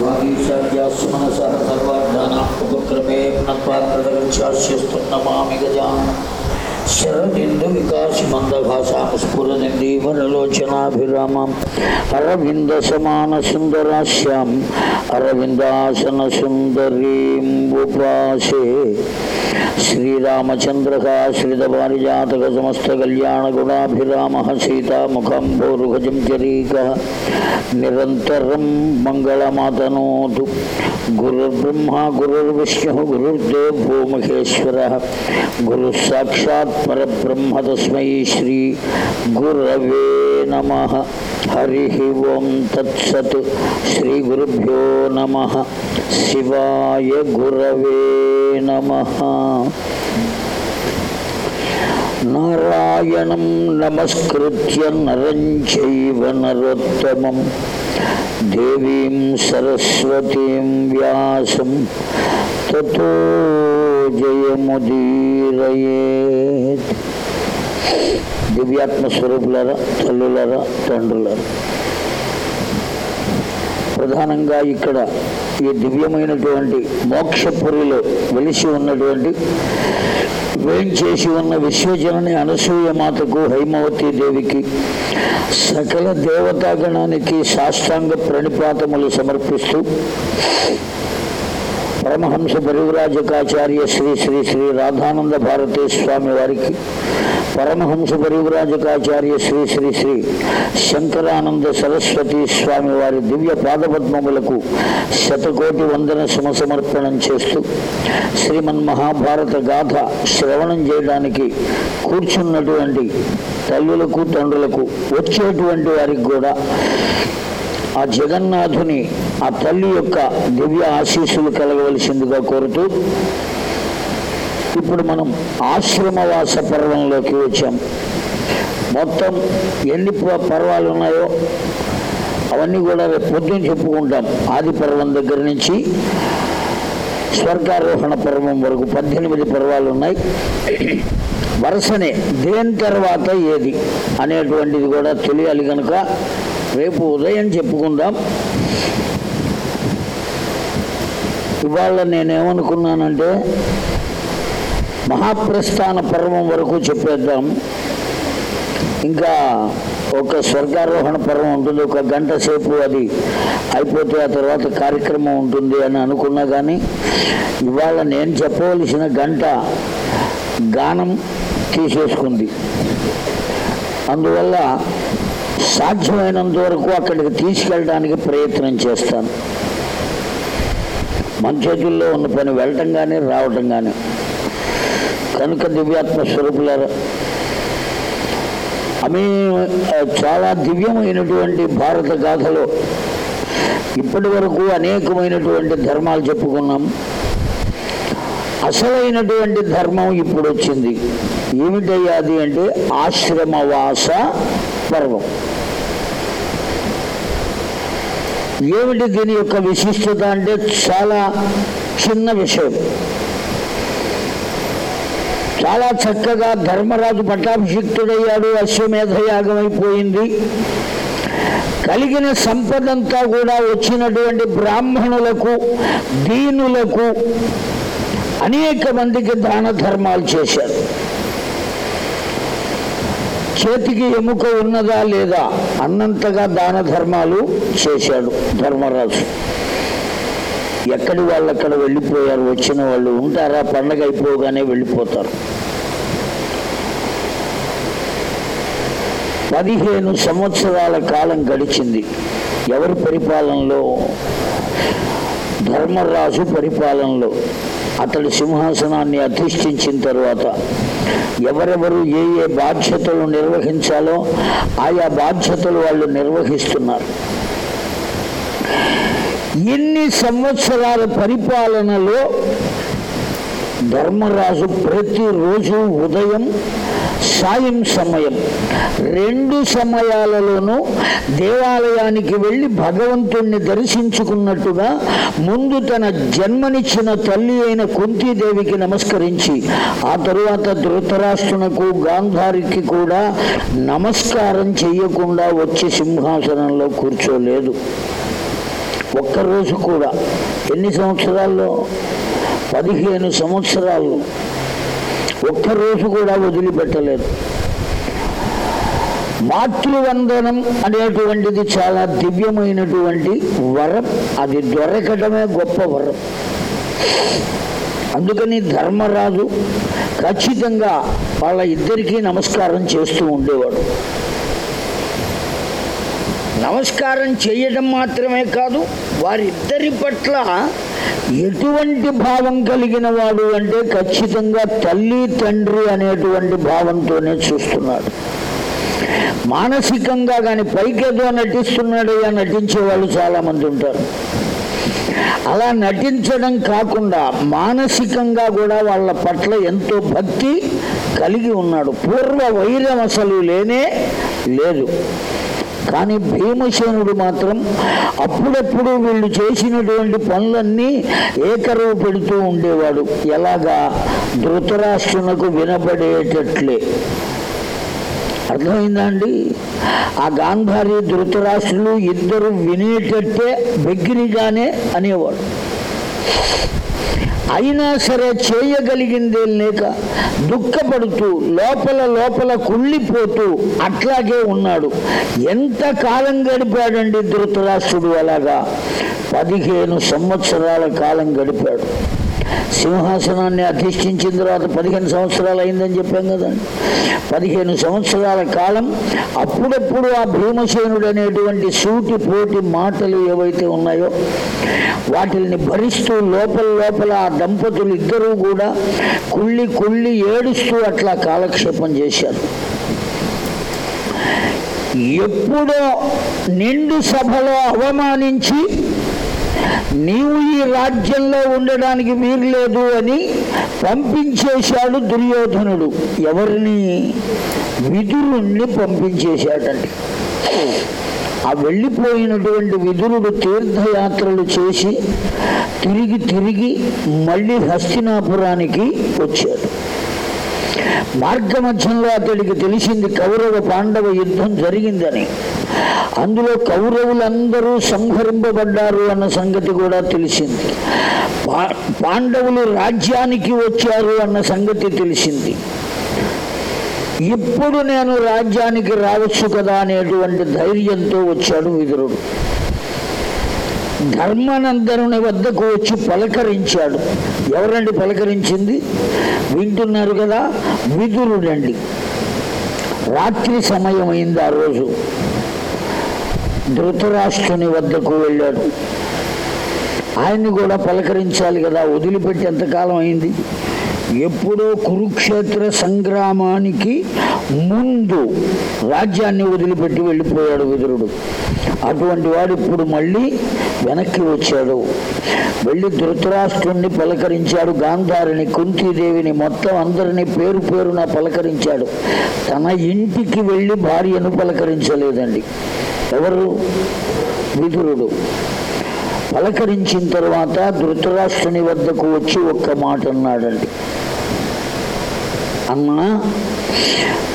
వాగీశాద్యాస్సు మనసः ఉపక్రమే నత్వాత్మదగచ్చాస్యస్తున్నమామి గజాన్ శరదిందు వికాసి మందభాషాం స్ఫురనిందీవరలోచనాభిరామం అరవింద సమాన సుందరాశ్యాం అరవిందాసన సుందరీం ఉపాసే శ్రీరామచంద్రకాశ్రిత పారిజాతక సమస్త కళ్యాణ గుణాభిరామ సీతాముఖంభోరుగజం చరీక నిరంతరం మంగళమాతనోతు గురుర్బ్రహ్మ గురుర్విష్ణు గురుర్దేవో మహేశ్వర గురు సాక్షాత్ పరబ్రహ్మ తస్మై శ్రీ గురవే నమ హరి ఓం తత్సత్ శ్రీ గురుభ్యో నమ శివాయ గురవే నమ. నారాయణం నమస్కృత్య నరం చైవ నరోత్తమం. దేవీం సరస్వతీం వ్యాసం తతో జయముదీరయేత్. దివ్యాత్మ స్వరూపులారా తల్లులారా తండ్రులారా ప్రధానంగా ఇక్కడ ఈ దివ్యమైనటువంటి మోక్షపురిలో వెలిసి ఉన్నటువంటి వేయించేసి ఉన్న విశ్వజనని అనసూయ మాతకు హైమవతి దేవికి సకల దేవతాగణానికి సాష్టాంగ ప్రణిపాతములు సమర్పిస్తూ పరమహంస పరివ్రాజకాచార్య శ్రీ శ్రీ శ్రీ రాధానంద భారతీ స్వామి వారికి పరమహంస పరివ్రాజకాచార్య శ్రీ శ్రీ శ్రీ శంకరానంద సరస్వతి స్వామి వారి దివ్య పాదపద్మములకు శతకోటి వందన సమసమర్పణం చేస్తూ శ్రీమన్ మహాభారత గాథ శ్రవణం చేయడానికి కూర్చున్నటువంటి తల్లులకు తండ్రులకు వచ్చేటువంటి వారికి కూడా ఆ జగన్నాథుని ఆ తల్లి యొక్క దివ్య ఆశీస్సులు కలగవలసిందిగా కోరుతూ ఇప్పుడు మనం ఆశ్రమవాస పర్వంలోకి వచ్చాం. మొత్తం ఎన్ని పర్వాలు ఉన్నాయో అవన్నీ కూడా రేపు పొద్దున్న చెప్పుకుంటాం. ఆది పర్వం దగ్గర నుంచి స్వర్గారోహణ పర్వం వరకు పద్దెనిమిది పర్వాలు ఉన్నాయి. వరుసనే దేని తర్వాత ఏది అనేటువంటిది కూడా తెలియాలి కనుక రేపు ఉదయం చెప్పుకుందాం. ఇవాళ నేనేమనుకున్నానంటే మహాప్రస్థాన పర్వం వరకు చెప్పేద్దాం. ఇంకా ఒక స్వర్గారోహణ పర్వం ఉంటుంది ఒక గంట సేపు అది అయిపోతే ఆ తర్వాత కార్యక్రమం ఉంటుంది అని అనుకున్నా కానీ ఇవాళ నేను చెప్పవలసిన గంట గానం తీసేసుకుంది. అందువల్ల సాధ్యమైనంత వరకు అక్కడికి తీసుకెళ్ళడానికి ప్రయత్నం చేస్తాను. మన చేతుల్లో ఉన్న పని వెళ్ళటం కానీ రావటం కానీ కనుక దివ్యాత్మ స్వరూపులారా ఆమె చాలా దివ్యమైనటువంటి భారత గాథలో ఇప్పటి వరకు అనేకమైనటువంటి ధర్మాలు చెప్పుకున్నాం. అసలైనటువంటి ధర్మం ఇప్పుడు వచ్చింది ఏమిటయ్యాది అంటే ఆశ్రమవాస పర్వం. ఏమిటి దీని యొక్క విశిష్టత అంటే చాలా చిన్న విషయం. చాలా చక్కగా ధర్మరాజు పట్టాభిషిక్తుడయ్యాడు అశ్వమేధయాగం అయిపోయింది కలిగిన సంపదంతా కూడా వచ్చినటువంటి బ్రాహ్మణులకు దీనులకు అనేక మందికి దాన ధర్మాలు చేశారు. చేతికి ఎముక ఉన్నదా లేదా అన్నంతగా దాన ధర్మాలు చేశాడు ధర్మరాజు. ఎక్కడి వాళ్ళు అక్కడ వెళ్ళిపోయారు వచ్చిన వాళ్ళు ఉంటారా పండగ అయిపోగానే వెళ్ళిపోతారు. పదిహేను సంవత్సరాల కాలం గడిచింది. ఎవరి పరిపాలనలో? ధర్మరాజు పరిపాలనలో. అతడి సింహాసనాన్ని అధిష్ఠించిన తరువాత ఎవరెవరు ఏ ఏ బాధ్యతలు నిర్వహించాలో ఆయా బాధ్యతలు వాళ్ళు నిర్వహిస్తున్నారు. ఎన్ని సంవత్సరాల పరిపాలనలో ధర్మరాజు ప్రతిరోజు ఉదయం సాయం సమయం. రెండు సమయాలలోనూ దేవాలయానికి వెళ్ళి భగవంతుణ్ణి దర్శించుకున్నట్టుగా ముందు తన జన్మనిచ్చిన తల్లి అయిన కుంతీదేవికి నమస్కరించి ఆ తరువాత ధృతరాష్ట్రునకు గాంధారికి కూడా నమస్కారం చెయ్యకుండా వచ్చి సింహాసనంలో కూర్చోలేదు. ఒక్కరోజు కూడా ఎన్ని సంవత్సరాల్లో? పదిహేను సంవత్సరాలు ఒక్కరోజు కూడా వదిలిపెట్టలేదు. మాతృవందనం అనేటువంటిది చాలా దివ్యమైనటువంటి వరం. అది దొరకడమే గొప్ప వరం. అందుకని ధర్మరాజు ఖచ్చితంగా వాళ్ళ ఇద్దరికీ నమస్కారం చేస్తూ ఉండేవాడు. నమస్కారం చేయడం మాత్రమే కాదు వారిద్దరి పట్ల ఎటువంటి భావం కలిగిన వాడు అంటే ఖచ్చితంగా తల్లి తండ్రి అనేటువంటి భావంతోనే చూస్తున్నాడు. మానసికంగా కానీ పైకేదో నటిస్తున్నాడయ్యా నటించే వాళ్ళు చాలామంది ఉంటారు. అలా నటించడం కాకుండా మానసికంగా కూడా వాళ్ళ పట్ల ఎంతో భక్తి కలిగి ఉన్నాడు. పూర్వ వైరం అసలు లేనే లేదు. కానీ భీమసేనుడు మాత్రం అప్పుడప్పుడు వీళ్ళు చేసినటువంటి పనులన్నీ ఏకరువు పెడుతూ ఉండేవాడు. ఎలాగా? ధృతరాష్ట్రునకు వినపడేటట్లే అర్థమైందా అండి? ఆ గాంధారి ధృతరాష్ట్రులు ఇద్దరు వినేటట్టే బెగ్గిరిగానే అనేవాడు. అయినా సరే చేయగలిగిందే లేక దుఃఖపడుతూ లోపల లోపల కుళ్ళిపోతూ అట్లాగే ఉన్నాడు. ఎంత కాలం గడిపాడండి ధృతరాష్ట్రుడు అలాగా? పదిహేను సంవత్సరాల కాలం గడిపాడు. సింహాసనాన్ని అధిష్ఠించిన తర్వాత పదిహేను సంవత్సరాలు అయిందని చెప్పాం కదా. పదిహేను సంవత్సరాల కాలం అప్పుడప్పుడు ఆ భీమసేనుడు అనేటువంటి సూటి పోటి మాటలు ఏవైతే ఉన్నాయో వాటిల్ని భరిస్తూ లోపల లోపల ఆ దంపతులు ఇద్దరూ కూడా కుళ్ళి కుళ్ళి ఏడుస్తూ అట్లా కాలక్షేపం చేశారు. ఎప్పుడో నిండు సభలో అవమానించి నీవు ఈ రాజ్యంలో ఉండడానికి వీలు లేదు అని పంపించేశాడు దుర్యోధనుడు. ఎవరిని? విదురుణ్ణి పంపించేశాడండి ఆ వెళ్ళిపోయినటువంటి విదురుడు తీర్థయాత్రలు చేసి తిరిగి తిరిగి మళ్ళీ హస్తినాపురానికి వచ్చాడు. మార్గమధ్యంలో అతడికి తెలిసింది కౌరవ పాండవ యుద్ధం జరిగిందని. అందులో కౌరవులందరూ సంహరింపబడ్డారు అన్న సంగతి కూడా తెలిసింది. పా- పాండవులు రాజ్యానికి వచ్చారు అన్న సంగతి తెలిసింది. ఇప్పుడు నేను రాజ్యానికి రావచ్చు కదా అనేటువంటి ధైర్యంతో వచ్చాడు విదురుడు. ధర్మానందరుని వద్దకు వచ్చి పలకరించాడు. ఎవరండి పలకరించింది? వింటున్నారు కదా విదురుడండి. రాత్రి సమయం అయింది ఆ రోజు. ధృతరాష్ట్రుని వద్దకు వెళ్ళాడు. ఆయన్ని కూడా పలకరించాలి కదా వదిలిపెట్టి ఎంతకాలం అయింది? ఎప్పుడో కురుక్షేత్ర సంగ్రామానికి ముందు రాజ్యాన్ని వదిలిపెట్టి వెళ్ళిపోయాడు విదురుడు. అటువంటి వాడు ఇప్పుడు మళ్ళీ వెనక్కి వచ్చాడు. వెళ్ళి ధృతరాష్ట్రుణ్ణి పలకరించాడు. గాంధారిని కుంతీదేవిని మొత్తం అందరినీ పేరు పేరున పలకరించాడు. తన ఇంటికి వెళ్ళి భార్యను పలకరించలేదండి. ఎవరు? విదురుడు. పలకరించిన తర్వాత ధృతరాష్ట్రుని వద్దకు వచ్చి ఒక్క మాట అన్నాడండి. అన్నా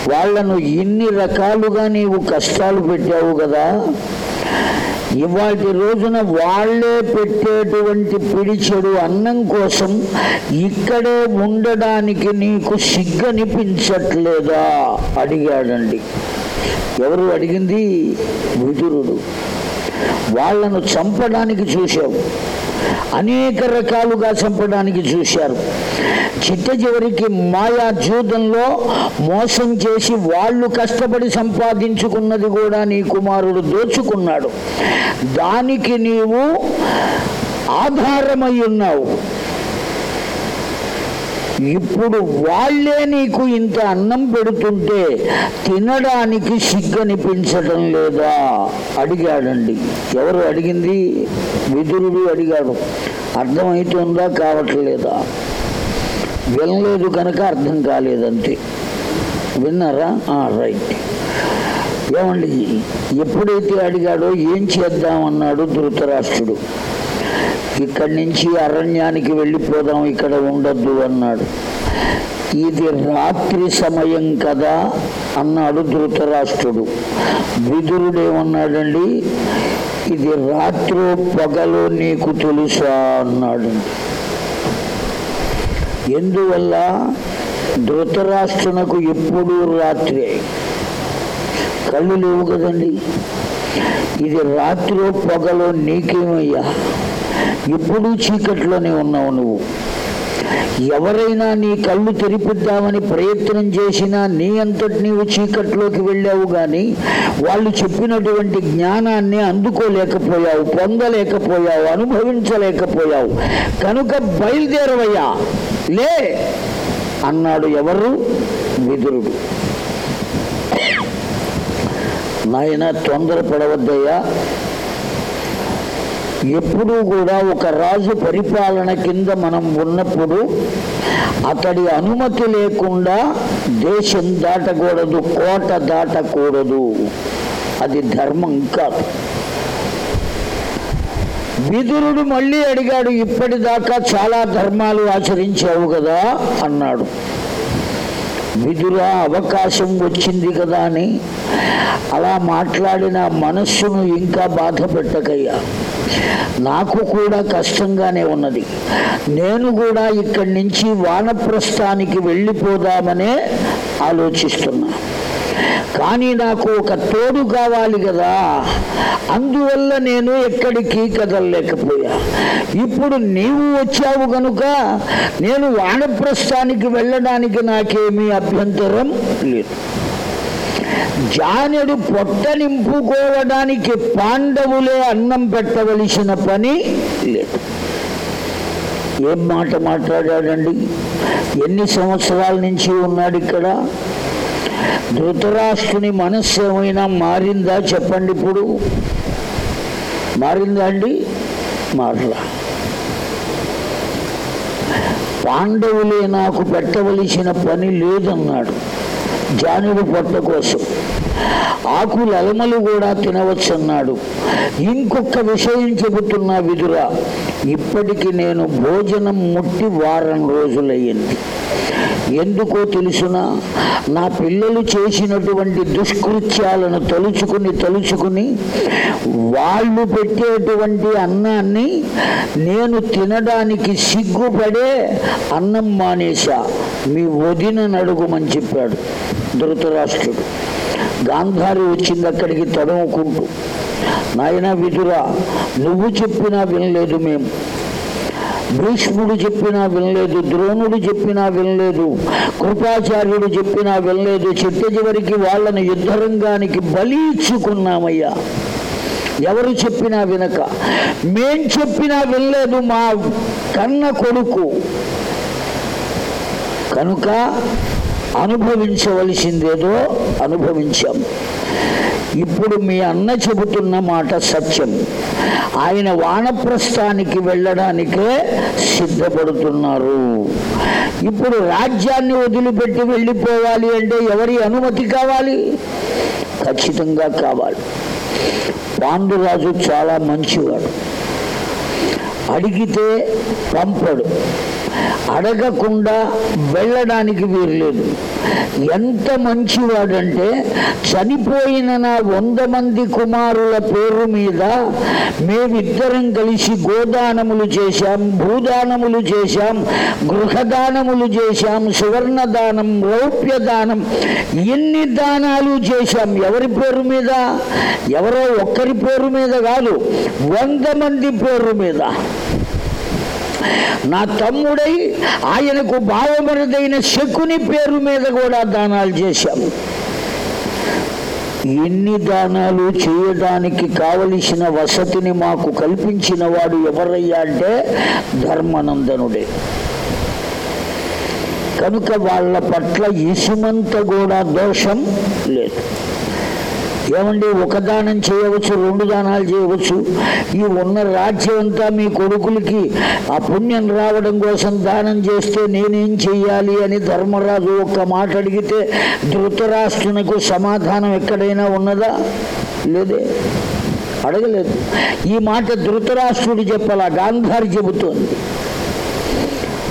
వాళ్ళను ఇన్ని రకాలుగా నీవు కష్టాలు పెట్టావు కదా. ఇవాటి రోజున వాళ్ళే పెట్టేటువంటి పిడిచెడు అన్నం కోసం ఇక్కడే ఉండడానికి నీకు సిగ్గనిపించట్లేదా? అడిగాడండి. ఎవరు అడిగింది? విదురుడు. వాళ్ళను చంపడానికి చూశావు అనేక రకాలుగా చంపడానికి చూశారు. చిట్ట చివరికి మాయా జూదంలో మోసం చేసి వాళ్ళు కష్టపడి సంపాదించుకున్నది కూడా నీ కుమారుడు దోచుకున్నాడు. దానికి నీవు ఆధారమై ఉన్నావు. ఇప్పుడు వాళ్ళే నీకు ఇంత అన్నం పెడుతుంటే తినడానికి సిగ్గనిపించడం లేదా? అడిగాడండి. ఎవరు అడిగింది? విదురుడు అడిగాడు. అర్థమవుతుందా కావట్లేదా? వినలేదు కనుక అర్థం కాలేదంతే. విన్నారా? ఆ, రైట్. ఏమండి ఎప్పుడైతే అడిగాడో ఏం చేద్దామన్నాడు ధృతరాష్ట్రుడు? ఇక్కడి నుంచి అరణ్యానికి వెళ్ళిపోదాం ఇక్కడ ఉండొద్దు అన్నాడు. ఇది రాత్రి సమయం కదా అన్నాడు ధృతరాష్ట్రుడు. విదురుడేమన్నాడండి? ఇది రాత్రి పగలు నీకు తెలుసా అన్నాడు. ఎందువల్ల? ధృతరాష్ట్రునకు ఎప్పుడూ రాత్రి. కళ్ళు లేవు కదండి. ఇది రాత్రి పగలో నీకేమయ్యా? ఎప్పుడూ చీకట్లోనే ఉన్నావు నువ్వు. ఎవరైనా నీ కళ్ళు తెరిపిద్దామని ప్రయత్నం చేసినా నీ అంతటి నీవు చీకట్లోకి వెళ్ళావు కానీ వాళ్ళు చెప్పినటువంటి జ్ఞానాన్ని అందుకోలేకపోయావు పొందలేకపోయావు అనుభవించలేకపోయావు. కనుక బయలుదేరవయ్యా. లే అన్నాడు ఎవరు? విదురుడు. నాయన తొందరపడవద్దయ్యా. ఎప్పుడూ కూడా ఒక రాజు పరిపాలన కింద మనం ఉన్నప్పుడు అతడి అనుమతి లేకుండా దేశం దాటకూడదు కోట దాటకూడదు. అది ధర్మం కాదు. విదురుడు మళ్ళీ అడిగాడు ఇప్పటిదాకా చాలా ధర్మాలు ఆచరించావు కదా? అన్నాడు. విధులా అవకాశం వచ్చింది కదా అని. అలా మాట్లాడిన మనస్సును ఇంకా బాధ పెట్టకయ్యా. నాకు కూడా కష్టంగానే ఉన్నది. నేను కూడా ఇక్కడి నుంచి వానప్రస్థానికి వెళ్ళిపోదామనే ఆలోచిస్తున్నా. కానీ నాకు ఒక తోడు కావాలి కదా. అందువల్ల నేను ఎక్కడికి కదలలేకపోయా. ఇప్పుడు నీవు వచ్చావు కనుక నేను వానప్రస్థానికి వెళ్ళడానికి నాకేమీ అభ్యంతరం లేదు. జానుడు పొట్ట నింపుకోవడానికి పాండవులే అన్నం పెట్టవలసిన పని లేదు. ఏం మాట మాట్లాడాడండి? ఎన్ని సంవత్సరాల నుంచి ఉన్నాడు ఇక్కడ? ధృతరాష్ట్రుని మనస్సు ఏమైనా మారిందా చెప్పండి ఇప్పుడు? మారిందా అండి? మారలా. పాండవులే నాకు పెట్టవలసిన పని లేదన్నాడు. జానుడు పొట్ట కోసం. ఆకులు అలమలు కూడా తినవచ్చన్నాడు. ఇంకొక విషయం చెబుతున్నా విదురా ఇప్పటికి నేను భోజనం ముట్టి వారం రోజులయ్యింది. ఎందుకో తెలుసునా? నా పిల్లలు చేసినటువంటి దుష్కృత్యాలను తలుచుకుని తలుచుకుని వాళ్ళు పెట్టేటువంటి అన్నాన్ని నేను తినడానికి సిగ్గుపడే అన్నం మానేశా. మీ వదిన నడుగుమని చెప్పాడు ధృతరాష్ట్రుడు. గాంధారి వచ్చింది అక్కడికి తడుముకుంటూ నాయన విధురా నువ్వు చెప్పినా వినలేదు మేము భీష్ముడు చెప్పినా వినలేదు ద్రోణుడు చెప్పినా వినలేదు కృపాచార్యుడు చెప్పినా వినలేదు చిట్ట చివరికి వాళ్ళని యుద్ధరంగానికి బలి ఇచ్చుకున్నామయ్యా. ఎవరు చెప్పినా వినక. మేం చెప్పినా వినలేదు మా కన్న కొడుకు. కనుక అనుభవించవలసిందేదో అనుభవించాం. ఇప్పుడు మీ అన్న చెబుతున్న మాట సత్యం. ఆయన వానప్రస్థానికి వెళ్ళడానికే సిద్ధపడుతున్నారు. ఇప్పుడు రాజ్యాన్ని వదిలిపెట్టి వెళ్ళిపోవాలి అంటే ఎవరి అనుమతి కావాలి? ఖచ్చితంగా కావాలి. పాండురాజు చాలా మంచివాడు. అడిగితే పంపడు. అడగకుండా వెళ్ళడానికి వీరలేదు ఎంత మంచివాడంటే చనిపోయిన నా వంద మంది కుమారుల పేరు మీద మేమిద్దరం కలిసి గోదానములు చేశాం భూదానములు చేశాం గృహదానములు చేశాం సువర్ణ దానం రౌప్య దానం ఎన్ని దానాలు చేశాం. ఎవరి పేరు మీద? ఎవరో ఒక్కరి పేరు మీద కాదు వంద మంది పేరు మీద. నా తమ్ముడై ఆయనకు భావమరుదైన శకుని పేరు మీద కూడా దానాలు చేశాము. ఎన్ని దానాలు చేయడానికి కావలసిన వసతిని మాకు కల్పించిన వాడు ఎవరయ్యా అంటే ధర్మానందనుడే. కనుక వాళ్ళ పట్ల ఇసుమంత కూడా దోషం లేదు. ఏమండి ఒక దానం చేయవచ్చు రెండు దానాలు చేయవచ్చు. ఈ ఉన్న రాజ్యం అంతా మీ కొడుకులకి ఆ పుణ్యం రావడం కోసం దానం చేస్తే నేనేం చెయ్యాలి అని ధర్మరాజు ఒక్క మాట అడిగితే ధృతరాష్ట్రునకు సమాధానం ఎక్కడైనా ఉన్నదా? లేదే. అడగలేదు. ఈ మాట ధృతరాష్ట్రుడు చెప్పాలా గాంధారి చెబుతోంది.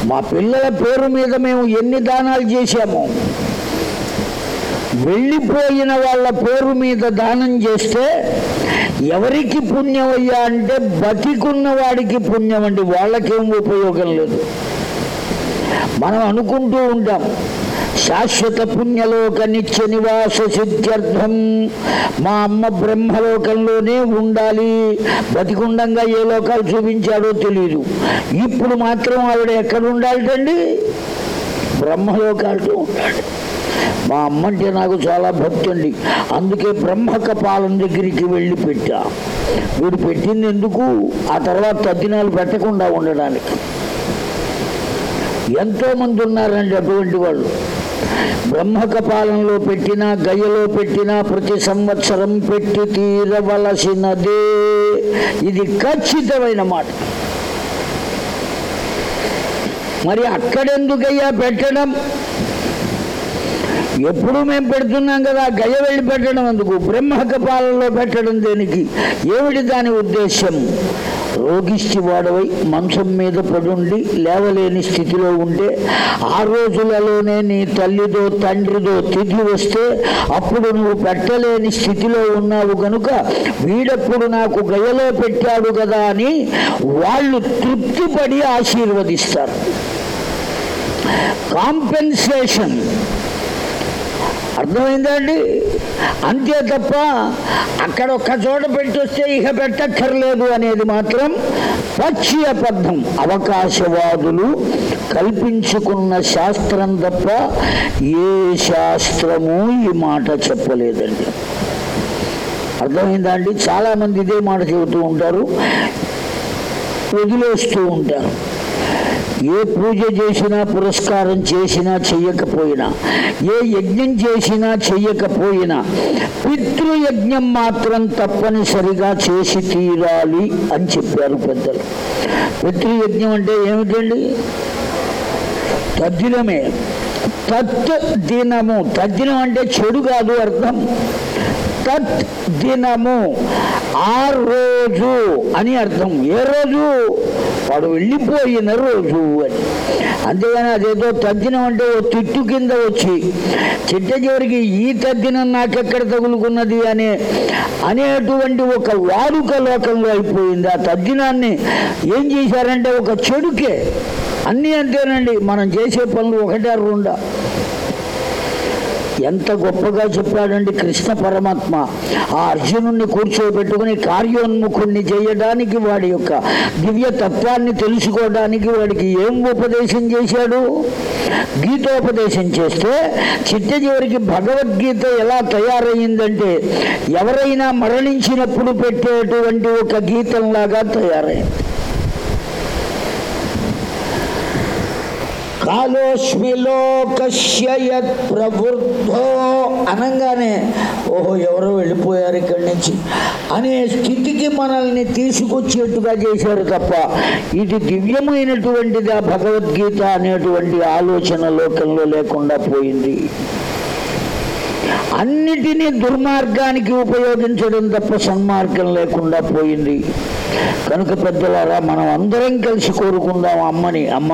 మా పిల్లల పేరు మీద మేము ఎన్ని దానాలు చేశాము. వెళ్ళిపోయిన వాళ్ళ పేరు మీద దానం చేస్తే ఎవరికి పుణ్యం అయ్యా అంటే బతికున్న వాడికి పుణ్యం అండి. వాళ్ళకేం ఉపయోగం లేదు. మనం అనుకుంటూ ఉంటాం శాశ్వత పుణ్యలోక నిత్య నివాస సిద్ధ్యర్థం మా అమ్మ బ్రహ్మలోకంలోనే ఉండాలి. బతికుండంగా ఏ లోకాలు చూపించాడో తెలియదు ఇప్పుడు మాత్రం ఆవిడ ఎక్కడ ఉండాలిటండి? బ్రహ్మలోకాలతో ఉండాలి. మా అమ్మ అంటే నాకు చాలా భక్తి అండి. అందుకే బ్రహ్మకపాలం దగ్గరికి వెళ్ళి పెట్టా. వీడు పెట్టింది ఎందుకు? ఆ తర్వాత తద్దినాలు పెట్టకుండా ఉండడానికి. ఎంతో మంది ఉన్నారండి అటువంటి వాళ్ళు. బ్రహ్మకపాలంలో పెట్టినా గయ్యలో పెట్టినా ప్రతి సంవత్సరం పెట్టి తీరవలసినదే. ఇది ఖచ్చితమైన మాట. మరి అక్కడెందుకయ్యా పెట్టడం? ఎప్పుడు మేము పెడుతున్నాం కదా గయ వెళ్ళి పెట్టడం అందుకు బ్రహ్మకపాలలో పెట్టడం దేనికి? ఏమిటి దాని ఉద్దేశం రోగిష్టి వాడవై మంచం మీద పడుండి లేవలేని స్థితిలో ఉంటే ఆ రోజులలోనే నీ తల్లిదో తండ్రిదో తిథి వస్తే అప్పుడు నువ్వు పెట్టలేని స్థితిలో ఉన్నావు గనుక వీడప్పుడు నాకు గయలో పెట్టాడు కదా అని వాళ్ళు తృప్తిపడి ఆశీర్వదిస్తారు. కాంపెన్సేషన్. అర్థమైందా అండి? అంతే తప్ప అక్కడ ఒక్క చోట పెట్టొస్తే ఇక పెట్టక్కర్లేదు అనేది మాత్రం పచ్చి అబద్ధం అవకాశవాదులు కల్పించుకున్న శాస్త్రం తప్ప ఏ శాస్త్రము ఈ మాట చెప్పలేదండి. అర్థమైందా అండి? చాలామంది ఇదే మాట చెబుతూ ఉంటారు వదిలేస్తూ ఉంటారు. ఏ పూజ చేసినా పురస్కారం చేసినా చెయ్యకపోయినా ఏ యజ్ఞం చేసినా చెయ్యకపోయినా పితృయజ్ఞం మాత్రం తప్పనిసరిగా చేసి తీరాలి అని చెప్పారు పెద్దలు. పితృయజ్ఞం అంటే ఏమిటండి? తద్దినమే. తత్ దినము. తద్దినం అంటే చెడు కాదు అర్థం. తత్ దినము ఆ రోజు అని అర్థం. ఏ రోజు? వాడు వెళ్ళిపోయిన రోజు అని. అంతేగాని అదేదో తద్దినం అంటే ఓ తిట్టు కింద వచ్చి చిట్ట చివరికి ఈ తద్దినం నాకెక్కడ తగులుకున్నది అనే అనేటువంటి ఒక వాడుక లోకంలో అయిపోయింది. ఆ తద్దినాన్ని ఏం చేశారంటే ఒక చెడుకే. అన్నీ అంతేనండి. మనం చేసే పనులు ఒకటే రెండా. ఎంత గొప్పగా చెప్పాడండి కృష్ణ పరమాత్మ. ఆ అర్జునుణ్ణి కూర్చోబెట్టుకుని కార్యోన్ముఖుణ్ణి చేయడానికి వాడి యొక్క దివ్య తత్వాన్ని తెలుసుకోవడానికి వాడికి ఏం ఉపదేశం చేశాడు? గీతోపదేశం చేస్తే చిట్ట చివరికి భగవద్గీత ఎలా తయారయ్యిందంటే ఎవరైనా మరణించినప్పుడు పెట్టేటువంటి ఒక గీతంలాగా తయారైంది. కాలోస్మి లోకస్య యత్ ప్రవృద్ధో అనగానే ఓహో ఎవరో వెళ్ళిపోయారు ఇక్కడి నుంచి. అనే స్థితికి మనల్ని తీసుకొచ్చేట్టుగా చేశారు తప్ప ఇది దివ్యమైనటువంటిది ఆ భగవద్గీత అనేటువంటి ఆలోచన లోకంలో లేకుండా పోయింది. అన్నిటినీ దుర్మార్గానికి ఉపయోగించడం తప్ప సన్మార్గం లేకుండా పోయింది. కనుక పెద్దలారా మనం అందరం కలిసి కోరుకుందాం అమ్మని. అమ్మ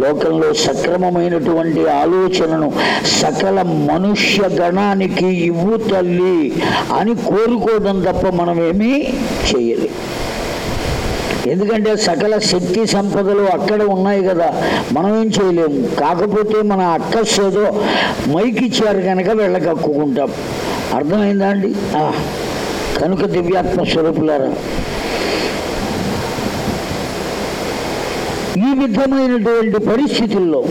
లోకంలో సక్రమమైనటువంటి ఆలోచనను సకల మనుష్య గణానికి ఇవ్వు తల్లి అని కోరుకోవడం తప్ప మనం ఏమీ ఎందుకంటే సకల శక్తి సంపదలు అక్కడ ఉన్నాయి కదా మనం ఏం చేయలేము. కాకపోతే మన అక్కస్ ఏదో మైక్ ఇచ్చారు కనుక వెళ్ళకక్కుకుంటాం అర్థమైందా అండి? కనుక దివ్యాత్మ స్వరూపులారా ఈ విధమైనటువంటి పరిస్థితుల్లో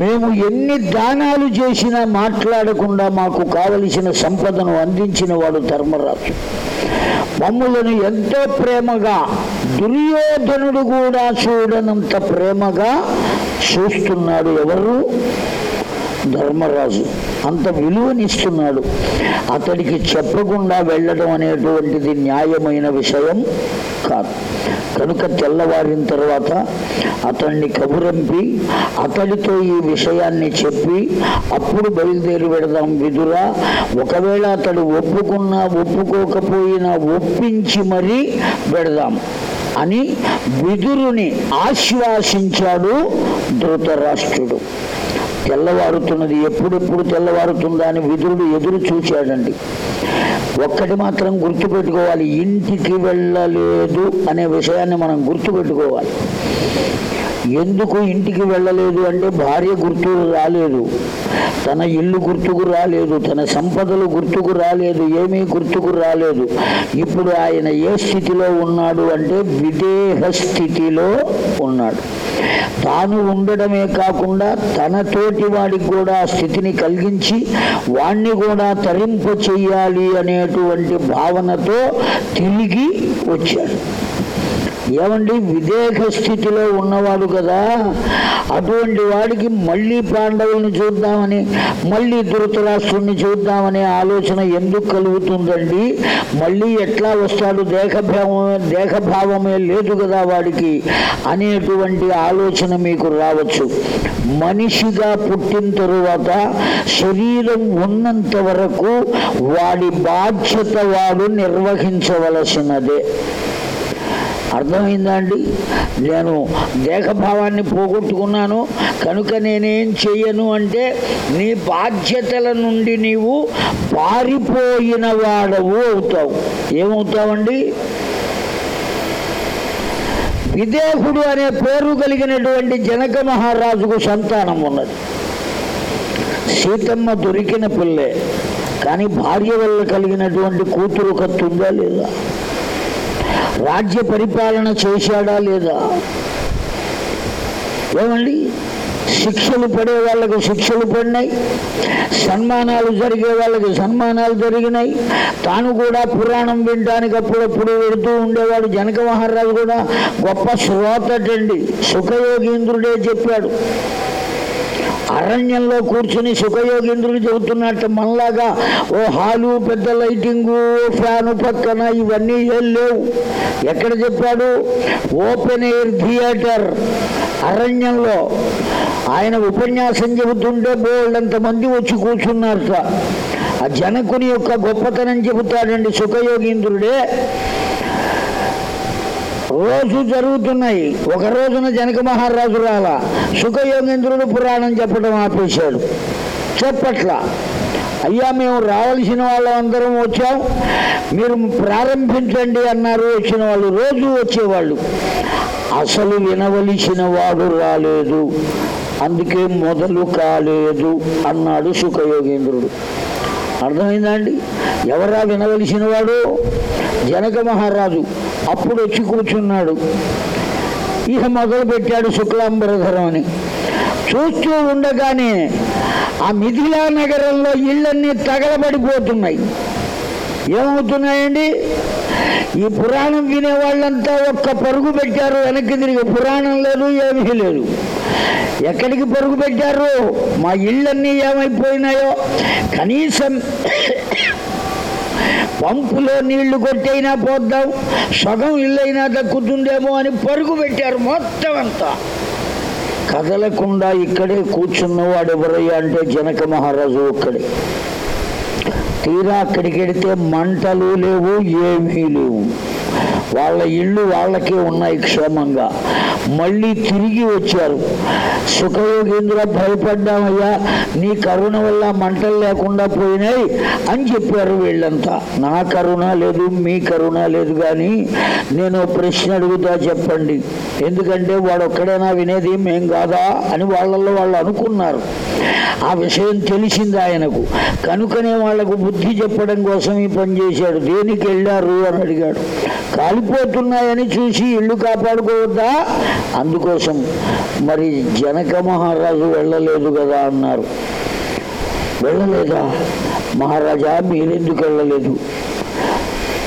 మేము ఎన్ని దానాలు చేసినా మాట్లాడకుండా మాకు కావలసిన సంపదను అందించిన వాడు ధర్మరాజు. మమ్ములను ఎంతో ప్రేమగా దుర్యోధనుడు కూడా చూడనంత ప్రేమగా చూస్తున్నాడు ఎవరు? ధర్మరాజు. అంత విలువనిస్తున్నాడు. అతడికి చెప్పకుండా వెళ్ళడం అనేటువంటిది న్యాయమైన విషయం కాదు. కనుక తెల్లవారిన తర్వాత అతన్ని కబురంపి అతడితో ఈ విషయాన్ని చెప్పి అప్పుడు బయలుదేరి పెడదాం విదురా. ఒకవేళ అతడు ఒప్పుకున్నా ఒప్పుకోకపోయినా ఒప్పించి మరీ పెడదాం అని విదురుని ఆశ్వాసించాడు ధృతరాష్ట్రుడు. తెల్లవారుతున్నది ఎప్పుడెప్పుడు తెల్లవారుతుందా అని విదురుడు ఎదురు చూచాడండి. ఒక్కటి మాత్రం గుర్తుపెట్టుకోవాలి ఇంటికి వెళ్ళలేదు అనే విషయాన్ని మనం గుర్తుపెట్టుకోవాలి. ఎందుకు ఇంటికి వెళ్ళలేదు అంటే భార్య గుర్తుకు రాలేదు. తన ఇల్లు గుర్తుకు రాలేదు తన సంపదలు గుర్తుకు రాలేదు ఏమీ గుర్తుకు రాలేదు. ఇప్పుడు ఆయన ఏ స్థితిలో ఉన్నాడు అంటే విదేహ స్థితిలో ఉన్నాడు. తాను ఉండడమే కాకుండా తనతోటి వాడికి కూడా ఆ స్థితిని కలిగించి వాణ్ణి కూడా తరింప చెయ్యాలి అనేటువంటి భావనతో తిరిగి వచ్చాడు. ఏమండి విదేహ స్థితిలో ఉన్నవాడు కదా అటువంటి వాడికి మళ్ళీ పాండవుల్ని చూద్దామని మళ్ళీ ధృతరాష్ట్రుణ్ణి చూద్దామనే ఆలోచన ఎందుకు కలుగుతుందండి? మళ్ళీ ఎట్లా వస్తాడు? దేహభావమే దేహభావమే లేదు కదా వాడికి అనేటువంటి ఆలోచన మీకు రావచ్చు. మనిషిగా పుట్టిన తరువాత శరీరం ఉన్నంత వరకు వాడి బాధ్యత వాడు నిర్వహించవలసినదే. అర్థమైందా అండి నేను దేహభావాన్ని పోగొట్టుకున్నాను కనుక నేనేం చెయ్యను అంటే నీ బాధ్యతల నుండి నీవు పారిపోయిన వాడవు అవుతావు. ఏమవుతావండి? విదేహుడు అనే పేరు కలిగినటువంటి జనక మహారాజుకు సంతానం ఉన్నది. సీతమ్మ దొరికిన పిల్లే కానీ భార్య వల్ల కలిగినటువంటి కూతురు కత్తుందా లేదా? రాజ్య పరిపాలన చేశాడా లేదా? ఏమండి? శిక్షలు పడే వాళ్ళకి శిక్షలు పడినాయి సన్మానాలు జరిగే వాళ్ళకి సన్మానాలు జరిగినాయి. తాను కూడా పురాణం వినడానికి అప్పుడప్పుడు వెళుతూ ఉండేవాడు జనక మహారాజు కూడా గొప్ప శ్రోతటండి సుఖయోగీంద్రుడే చెప్పాడు. అరణ్యంలో కూర్చుని సుఖయోగేంద్రుడు చెబుతున్నట్టు మనలాగా ఓ హాలు పెద్ద లైటింగు ఫ్యాను పక్కన ఇవన్నీ ఏం లేవు. ఎక్కడ చెప్పాడు? ఓపెన్ ఎయిర్ థియేటర్ అరణ్యంలో. ఆయన ఉపన్యాసం చెబుతుంటే బోల్డంత మంది వచ్చి కూర్చున్నారట. ఆ జనకుని యొక్క గొప్పతనం చెబుతాడండి సుఖయోగేంద్రుడే. రోజు జరుగుతున్నాయి. ఒక రోజున జనక మహారాజు రాలా. సుఖయోగేంద్రుడు పురాణం చెప్పడం ఆపేశాడు. చెప్పట్లా. అయ్యా మేము రావాల్సిన వాళ్ళందరం వచ్చాం. మీరు ప్రారంభించండి అన్నారు. వచ్చిన వాళ్ళు రోజు వచ్చేవాళ్ళు. అసలు వినవలసిన వాడు రాలేదు. అందుకే మొదలు కాలేదు అన్నాడు సుఖయోగేంద్రుడు. అర్థమైందా అండి ఎవరా వినవలసిన వాడు జనక మహారాజు అప్పుడు వచ్చి కూర్చున్నాడు. ఇక మొదలు పెట్టాడు శుక్లాంబరధరం అని. చూస్తూ ఉండగానే ఆ మిథిలా నగరంలో ఇళ్ళన్నీ తగలబడిపోతున్నాయి. ఏమవుతున్నాయండి ఈ పురాణం వినే వాళ్ళంతా ఒక్క పరుగు పెట్టారు వెనక్కి తిరిగి పురాణం లేదు ఏమీ లేదు. ఎక్కడికి పరుగు పెట్టారు? మా ఇళ్ళన్నీ ఏమైపోయినాయో? కనీసం పంపులో నీళ్ళు కొట్టైనా పోద్దాం సగం ఇల్లైనా దక్కుతుందేమో అని పరుగు పెట్టారు మొత్తం అంతా. కదలకుండా ఇక్కడే కూర్చున్నవాడు ఎవరయ్యా అంటే జనక మహారాజు ఒక్కడే. తీరా అక్కడికి వెడితే మంటలు లేవు ఏమీ లేవు. వాళ్ళ ఇళ్ళు వాళ్ళకే ఉన్నాయి క్షేమంగా. మళ్ళీ తిరిగి వచ్చారు. సుఖయోగేంద్ర భయపడ్డామయ్యా నీ కరుణ వల్ల మంటలు లేకుండా పోయినాయి అని చెప్పారు వీళ్ళంతా. నా కరుణ లేదు మీ కరుణ లేదు కానీ నేను ప్రశ్న అడుగుతా చెప్పండి. ఎందుకంటే వాడు ఒక్కడైనా వినేది మేం కాదా అని వాళ్ళల్లో వాళ్ళు అనుకున్నారు. ఆ విషయం తెలిసింది ఆయనకు. కనుకనే వాళ్ళకు బుద్ధి చెప్పడం కోసం ఈ పని చేశాడు. దేనికి వెళ్ళారు అని అడిగాడు. కాలిపోతున్నాయని చూసి ఇల్లు కాపాడుకోవద్దా? అందుకోసం మరి జనక మహారాజు వెళ్ళలేదు కదా అన్నారు. వెళ్ళలేదా? మహారాజా మీరెందుకు వెళ్ళలేదు?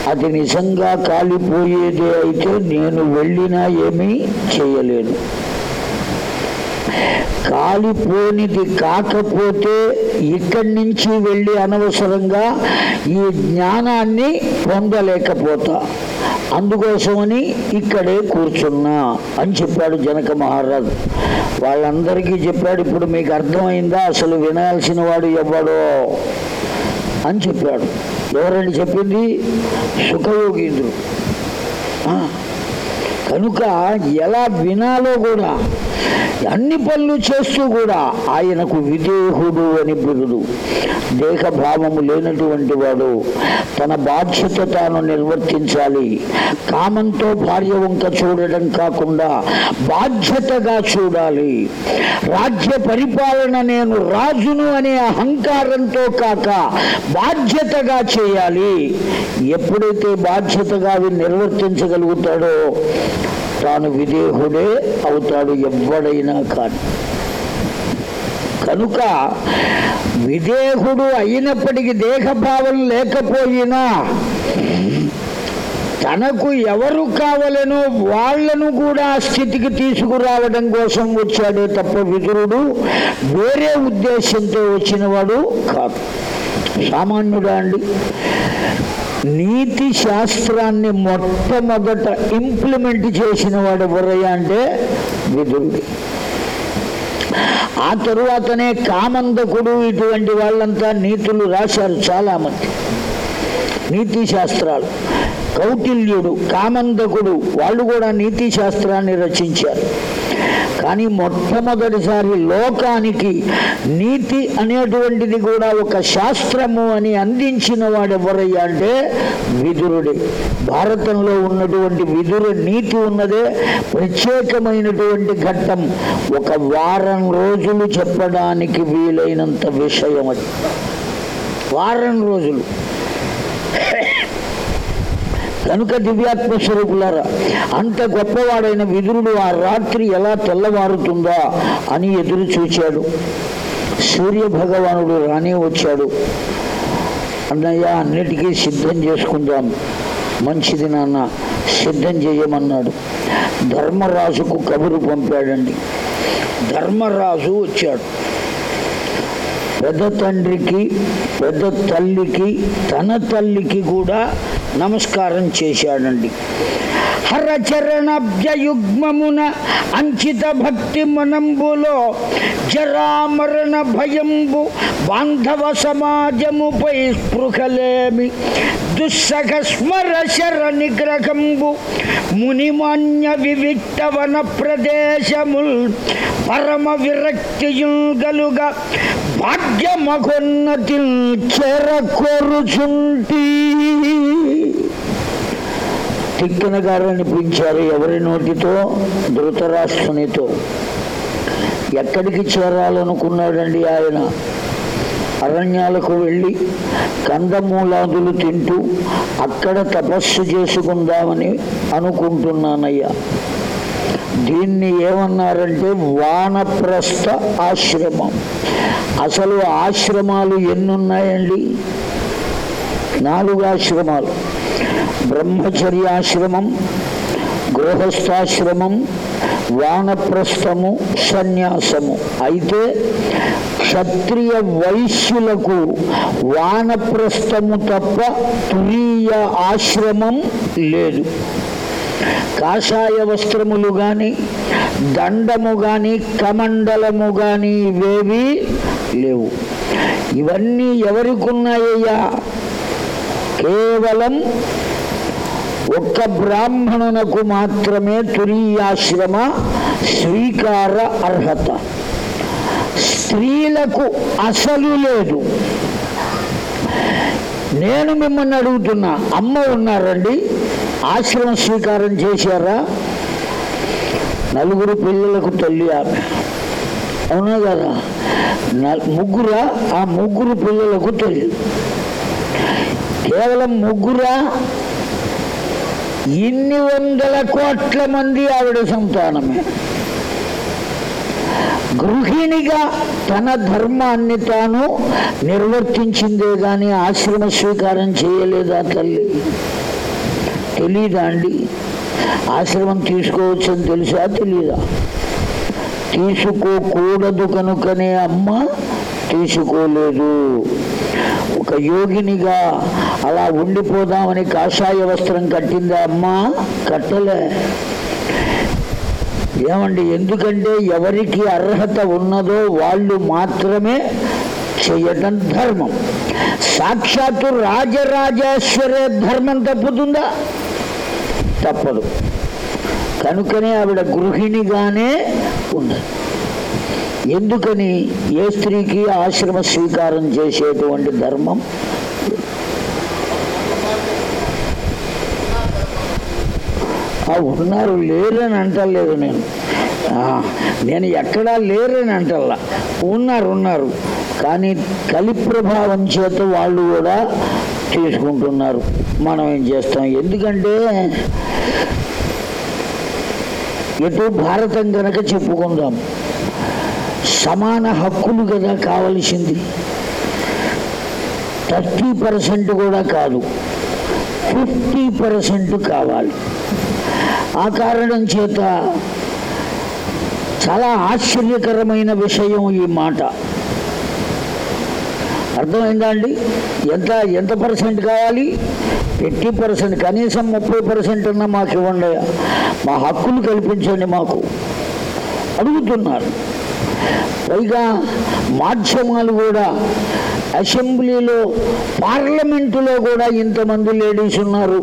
అది నిజంగా కాలిపోయేదే అయితే నేను వెళ్ళినా ఏమీ చేయలేను కాలిపోనిది కాకపోతే ఇక్కడి నుంచి వెళ్ళి అనవసరంగా ఈ జ్ఞానాన్ని పొందలేకపోతా. అందుకోసమని ఇక్కడే కూర్చున్నా అని చెప్పాడు జనక మహారాజు. వాళ్ళందరికీ చెప్పాడు ఇప్పుడు మీకు అర్థమైందా? అసలు వినాల్సిన వాడు ఎవడో అని చెప్పాడు. ఎవరండి చెప్పింది? సుఖయోగీంద్రుడు. కనుక ఎలా వినాలో కూడా అన్ని పనులు చేస్తూ కూడా ఆయనకు విదేహుడు అని బిరుదు దేహభావము లేనటువంటి వాడు తన బాధ్యత తాను నిర్వర్తించాలి. కామంతో భార్య వంక చూడడం కాకుండా బాధ్యతగా చూడాలి. రాజ్య పరిపాలన నేను రాజును అనే అహంకారంతో కాక బాధ్యతగా చేయాలి. ఎప్పుడైతే బాధ్యతగా అవి నిర్వర్తించగలుగుతాడో తాను విదేహుడే అవుతాడు ఎవ్వడైనా కాదు కనుక విదేహుడు అయినప్పటికీ దేహభావం లేకపోయినా తనకు ఎవరు కావలనో వాళ్ళను కూడా ఆ స్థితికి తీసుకురావడం కోసం వచ్చాడే తప్ప విదురుడు వేరే ఉద్దేశంతో వచ్చినవాడు కాదు. సామాన్యుడా అండి? నీతి శాస్త్రాన్ని మొట్టమొదట ఇంప్లిమెంట్ చేసిన వాడు ఎవరయ్యా అంటే విదురుడు ఆ తరువాతనే కామందకుడు ఇటువంటి వాళ్ళంతా నీతులు రాశారు చాలామంది. నీతి శాస్త్రాలు కౌటిల్యుడు కామందకుడు వాళ్ళు కూడా నీతి శాస్త్రాన్ని రచించారు. కానీ మొట్టమొదటిసారి లోకానికి నీతి అనేటువంటిది కూడా ఒక శాస్త్రము అని అందించిన వాడు ఎవరయ్యా అంటే విదురుడే. భారతంలో ఉన్నటువంటి విదురు నీతి ఉన్నదే ప్రత్యేకమైనటువంటి ఘట్టం. ఒక వారం రోజులు చెప్పడానికి వీలైనంత విషయం అది. వారం రోజులు. కనుక దివ్యాత్మ స్వరూపులారా అంత గొప్పవాడైన విదురుడు ఆ రాత్రి ఎలా తెల్లవారుతుందా అని ఎదురు చూచాడు. సూర్య భగవానుడు రానే వచ్చాడు. అన్నయ్య అన్నిటికీ సిద్ధం చేసుకుందాం. మంచిది నాన్న సిద్ధం చేయమన్నాడు. ధర్మరాజుకు కబురు పంపాడండి. ధర్మరాజు వచ్చాడు. పెద్ద తండ్రికి పెద్ద తల్లికి తన తల్లికి కూడా నమస్కారం చేశాడండి. హరచరణ్యయుగ్మమున అంకిత భక్తి మనంబులో జరామరణ భయంబు బాంధవ సమాజముపై స్పృహలేమి దుస్సఖ స్మర శర నిగ్రహంబు మునిమాన్య వివిక్తవన ప్రదేశముల్ పరమ విరక్తియుగలుగా భాగ్యమగొన్నతి చెరకొరుచుంటీ. తిక్కిన గారిని పిలిచారు ఎవరి నోటితో? ధృతరాష్ట్రునితో. ఎక్కడికి చేరాలనుకున్నాడండి ఆయన? అరణ్యాలకు వెళ్ళి కందమూలాదులు తింటూ అక్కడ తపస్సు చేసుకుందామని అనుకుంటున్నానయ్యా. దీన్ని ఏమన్నారంటే వానప్రస్థ ఆశ్రమం. అసలు ఆశ్రమాలు ఎన్నున్నాయండి? నాలుగు ఆశ్రమాలు. బ్రహ్మచర్యాశ్రమం గృహస్థాశ్రమం వానప్రస్థము సన్యాసము. అయితే క్షత్రియ వైశ్యులకు వానప్రస్థము తప్ప తురీయ ఆశ్రమం లేదు. కాషాయ వస్త్రములు గాని దండము గాని కమండలము గాని ఇవేవి లేవు. ఇవన్నీ ఎవరికున్నాయ్యా? కేవలం ఒక్క బ్రాహ్మణునకు మాత్రమే తురీయాశ్రమ స్వీకార అర్హత. స్త్రీలకు అసలు లేదు. నేను మిమ్మల్ని అడుగుతున్నా అమ్మ ఉన్నారండి ఆశ్రమ స్వీకారం చేశారా? నలుగురు పిల్లలకు తల్లి ఆమె. అవునా కదా? ముగ్గురా? ఆ ముగ్గురు పిల్లలకు తల్లి. కేవలం ముగ్గురా ఇన్ని వందల కోట్ల మంది ఆవిడ సంతానమే. గృహిణిగా తన ధర్మాన్ని తాను నిర్వర్తించిందే గాని ఆశ్రమ స్వీకారం చేయలేదా తల్లి? తెలీదా అండి? ఆశ్రమం తీసుకోవచ్చని తెలుసా తెలీదా? తీసుకోకూడదు కనుకనే అమ్మ తీసుకోలేదు. ఒక యోగినిగా అలా ఉండిపోదామని కాషాయ వస్త్రం కట్టిందా అమ్మ కట్టలే. ఏమండి ఎందుకంటే ఎవరికి అర్హత ఉన్నదో వాళ్ళు మాత్రమే చేయటం ధర్మం. సాక్షాత్తు రాజరాజేశ్వరే ధర్మం తప్పుతుందా? తప్పదు. కనుకనే ఆవిడ గృహిణిగానే ఉండదు ఎందుకని ఏ స్త్రీకి ఆశ్రమ స్వీకారం చేసేటువంటి ధర్మం? ఆ ఉన్నారు లేరని అంటలేదు నేను. నేను ఎక్కడా లేరని అంటల్లా. ఉన్నారు ఉన్నారు. కానీ కలి ప్రభావం చేత వాళ్ళు కూడా తీసుకుంటున్నారు. మనం ఏం చేస్తాం? ఎందుకంటే ఎటు భారతం గనక చెప్పుకుందాం. సమాన హక్కులు కదా కావలసింది. థర్టీ పర్సెంట్ కూడా కాదు. ఫిఫ్టీ పర్సెంట్ కావాలి. ఆ కారణం చేత చాలా ఆశ్చర్యకరమైన విషయం ఈ మాట. అర్థమైందా అండి? ఎంత ఎంత పర్సెంట్ కావాలి? ఫిఫ్టీ పర్సెంట్ కనీసం ముప్పై పర్సెంట్ ఉన్న మాకు ఇవ్వండి. మా హక్కులు కల్పించండి మాకు. అడుగుతున్నారు. పైగా మాధ్యమాలు కూడా అసెంబ్లీలో పార్లమెంటులో కూడా ఇంతమంది లేడీస్ ఉన్నారు.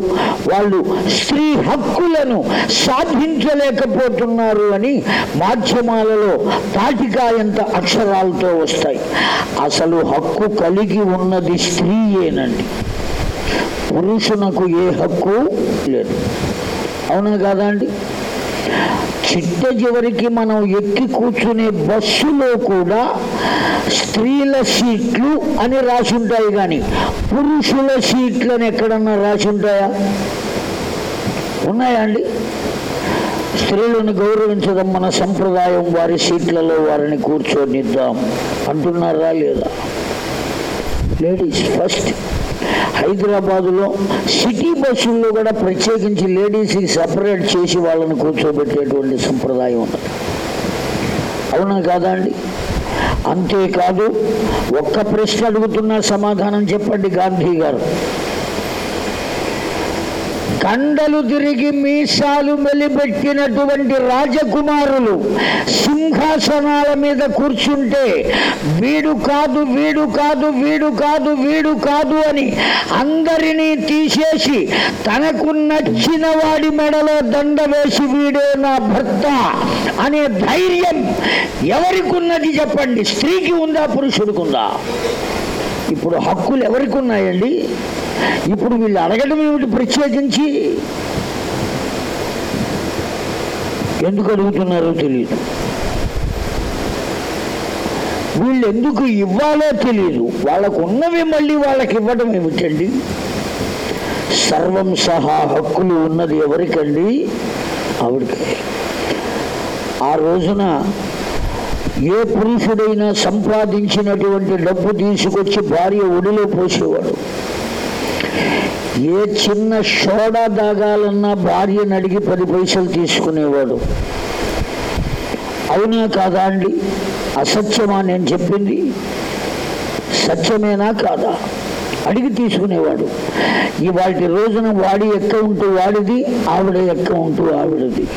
వాళ్ళు స్త్రీ హక్కులను సాధించలేకపోతున్నారు అని మాధ్యమాలలో తాటికాయంత అక్షరాలతో వస్తాయి. అసలు హక్కు కలిగి ఉన్నది స్త్రీయేనండి పురుషునకు ఏ హక్కు లేదు. అవునా కాదా అండి? చిట్ట చివరికి మనం ఎక్కి కూర్చునే బస్సులో కూడా స్త్రీల సీట్లు అని రాసి ఉంటాయి కానీ పురుషుల సీట్లు అని ఎక్కడన్నా రాసి ఉంటాయా ఉన్నాయా అండి? స్త్రీలను గౌరవించడం మన సంప్రదాయం వారి సీట్లలో వారిని కూర్చొనిద్దాం. అంటున్నారా లేదా? Ladies first. హైదరాబాదులో సిటీ బస్సుల్లో కూడా ప్రత్యేకించి లేడీస్కి సపరేట్ చేసి వాళ్ళని కూర్చోబెట్టేటువంటి సంప్రదాయం ఉన్నది. అవునా కాదా అండి? అంతేకాదు ఒక్క ప్రశ్న అడుగుతున్నా సమాధానం చెప్పండి గాంధీ గారు. కండలు తిరిగి మీసాలు మెలిపెట్టినటువంటి రాజకుమారులు సింహాసనాల మీద కూర్చుంటే వీడు కాదు వీడు కాదు వీడు కాదు వీడు కాదు అని అందరినీ తీసేసి తనకు నచ్చిన వాడి మెడలో దండ వేసి వీడే నా భర్త అనే ధైర్యం ఎవరికి ఉన్నది చెప్పండి. స్త్రీకి ఉందా పురుషుడికి ఉందా? ఇప్పుడు హక్కులు ఎవరికి ఉన్నాయండి? ఇప్పుడు వీళ్ళు అడగడం ఏమిటి ప్రత్యేకించి? ఎందుకు అడుగుతున్నారో తెలియదు వీళ్ళు ఎందుకు ఇవ్వాలో తెలియదు వాళ్ళకు ఉన్నవి మళ్ళీ వాళ్ళకి ఇవ్వడం ఏమిటండి? సర్వం సహా హక్కులు ఉన్నది ఎవరికండి? ఆవిడకే. ఆ రోజున ఏ పురుషుడైనా సంపాదించినటువంటి డబ్బు తీసుకొచ్చి భార్య ఒడిలో పోసేవాడు. ఏ చిన్న సోడా దాగాలన్నా భార్యను అడిగి పది పైసలు తీసుకునేవాడు. అవునా కాదా అండి? అసత్యమా నేను చెప్పింది? సత్యమేనా కాదా? అడిగి తీసుకునేవాడు. ఇవాటి రోజున వాడి ఎక్క ఉంటూ వాడిది ఆవిడ ఎక్క ఉంటూ ఆవిడది.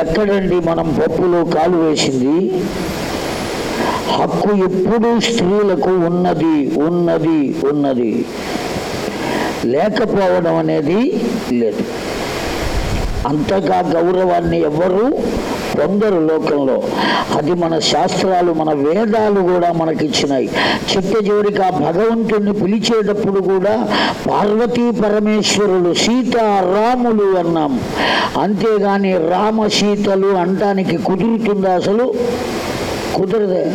ఎక్కడండి మనం పప్పులో కాలు వేసింది? హక్కు ఎప్పుడూ స్త్రీలకు ఉన్నది ఉన్నది ఉన్నది. లేకపోవడం అనేది లేదు. అంతగా గౌరవాన్ని ఎవరు పొందరు లోకంలో. అది మన శాస్త్రాలు మన వేదాలు కూడా మనకిచ్చినాయి. చిట్ట చివరికి ఆ భగవంతుణ్ణి పిలిచేటప్పుడు కూడా పార్వతీ పరమేశ్వరులు సీతారాములు అన్నాం. అంతేగాని రామ సీతలు అంటానికి కుదురుతుందా అసలు? కుదరదే.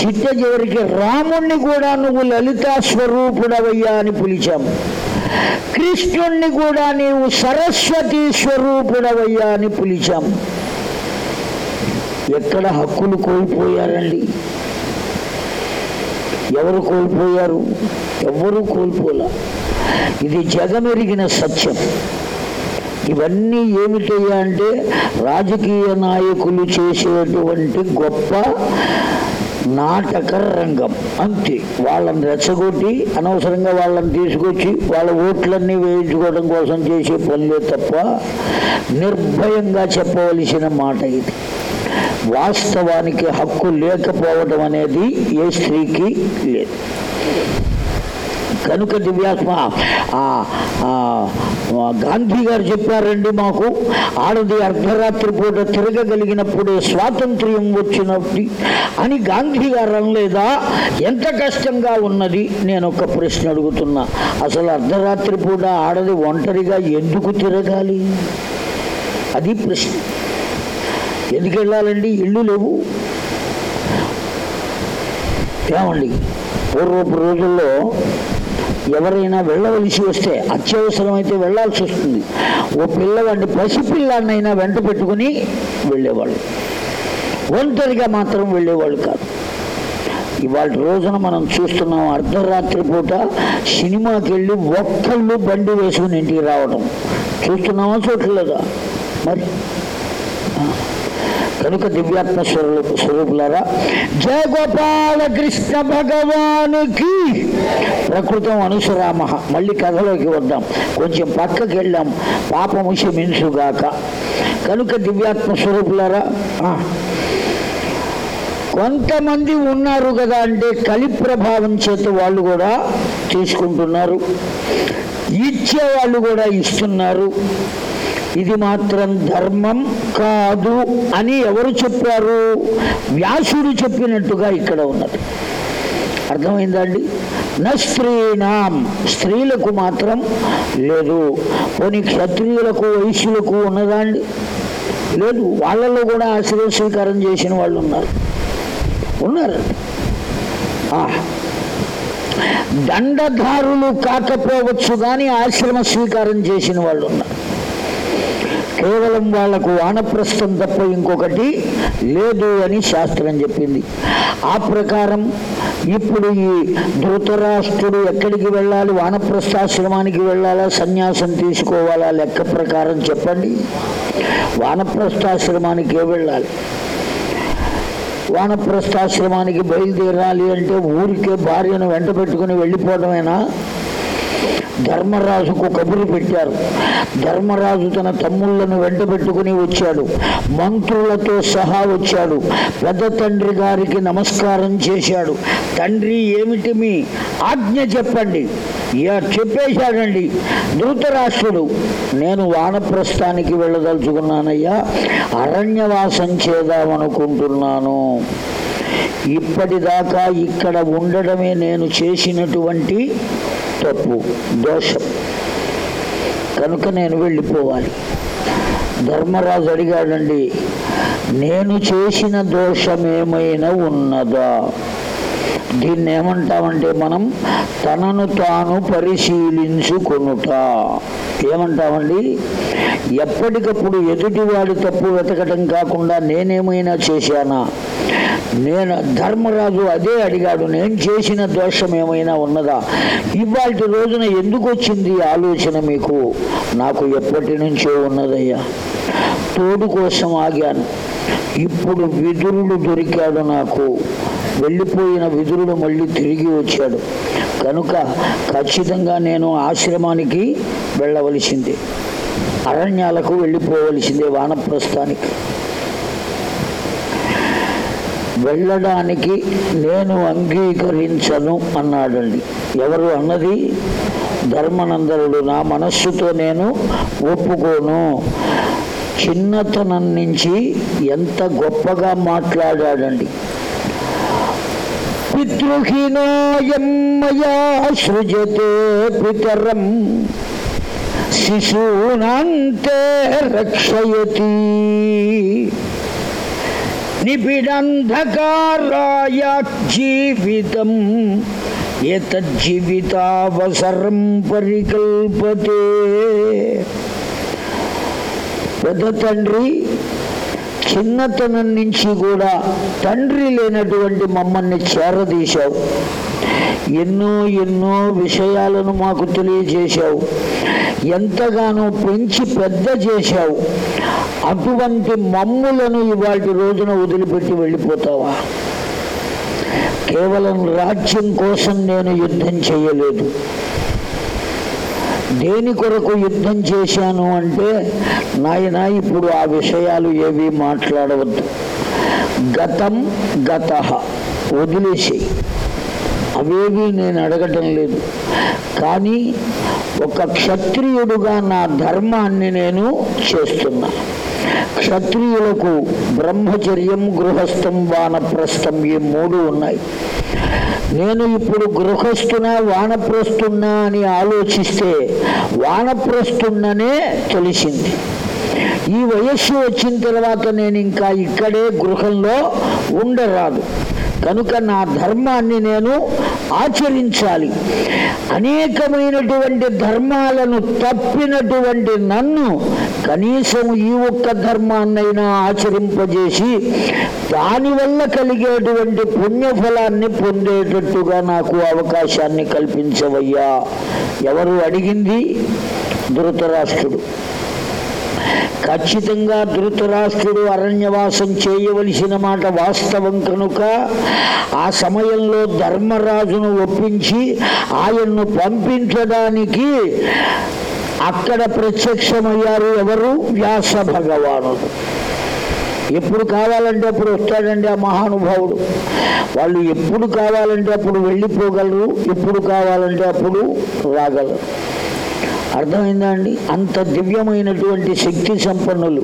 చిట్ట చివరికి రాముణ్ణి కూడా నువ్వు లలితా స్వరూపుడవయ్యా అని పిలిచాము కృష్ణుణ్ణి కూడా నీవు సరస్వతి స్వరూపుడవయ్యా అని పిలిచాము ఎక్కడ హక్కులు కోల్పోయారండి? ఎవరు కోల్పోయారు? ఎవరు కోల్పోలా. ఇది జగమెరిగిన సత్యం. ఇవన్నీ ఏమిటయ్యా అంటే రాజకీయ నాయకులు చేసేటువంటి గొప్ప నాటక రంగం అంతే. వాళ్ళని రెచ్చగొట్టి అనవసరంగా వాళ్ళని తీసుకొచ్చి వాళ్ళ ఓట్లన్నీ వేయించుకోవడం కోసం చేసే పనులే తప్ప నిర్భయంగా చెప్పవలసిన మాట ఇది. వాస్తవానికి హక్కు లేకపోవడం అనేది ఏ స్త్రీకి లేదు. కనుక దివ్యాత్మ గాంధీ గారు చెప్పారండి మాకు ఆడది అర్ధరాత్రి పూట తిరగగలిగినప్పుడే స్వాతంత్ర్యం వచ్చినప్పుడు అని గాంధీ గారు అనలేదా? ఎంత కష్టంగా ఉన్నది? నేను ఒక ప్రశ్న అడుగుతున్నా. అసలు అర్ధరాత్రి పూట ఆడది ఒంటరిగా ఎందుకు తిరగాలి? అది ప్రశ్న. ఎందుకు వెళ్ళాలండి? ఇల్లు లేవు. ఏమండి? పూర్వపు రోజుల్లో ఎవరైనా వెళ్ళవలసి వస్తే అత్యవసరమైతే వెళ్ళాల్సి వస్తుంది. ఓ పిల్లవాడిని పసిపిల్లాన్నైనా వెంట పెట్టుకుని వెళ్ళేవాళ్ళు. ఒంటరిగా మాత్రం వెళ్ళేవాళ్ళు కాదు. ఇవాళ రోజున మనం చూస్తున్నాం అర్ధరాత్రి పూట సినిమాకి వెళ్ళి ఒక్కళ్ళు బండి వేసుకుని ఇంటికి రావడం. చూస్తున్నామా చూడలేదా? మరి కనుక దివ్యాత్మ స్వరూపు స్వరూపులారా జయగోపాల కృష్ణ భగవానికి ప్రకృతం అనుసరామ మళ్ళీ కథలోకి వద్దాం. కొంచెం పక్కకి వెళ్ళాం. పాపము క్షమించుగాక. కనుక దివ్యాత్మ స్వరూపులారా కొంతమంది ఉన్నారు కదా అంటే కలి ప్రభావం చేత వాళ్ళు కూడా తీసుకుంటున్నారు. ఇచ్చే వాళ్ళు కూడా ఇస్తున్నారు. ఇది మాత్రం ధర్మం కాదు అని ఎవరు చెప్పారు? వ్యాసుడు చెప్పినట్టుగా ఇక్కడ ఉన్నది. అర్థమైందా అండి? నా స్త్రీనాం స్త్రీలకు మాత్రం లేదు. పోనీ క్షత్రియులకు వైశ్యులకు ఉన్నదా అండి? లేదు. వాళ్ళలో కూడా ఆశ్రయ స్వీకారం చేసిన వాళ్ళు ఉన్నారు. ఉన్నారు దండధారులు కాకపోవచ్చు కానీ ఆశ్రమ స్వీకారం చేసిన వాళ్ళు ఉన్నారు. కేవలం వాళ్ళకు వానప్రస్థం తప్ప ఇంకొకటి లేదు అని శాస్త్రం చెప్పింది. ఆ ప్రకారం ఇప్పుడు ఈ ధృతరాష్ట్రుడు ఎక్కడికి వెళ్ళాలి? వానప్రస్థాశ్రమానికి వెళ్ళాలా? సన్యాసం తీసుకోవాలా? లెక్క ప్రకారం చెప్పండి. వానప్రస్థాశ్రమానికే వెళ్ళాలి? వానప్రస్థాశ్రమానికి బయలుదేరాలి అంటే ఊరికే భార్యను వెంట పెట్టుకుని వెళ్ళిపోవడమేనా? ధర్మరాజుకు కబురు పెట్టారు. ధర్మరాజు తన తమ్ముళ్ళను వెంట పెట్టుకుని వచ్చాడు. మంత్రులతో సహా వచ్చాడు. పెద్ద తండ్రి గారికి నమస్కారం చేశాడు. తండ్రి ఏమిటి మీ ఆజ్ఞ చెప్పండి. ఇక చెప్పేశాడండి. ధృతరాష్ట్రుడు. నేను వానప్రస్థానికి వెళ్ళదలుచుకున్నానయ్యా. అరణ్యవాసం చేద్దామనుకుంటున్నాను. ఇప్పటిదాకా ఇక్కడ ఉండడమే నేను చేసినటువంటి తప్పు దోషం. కనుక నేను వెళ్ళిపోవాలి. ధర్మరాజు అడిగాడండి నేను చేసిన దోషం ఏమైనా ఉన్నదా? దీన్ని ఏమంటామంటే మనం తనను తాను పరిశీలించుకొనుట. ఏమంటామండి? ఎప్పటికప్పుడు ఎదుటివాడి తప్పు వెతకటం కాకుండా నేనేమైనా చేశానా? నేను ధర్మరాజు అదే అడిగాడు నేను చేసిన దోషం ఏమైనా ఉన్నదా? ఇవాళ రోజున ఎందుకు వచ్చింది ఆలోచన మీకు? నాకు ఎప్పటి నుంచో ఉన్నదయ్యా. తోడు కోసం ఆగాను. ఇప్పుడు విదురుడు దొరికాడు నాకు. వెళ్ళిపోయిన విదురుడు మళ్ళీ తిరిగి వచ్చాడు. కనుక ఖచ్చితంగా నేను ఆశ్రమానికి వెళ్ళవలసిందే. అరణ్యాలకు వెళ్ళిపోవలసిందే వానప్రస్థానికి. వెళ్ళడానికి నేను అంగీకరించను అన్నాడండి. ఎవరు అన్నది? ధర్మనందరుడు నా మనస్సుతో నేను ఒప్పుకోను. చిన్నతనం నుంచి ఎంత గొప్పగా మాట్లాడాడండి. పితృహీనోయం సృజతే పితరం. శిశూనాంతే రక్షయతి. నిబిడంధకారాయ జీవితం ఏతజ్జీవితావసరం పరికల్పతే పెద్ద తండ్రి చిన్నతనం నుంచి కూడా తండ్రి లేనటువంటి మమ్మల్ని చేరదీశావు. ఎన్నో ఎన్నో విషయాలను మాకు తెలియజేశావు. ఎంతగానో పెంచి పెద్ద చేశావు. అటువంటి మమ్ములను ఇవాటి రోజున వదిలిపెట్టి వెళ్ళిపోతావా? కేవలం రాజ్యం కోసం నేను యుద్ధం చేయలేదు. దేని కొరకు యుద్ధం చేశాను అంటే నాయన ఇప్పుడు ఆ విషయాలు ఏవి మాట్లాడవద్దు. గతం గత. వదిలేసి అవేవి నేను అడగటం లేదు. కానీ ఒక క్షత్రియుడుగా నా ధర్మాన్ని నేను చేస్తున్నా. క్షత్రియులకు బ్రహ్మచర్యం గృహస్థం వానప్రస్థం ఈ మూడు ఉన్నాయి. నేను ఇప్పుడు గృహస్థునా వానప్రస్తున్నా అని ఆలోచిస్తే వానప్రస్తున్ననే తెలిసింది. ఈ వయస్సు వచ్చిన తర్వాత నేను ఇంకా ఇక్కడే గృహంలో ఉండరాదు. కనుక నా ధర్మాన్ని నేను ఆచరించాలి. అనేకమైనటువంటి ధర్మాలను తప్పినటువంటి నన్ను కనీసం ఈ ఒక్క ధర్మాన్నైనా ఆచరింపజేసి దానివల్ల కలిగేటువంటి పుణ్యఫలాన్ని పొందేటట్టుగా నాకు అవకాశాన్ని కల్పించవయ్యా. ఎవరు అడిగింది? ధృతరాష్ట్రుడు. ఖచ్చితంగా ధృతరాష్ట్రుడు అరణ్యవాసం చేయవలసిన మాట వాస్తవం కనుక ఆ సమయంలో ధర్మరాజును ఒప్పించి ఆయన్ను పంపించడానికి అక్కడ ప్రత్యక్షమయ్యారు ఎవరు? వ్యాస భగవానుడు. ఎప్పుడు కావాలంటే అప్పుడు వస్తాడండి ఆ మహానుభావుడు. వాళ్ళు ఎప్పుడు కావాలంటే అప్పుడు వెళ్ళిపోగలరు ఎప్పుడు కావాలంటే అప్పుడు రాగలరు. అర్థమైందా అండి? అంత దివ్యమైనటువంటి శక్తి సంపన్నులు.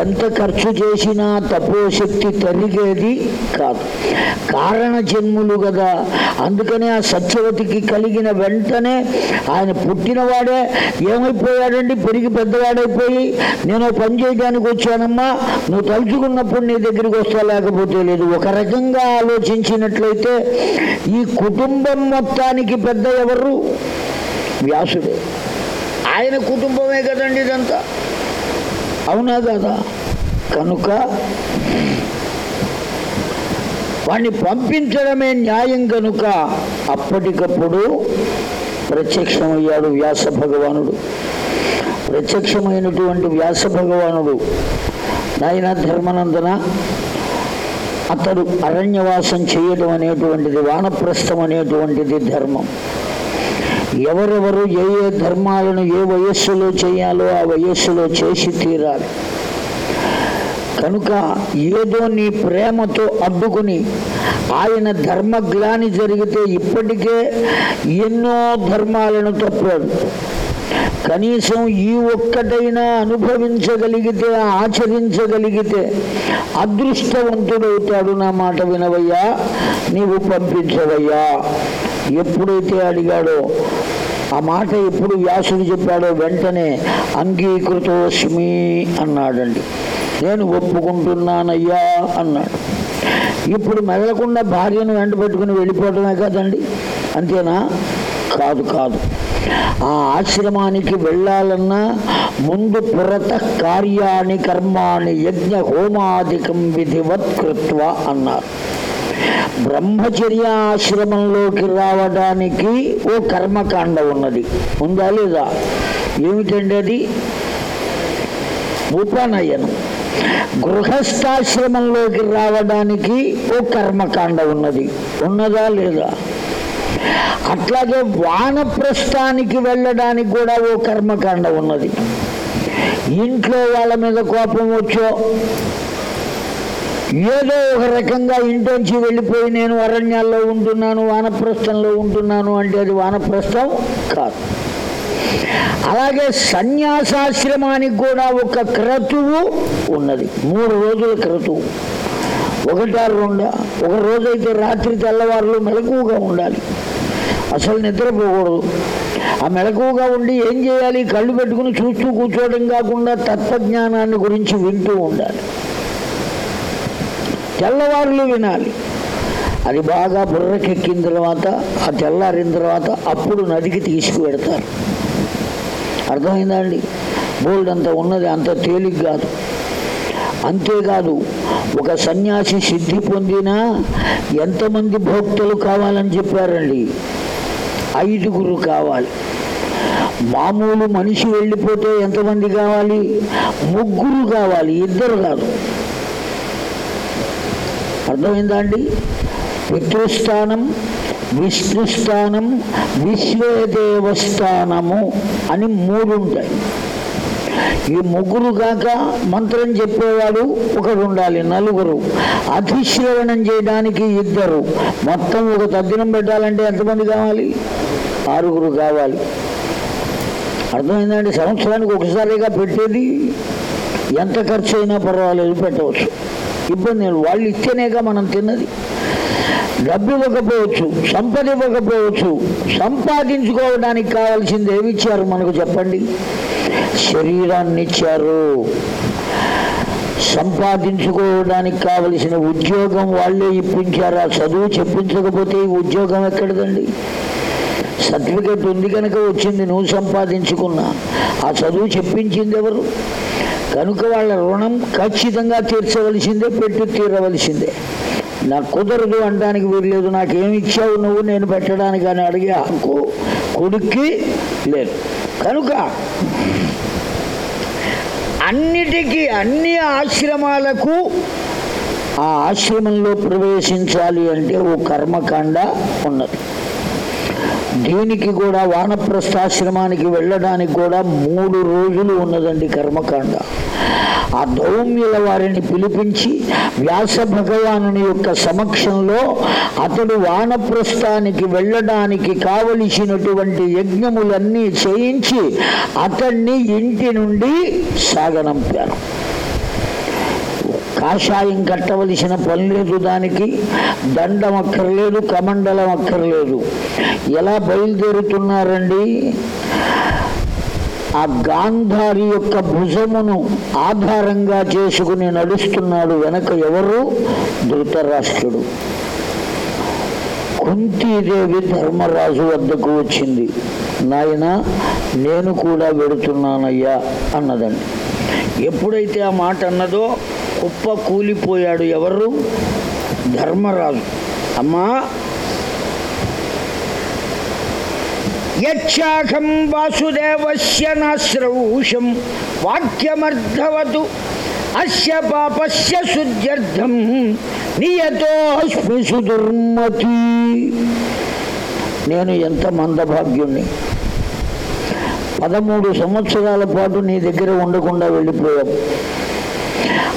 ఎంత ఖర్చు చేసినా తపోశక్తి తరిగేది కాదు. కారణ జన్ములు కదా. అందుకనే ఆ సత్యవతికి కలిగిన వెంటనే ఆయన పుట్టినవాడే ఏమైపోయాడండి? పెరిగి పెద్దవాడైపోయి నేను పని చేయడానికి వచ్చానమ్మా. నువ్వు తలుచుకున్నప్పుడు నీ దగ్గరికి వస్తా లేకపోతే లేదు. ఒక రకంగా ఆలోచించినట్లయితే ఈ కుటుంబం మొత్తానికి పెద్ద ఎవరు? వ్యాసుడే. ఆయన కుటుంబమే కదండి ఇదంతా. అవునా కదా? కనుక వాణ్ణి పంపించడమే న్యాయం కనుక అప్పటికప్పుడు ప్రత్యక్షమయ్యాడు వ్యాస భగవానుడు. ప్రత్యక్షమైనటువంటి వ్యాస భగవానుడు నాయన ధర్మనందన అతడు అరణ్యవాసం చేయడం అనేటువంటిది వానప్రస్థం అనేటువంటిది ధర్మం. ఎవరెవరు ఏ ఏ ధర్మాలను ఏ వయస్సులో చేయాలో ఆ వయస్సులో చేసి తీరాలి. కనుక ఏదో నీ ప్రేమతో అడ్డుకుని ఆయన ధర్మగ్లాని జరిగితే ఇప్పటికే ఎన్నో ధర్మాలను తప్పాడు. కనీసం ఈ ఒక్కటైనా అనుభవించగలిగితే ఆచరించగలిగితే అదృష్టవంతుడవుతాడు నా మాట వినవయ్యా నీవు పంపించవయ్యా. ఎప్పుడైతే అడిగాడో ఆ మాట ఎప్పుడు వ్యాసుడు చెప్పాడో వెంటనే అంగీకృతోస్మి అన్నాడండి. నేను ఒప్పుకుంటున్నానయ్యా అన్నాడు. ఇప్పుడు మెదలకుండా భార్యను వెంట పెట్టుకుని వెళ్ళిపోవటమే కదండి. అంతేనా? కాదు కాదు. ఆ ఆశ్రమానికి వెళ్ళాలన్నా ముందు పురత కార్యాణి కర్మాణి యజ్ఞ హోమాదికం విధివత్ కృత్వ అన్నారు. బ్రహ్మచర్య ఆశ్రమంలోకి రావడానికి ఓ కర్మకాండ ఉన్నది. ఉందా లేదా? ఏమిటండి అది ఉపనయనం. గృహస్థాశ్రమంలోకి రావడానికి ఓ కర్మకాండ ఉన్నది. ఉన్నదా లేదా? అట్లాగే వానప్రస్థానికి వెళ్ళడానికి కూడా ఓ కర్మకాండ ఉన్నది. ఇంట్లో వాళ్ళ మీద కోపం వచ్చో ఏదో ఒక రకంగా ఇంటోంచి వెళ్ళిపోయి నేను అరణ్యాల్లో ఉంటున్నాను వానప్రస్థంలో ఉంటున్నాను అంటే అది వానప్రస్థం కాదు. అలాగే సన్యాసాశ్రమానికి కూడా ఒక క్రతువు ఉన్నది మూడు రోజుల క్రతువు. ఒకటా రెండా ఒక రోజైతే రాత్రి తెల్లవారులు మెలకువగా ఉండాలి. అసలు నిద్రపోకూడదు. ఆ మెలకువగా ఉండి ఏం చేయాలి? కళ్ళు పెట్టుకుని చూస్తూ కూర్చోవడం కాకుండా తత్వజ్ఞానాన్ని గురించి వింటూ ఉండాలి. తెల్లవారులు వినాలి. అది బాగా బుర్రకెక్కిన తర్వాత ఆ తెల్లారిన తర్వాత అప్పుడు నదికి తీసుకువెడతారు అర్థమైందా అండి? బోల్డ్ అంత ఉన్నది అంత తేలిక కాదు. అంతేకాదు ఒక సన్యాసి సిద్ధి పొందినా ఎంతమంది భోక్తలు కావాలని చెప్పారండి? ఐదుగురు కావాలి. మామూలు మనిషి వెళ్ళిపోతే ఎంతమంది కావాలి? ముగ్గురు కావాలి ఇద్దరు కాదు. అర్థమైందా అండి పితృస్థానం విష్ణుస్థానం విశ్వేదేవస్థానము అని మూడు ఉంటాయి ఈ ముగ్గురు కాక మంత్రం చెప్పేవాడు ఒకడు ఉండాలి నలుగురు. అధిశ్రవణం చేయడానికి ఇద్దరు. మొత్తం ఒక తద్దినం పెట్టాలంటే ఎంతమంది కావాలి? ఆరుగురు కావాలి. అర్థమైందండి? సంవత్సరానికి ఒకసారిగా పెట్టేది ఎంత ఖర్చు అయినా పర్వాలేదు పెట్టవచ్చు. ఇబ్బంది వాళ్ళు ఇస్తేనేగా మనం తిన్నది. డబ్బు ఇవ్వకపోవచ్చు సంపద ఇవ్వకపోవచ్చు సంపాదించుకోవడానికి కావాల్సింది ఏమి ఇచ్చారు మనకు చెప్పండి? శరీరాన్ని ఇచ్చారు. సంపాదించుకోవడానికి కావలసిన ఉద్యోగం వాళ్ళే ఇప్పించారు. ఆ చదువు చెప్పించకపోతే ఈ ఉద్యోగం ఎక్కడదండి? సర్టిఫికెట్ ఉంది కనుక వచ్చింది నువ్వు సంపాదించుకున్నా. ఆ చదువు చెప్పించింది ఎవరు? కనుక వాళ్ళ రుణం ఖచ్చితంగా తీర్చవలసిందే పెట్టి తీరవలసిందే. నాకు కుదరదు అనడానికి వీరలేదు నాకేమి ఇచ్చావు నువ్వు నేను పెట్టడానికి అని అడిగే హక్కు కొడుక్కి లేదు. కనుక అన్నిటికీ అన్ని ఆశ్రమాలకు ఆ ఆశ్రమంలో ప్రవేశించాలి అంటే ఓ కర్మకాండ ఉన్నది. దీనికి కూడా వానప్రస్థాశ్రమానికి వెళ్ళడానికి కూడా మూడు రోజులు ఉన్నదండి కర్మకాండ. ఆ దౌమ్యుల వారిని పిలిపించి వ్యాస భగవానుని యొక్క సమక్షంలో అతడు వానప్రస్థానికి వెళ్ళడానికి కావలసినటువంటి యజ్ఞములన్నీ చేయించి అతన్ని ఇంటి నుండి సాగనంపారు కాషాయం కట్టవలసిన పని లేదు దానికి దండం అక్కర్లేదు కమండలం అక్కర్లేదు. ఎలా బయలుదేరుతున్నారండి? ఆ గాంధారి యొక్క భుజమును ఆధారంగా చేసుకుని నడుస్తున్నాడు వెనక ఎవరు? ధృతరాష్ట్రుడు. కుంతీదేవి ధర్మరాజు వద్దకు వచ్చింది. నాయన నేను కూడా వెడుతున్నానయ్యా అన్నదండి. ఎప్పుడైతే ఆ మాట అన్నదో కుప్ప కూలిపోయాడు ఎవరు? ధర్మరాజు. అమ్మా! యక్షాఖం వాసుదేవస్య నాశ్రౌషం వాక్యమర్థవతు అస్య పాపస్య శుద్ధ్యర్థం నియతోస్మి సుదుర్మతి. నేను ఎంత మందభాగ్యుణ్ణి? పదమూడు సంవత్సరాల పాటు నీ దగ్గర ఉండకుండా వెళ్ళిపోయాం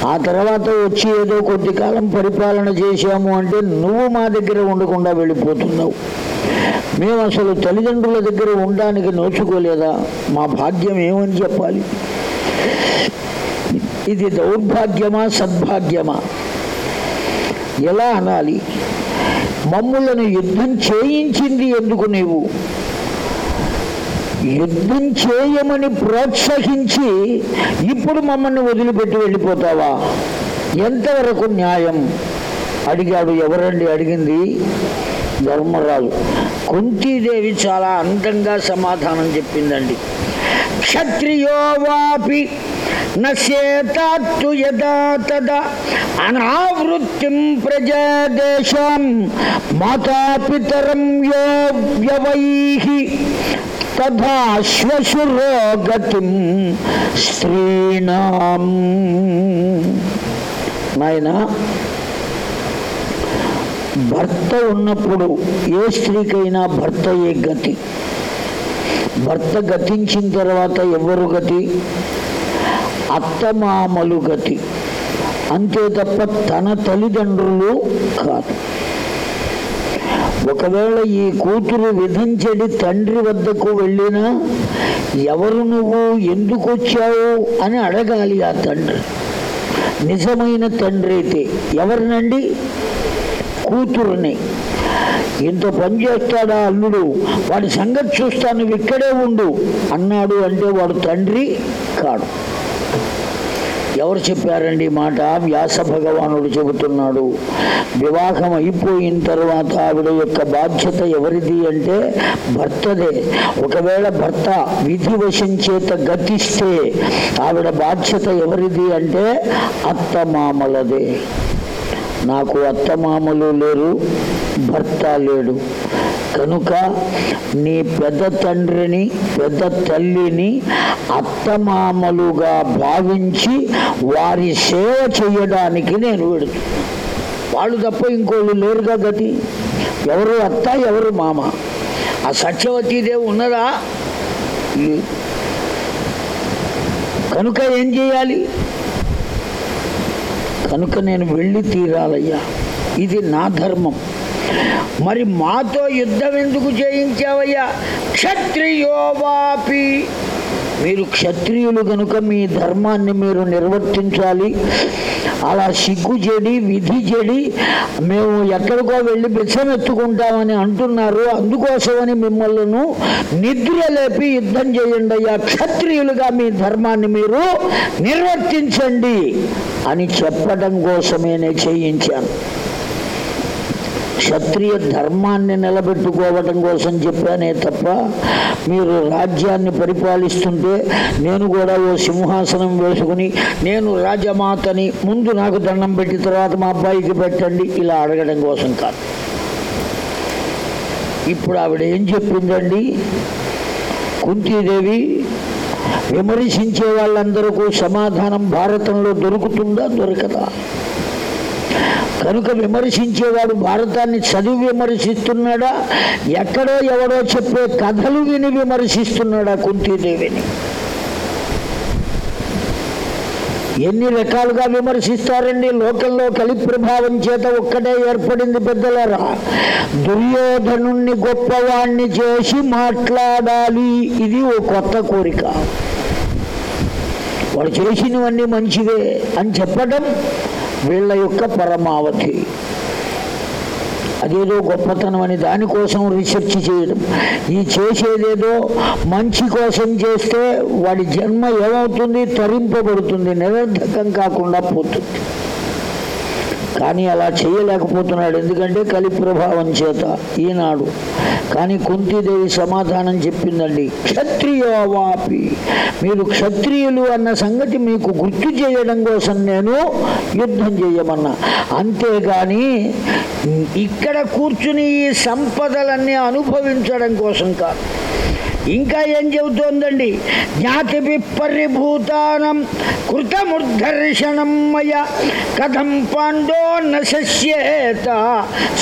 ఆ తర్వాత వచ్చి ఏదో కొద్ది కాలం పరిపాలన చేశాము అంటే నువ్వు మా దగ్గర ఉండకుండా వెళ్ళిపోతున్నావు. మేము అసలు తల్లిదండ్రుల దగ్గర ఉండడానికి నోచుకోలేదా? మా భాగ్యం ఏమని చెప్పాలి? ఇది దౌర్భాగ్యమా సద్భాగ్యమా? ఎలా అనాలి? మమ్ములను యుద్ధం చేయించింది ఎందుకు నీవు? యుద్ధం చేయమని ప్రోత్సహించి ఇప్పుడు మమ్మల్ని వదిలిపెట్టి వెళ్ళిపోతావా? ఎంతవరకు న్యాయం? అడిగాడు ఎవరండి అడిగింది? ధర్మరాజు. కుంతీదేవి చాలా అందంగా సమాధానం చెప్పిందండి. క్షత్రియో వాపి నశ్యేతాత్తు యదా తదా అనావృత్తిం ప్రజాదేశం మాతాపితరం యో వ్యవై తథా శ్వశురో గతిం స్త్రీణాం నాయనా భర్త ఉన్నప్పుడు ఏ స్త్రీకైనా భర్త ఏ గతి? భర్త గతించిన తర్వాత ఎవరు గతి? అత్తమామలు గతి. అంతే తప్ప తన తల్లిదండ్రులు కాదు. ఒకవేళ ఈ కూతురు విధించడి తండ్రి వద్దకు వెళ్ళినా ఎవరు నువ్వు ఎందుకు వచ్చావు అని అడగాలి ఆ తండ్రి. నిజమైన తండ్రి అయితే ఎవరినండి? కూతురుని. ఇంత పని చేస్తాడా అల్లుడు? వాడి సంగతి చూస్తాను ఇక్కడే ఉండు అన్నాడు అంటే వాడు తండ్రి కాడు. ఎవరు చెప్పారండి మాట? వ్యాస భగవానుడు చెబుతున్నాడు. వివాహం అయిపోయిన తర్వాత ఆవిడ యొక్క బాధ్యత ఎవరిది అంటే భర్తదే. ఒకవేళ భర్త విధివశం చేత గతిస్తే ఆవిడ బాధ్యత ఎవరిది అంటే అత్తమామలదే. నాకు అత్తమామలు లేరు భర్త లేడు. కనుక నీ పెద్ద తండ్రిని పెద్ద తల్లిని అత్తమామలుగా భావించి వారి సేవ చేయడానికి నేను వెడుతు వాళ్ళు తప్ప ఇంకోళ్ళు లేరుగా గతి. ఎవరు అత్త ఎవరు మామ. ఆ సత్యవతీదేవి ఉన్నదా? కనుక ఏం చేయాలి? కనుక నేను వెళ్ళి తీరాలయ్యా. ఇది నా ధర్మం. మరి మాతో యుద్ధం ఎందుకు చేయించావయ్యా? క్షత్రియోవాపి. మీరు క్షత్రియులు కనుక మీ ధర్మాన్ని మీరు నిర్వర్తించాలి అలా సిగ్గు చెడి విధి చెడి మేము ఎక్కడికో వెళ్ళి బిచ్చం ఎత్తుకుంటామని అంటున్నారు. అందుకోసమని మిమ్మల్ని నిద్ర లేపి యుద్ధం చేయండి అయ్యా. క్షత్రియులుగా మీ ధర్మాన్ని మీరు నిర్వర్తించండి అని చెప్పడం కోసమే నేను చేయించాను. క్షత్రియ ధర్మాన్ని నిలబెట్టుకోవటం కోసం చెప్పానే తప్ప మీరు రాజ్యాన్ని పరిపాలిస్తుంటే నేను కూడా ఓ సింహాసనం వేసుకుని నేను రాజమాతని ముందు నాకు దండం పెట్టి తర్వాత మా అబ్బాయికి పెట్టండి ఇలా అడగడం కోసం కాదు. ఇప్పుడు ఆవిడ ఏం చెప్పిందండి? కుంతీదేవి విమర్శించే వాళ్ళందరికీ సమాధానం భారతంలో దొరుకుతుందా దొరకదా? కనుక విమర్శించేవాడు భారతాన్ని చదివి విమర్శిస్తున్నాడా? ఎక్కడో ఎవడో చెప్పే కథలు విని విమర్శిస్తున్నాడా కుంతీదేవిని? ఎన్ని రకాలుగా విమర్శిస్తారండి? లోకల్లో కలి ప్రభావం చేత ఒక్కటే ఏర్పడింది పెద్దలరా. దుర్యోధనుణ్ణి గొప్పవాణ్ణి చేసి మాట్లాడాలి. ఇది ఓ కొత్త కోరిక. వాడు చేసినవన్నీ మంచివే అని చెప్పడం వీళ్ళ యొక్క పరమావధి. అదేదో గొప్పతనం అని దానికోసం రీసెర్చ్ చేయడం. ఈ చేసేదేదో మంచి కోసం చేస్తే వాడి జన్మ ఏమవుతుంది? తరింపబడుతుంది నిరర్ధకం కాకుండా పోతుంది. కానీ అలా చేయలేకపోతున్నాడు. ఎందుకంటే కలి ప్రభావం చేత ఈనాడు. కానీ కుంతీదేవి సమాధానం చెప్పిందండి క్షత్రియోవాపి మీరు క్షత్రియులు అన్న సంగతి మీకు గుర్తు చేయడం కోసం నేను యుద్ధం చేయమన్నా. అంతేగాని ఇక్కడ కూర్చుని ఈ సంపదలన్నీ అనుభవించడం కోసం కాదు. ఇంకా ఏం చెబుతోందండి? జ్ఞాతి విపరిభూతానం కృతముర్ధర్షణం మయ కథం పాండో నశ్యేత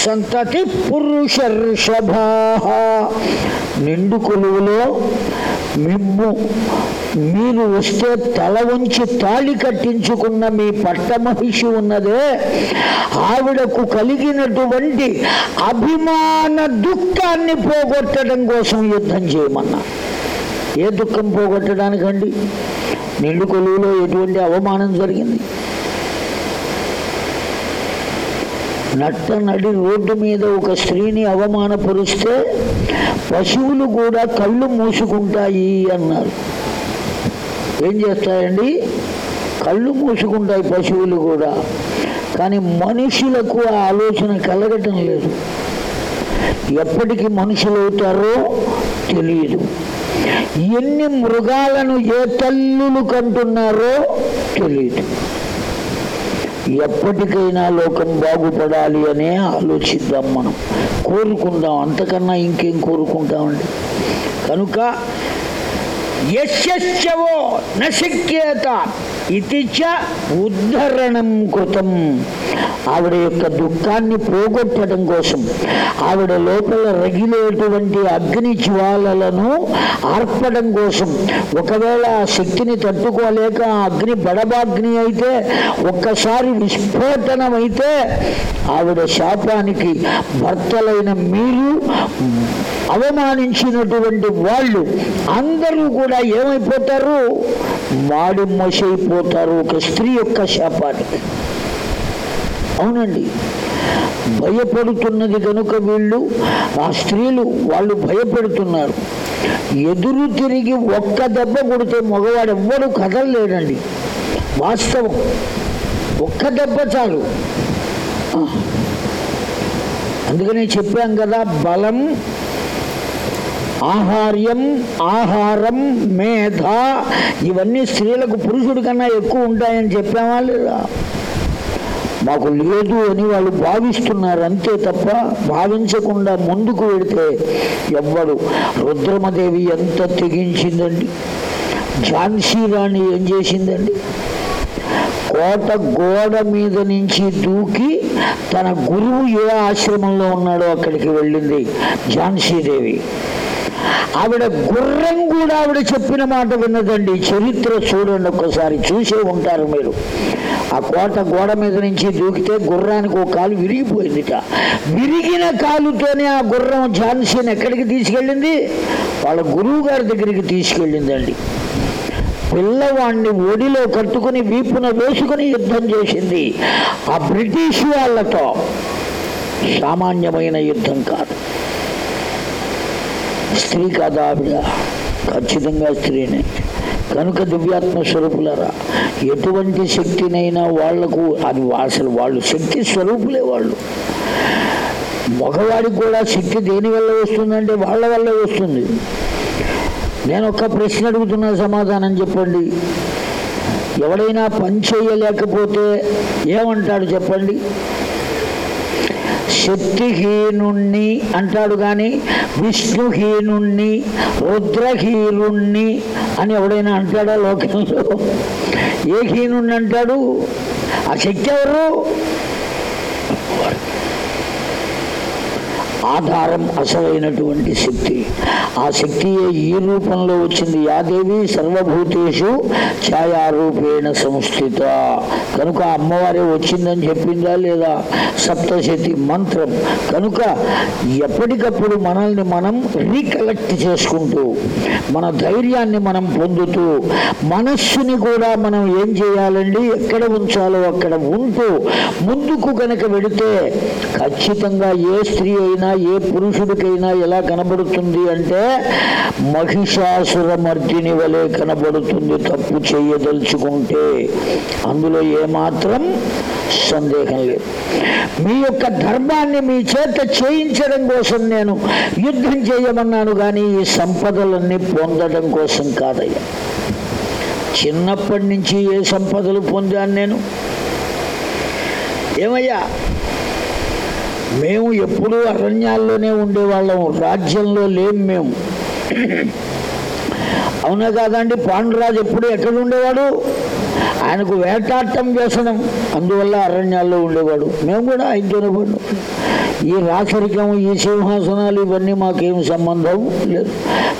సంతతి పురుషర్షభా. నిండు కొలువులో మిమ్ము మీరు వస్తే తల వంచి తాళి కట్టించుకున్న మీ పట్టమహిషి ఉన్నదే ఆవిడకు కలిగినటువంటి అభిమాన దుఃఖాన్ని పోగొట్టడం కోసం యుద్ధం పోగొట్టుకున్నా ఏ దుఃఖం పోగొట్టడానికండి? నిండు కొలువులో ఎటువంటి అవమానం జరిగింది? నట్ట నడి రోడ్డు మీద ఒక స్త్రీని అవమానపరుస్తే పశువులు కూడా కళ్ళు మూసుకుంటాయి అన్నారు. ఏం చేస్తాయండి? కళ్ళు మూసుకుంటాయి పశువులు కూడా. కానీ మనుషులకు ఆ ఆలోచన కలగటం లేదు. ఎప్పటికి మనుషులు అవుతారో తెలియదు ఎన్ని మృగాలను ఏ తల్లులు కంటున్నారో తెలియదు ఎప్పటికైనా లోకం బాగుపడాలి అనే ఆలోచిద్దాం మనం. కోరుకుందాం. అంతకన్నా ఇంకేం కోరుకుంటామండి? కనుక యశస్యవో నశక్యేత. ఇది చ ఉద్ధరణం కృతం. ఆవిడ యొక్క దుఃఖాన్ని పోగొట్టడం కోసం ఆవిడ లోపల రగిలేటువంటి అగ్ని జ్వాలలను ఆర్పడం కోసం ఒకవేళ ఆ శక్తిని తట్టుకోలేక ఆ అగ్ని బడబాగ్ని అయితే ఒక్కసారి విస్ఫోటనమైతే ఆవిడ శాపానికి భర్తలైన మీరు అవమానించినటువంటి వాళ్ళు అందరూ కూడా ఏమైపోతారు? మాడి మోసైపోతారు ఒక స్త్రీ యొక్క శాపానికి అవునండి. భయపడుతున్నది కనుక వీళ్ళు ఆ స్త్రీలు వాళ్ళు భయపెడుతున్నారు. ఎదురు తిరిగి ఒక్క దెబ్బ కొడితే మగవాడు ఎవ్వడు కదలలేడండి. వాస్తవం. ఒక్క దెబ్బ చాలు. అందుకనే చెప్పాం కదా బలం ఆహార్యం ఆహారం మేధ ఇవన్నీ స్త్రీలకు పురుషుడి కన్నా ఎక్కువ ఉంటాయని చెప్పామా లేదా? మాకు లేదు అని వాళ్ళు భావిస్తున్నారు అంతే తప్ప భావించకుండా ముందుకు వెడితే ఎవ్వడు రుద్రమదేవి ఎంత తెగించిందండి. ఝాన్సీ రాణి ఏం చేసిందండి? కోట గోడ మీద నుంచి దూకి తన గురువు ఏ ఆశ్రమంలో ఉన్నాడో అక్కడికి వెళ్ళింది ఝాన్సీదేవి. ఆవిడ గుర్రం కూడా ఆవిడ చెప్పిన మాట విన్నదండి. చరిత్ర చూడండి ఒక్కసారి చూసే ఉంటారు మీరు. ఆ కోట గోడ మీద నుంచి దూకితే గుర్రానికి ఒక కాలు విరిగిపోయిందిట. విరిగిన కాలుతోనే ఆ గుర్రం ఝాన్సీని ఎక్కడికి తీసుకెళ్ళింది? వాళ్ళ గురువు గారి దగ్గరికి తీసుకెళ్ళిందండి. పిల్లవాడిని ఒడిలో కట్టుకుని వీపున వేసుకుని యుద్ధం చేసింది. ఆ బ్రిటిష్ వాళ్ళతో సామాన్యమైన యుద్ధం కాదు. స్త్రీ కాదా ఆవిడ ఖచ్చితంగా స్త్రీనే. కనుక దివ్యాత్మ స్వరూపులరా ఎటువంటి శక్తినైనా వాళ్ళకు అది అసలు వాళ్ళు శక్తి స్వరూపులే వాళ్ళు. మగవాడికి కూడా శక్తి దేని వల్ల వస్తుందంటే వాళ్ళ వల్ల వస్తుంది. నేను ఒక ప్రశ్న అడుగుతున్నా సమాధానం చెప్పండి. ఎవడైనా పని చేయలేకపోతే ఏమంటాడు చెప్పండి? శక్తిహీనుణ్ణి అంటాడు కానీ విష్ణుహీనుణ్ణి రుద్రహీనుణ్ణి అని ఎవడైనా అంటాడా లోకంలో? ఏ హీనుణ్ణి అంటాడు? ఆ శక్తి ఎవరు? ఆధారం అసలైనటువంటి శక్తి. ఆ శక్తియే ఈ రూపంలో వచ్చింది. యాదేవి సర్వభూతేషు ఛాయారూపేణ సంస్థిత. కనుక అమ్మవారే వచ్చిందని చెప్పిందా లేదా? సప్తశతి మంత్రం. కనుక ఎప్పటికప్పుడు మనల్ని మనం రీకలెక్ట్ చేసుకుంటూ మన ధైర్యాన్ని మనం పొందుతూ మనస్సుని కూడా మనం ఏం చేయాలండి? ఎక్కడ ఉంచాలో అక్కడ ఉంటూ ముందుకు కనుక వెళితే ఖచ్చితంగా ఏ స్త్రీ అయినా ఏ పురుషుడికైనా ఎలా కనబడుతుంది అంటే మహిషాసురమర్దిని వలె కనబడుతుంది తప్పు చేయదలుచుకుంటే. అందులో ఏమాత్రం సందేహం లేదు. మీ యొక్క ధర్మాన్ని మీ చేత చేయించడం కోసం నేను యుద్ధం చేయమన్నాను కానీ ఈ సంపదలన్నీ పొందడం కోసం కాదయ్యా. చిన్నప్పటి నుంచి ఏ సంపదలు పొందాను నేను? ఏమయ్యా? మేము ఎప్పుడూ అరణ్యాల్లోనే ఉండేవాళ్ళం రాజ్యంలో లేం మేము. అవునా కాదండి పాండురాజు ఎప్పుడు ఎక్కడ ఉండేవాడు? ఆయనకు వేటాటం వ్యసనం అందువల్ల అరణ్యాల్లో ఉండేవాడు. మేము కూడా ఆయనతోనే పడ్డాం ఈ రాచరికం ఈ సింహాసనాలు ఇవన్నీ మాకేం సంబంధం లేదు.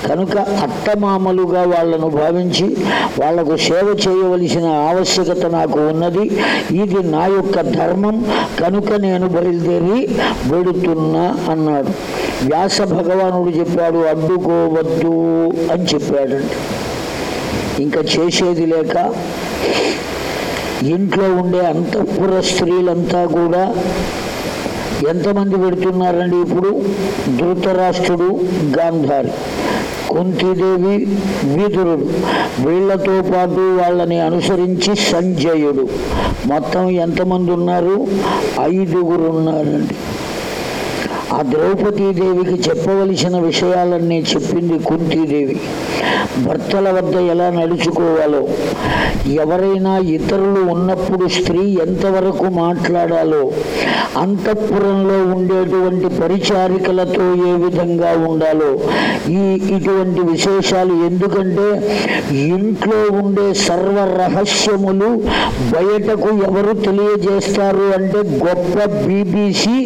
కనుక అత్తమామలుగా వాళ్ళను భావించి వాళ్ళకు సేవ చేయవలసిన ఆవశ్యకత నాకు ఉన్నది. ఇది నా యొక్క ధర్మం. కనుక నేను బయలుదేరి వెడుతున్నా అన్నాడు. వ్యాస భగవానుడు చెప్పాడు అడ్డుకోవద్దు అని చెప్పాడండి ఇంకా చేసేది లేక ఇంట్లో ఉండే అంతఃపుర స్త్రీలంతా కూడా ఎంతమంది పెడుతున్నారండి ఇప్పుడు? ధృతరాష్ట్రుడు గాంధారి కుంతిదేవి విదురుడు. వీళ్ళతో పాటు వాళ్ళని అనుసరించి సంజయుడు. మొత్తం ఎంతమంది ఉన్నారు? ఐదుగురు ఉన్నారండి. ఆ ద్రౌపదీదేవికి చెప్పవలసిన విషయాలన్నీ చెప్పింది కుంతీదేవి. భర్తల వద్ద ఎలా నడుచుకోవాలో ఎవరైనా ఇతరులు ఉన్నప్పుడు స్త్రీ ఎంతవరకు మాట్లాడాలో అంతఃపురంలో ఉండేటువంటి పరిచారికలతో ఏ విధంగా ఉండాలో ఈ ఇటువంటి విశేషాలు ఎందుకంటే ఇంట్లో ఉండే సర్వ రహస్యములు బయటకు ఎవరు తెలియజేస్తారు అంటే గొప్ప బీబీసీ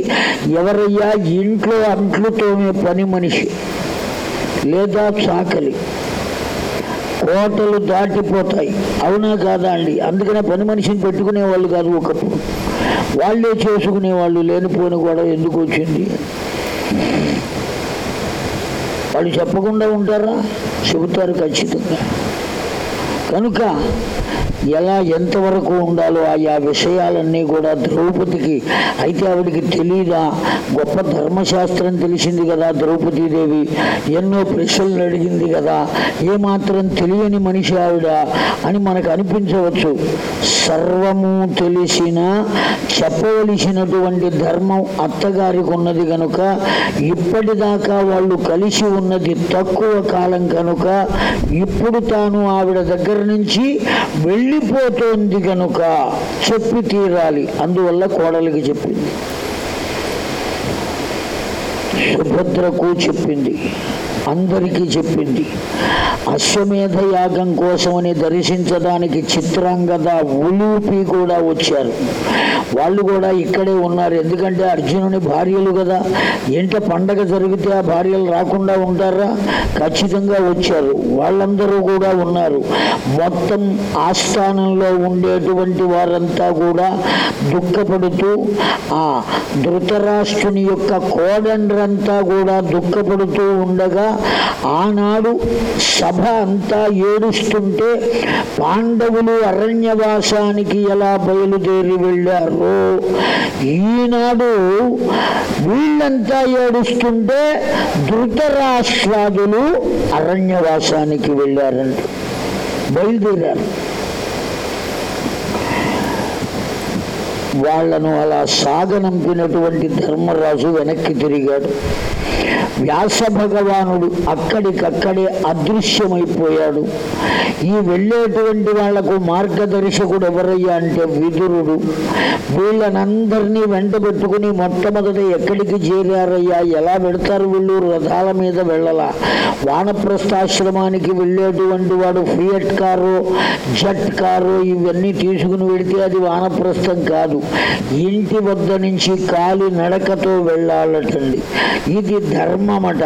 ఎవరయ్యా ఇంట్లో అంట్లు తోమే పని మనిషి లేదా చాకలి. కోటలు దాటిపోతాయి. అవునా కాదా అండి? అందుకనే పని మనిషిని పెట్టుకునే వాళ్ళు కాదు ఒకప్పుడు. వాళ్ళే చేసుకునే వాళ్ళు లేనిపోయిన కూడా ఎందుకు వచ్చింది? వాళ్ళు చెప్పకుండా ఉంటారా? చెబుతారు ఖచ్చితంగా. కనుక ఎలా ఎంతవరకు ఉండాలో ఆయా విషయాలన్నీ కూడా ద్రౌపదికి అయితే ఆవిడికి తెలియదా గొప్ప ధర్మశాస్త్రం తెలిసింది కదా ద్రౌపదీదేవి. ఎన్నో ప్రశ్నలు అడిగింది కదా. ఏమాత్రం తెలియని మనిషి ఆవిడ అని మనకు అనిపించవచ్చు. సర్వము తెలిసిన చెప్పవలసినటువంటి ధర్మం అత్తగారికి ఉన్నది కనుక ఇప్పటిదాకా వాళ్ళు కలిసి ఉన్నది తక్కువ కాలం కనుక ఇప్పుడు తాను ఆవిడ దగ్గర నుంచి వెళ్ళిపోతోంది కనుక చెప్పి తీరాలి. అందువల్ల కోడలికి చెప్పింది. సుభద్రకు చెప్పింది. అందరికీ చెప్పింది. అశ్వమేధ యాగం కోసమని దర్శించడానికి చిత్రాంగద ఉలూపి కూడా వచ్చారు. వాళ్ళు కూడా ఇక్కడే ఉన్నారు. ఎందుకంటే అర్జునుని భార్యలు కదా. ఎంట పండగ జరిగితే ఆ భార్యలు రాకుండా ఉంటారా? ఖచ్చితంగా వచ్చారు. వాళ్ళందరూ కూడా ఉన్నారు. మొత్తం ఆస్థానంలో ఉండేటువంటి వారంతా కూడా దుఃఖపడుతూ ఆ ధృతరాష్ట్రుని యొక్క కోడండ్రంతా కూడా దుఃఖపడుతూ ఉండగా ఆనాడు సభ అంతా ఏడుస్తుంటే పాండవులు అరణ్యవాసానికి ఎలా బయలుదేరి వెళ్ళారో ఈనాడు వీళ్ళంతా ఏడుస్తుంటే ధృతరాష్ట్రాదులు అరణ్యవాసానికి వెళ్ళారంట బయలుదేరారు. వాళ్ళను అలా సాగనంపినటువంటి ధర్మరాజు వెనక్కి తిరిగాడు. వ్యాస భగవానుడు అక్కడికక్కడే అదృశ్యమైపోయాడు. ఈ వెళ్ళేటువంటి వాళ్ళకు మార్గదర్శకుడు ఎవరయ్యా అంటే విదురుడు. వీళ్ళనందరినీ వెంట పెట్టుకుని మొట్టమొదట ఎక్కడికి చేరారయ్యా? ఎలా పెడతారు వీళ్ళు? రథాల మీద వెళ్ళలా? వానప్రస్థాశ్రమానికి వెళ్ళేటువంటి వాడు ఫియట్ కారు జట్ కారు ఇవన్నీ తీసుకుని వెడితే అది వానప్రస్థం కాదు. ఇంటి వద్ద నుంచి కాలి నడకతో వెళ్ళాలటండి. ఇది ధర్మ ధర్మమట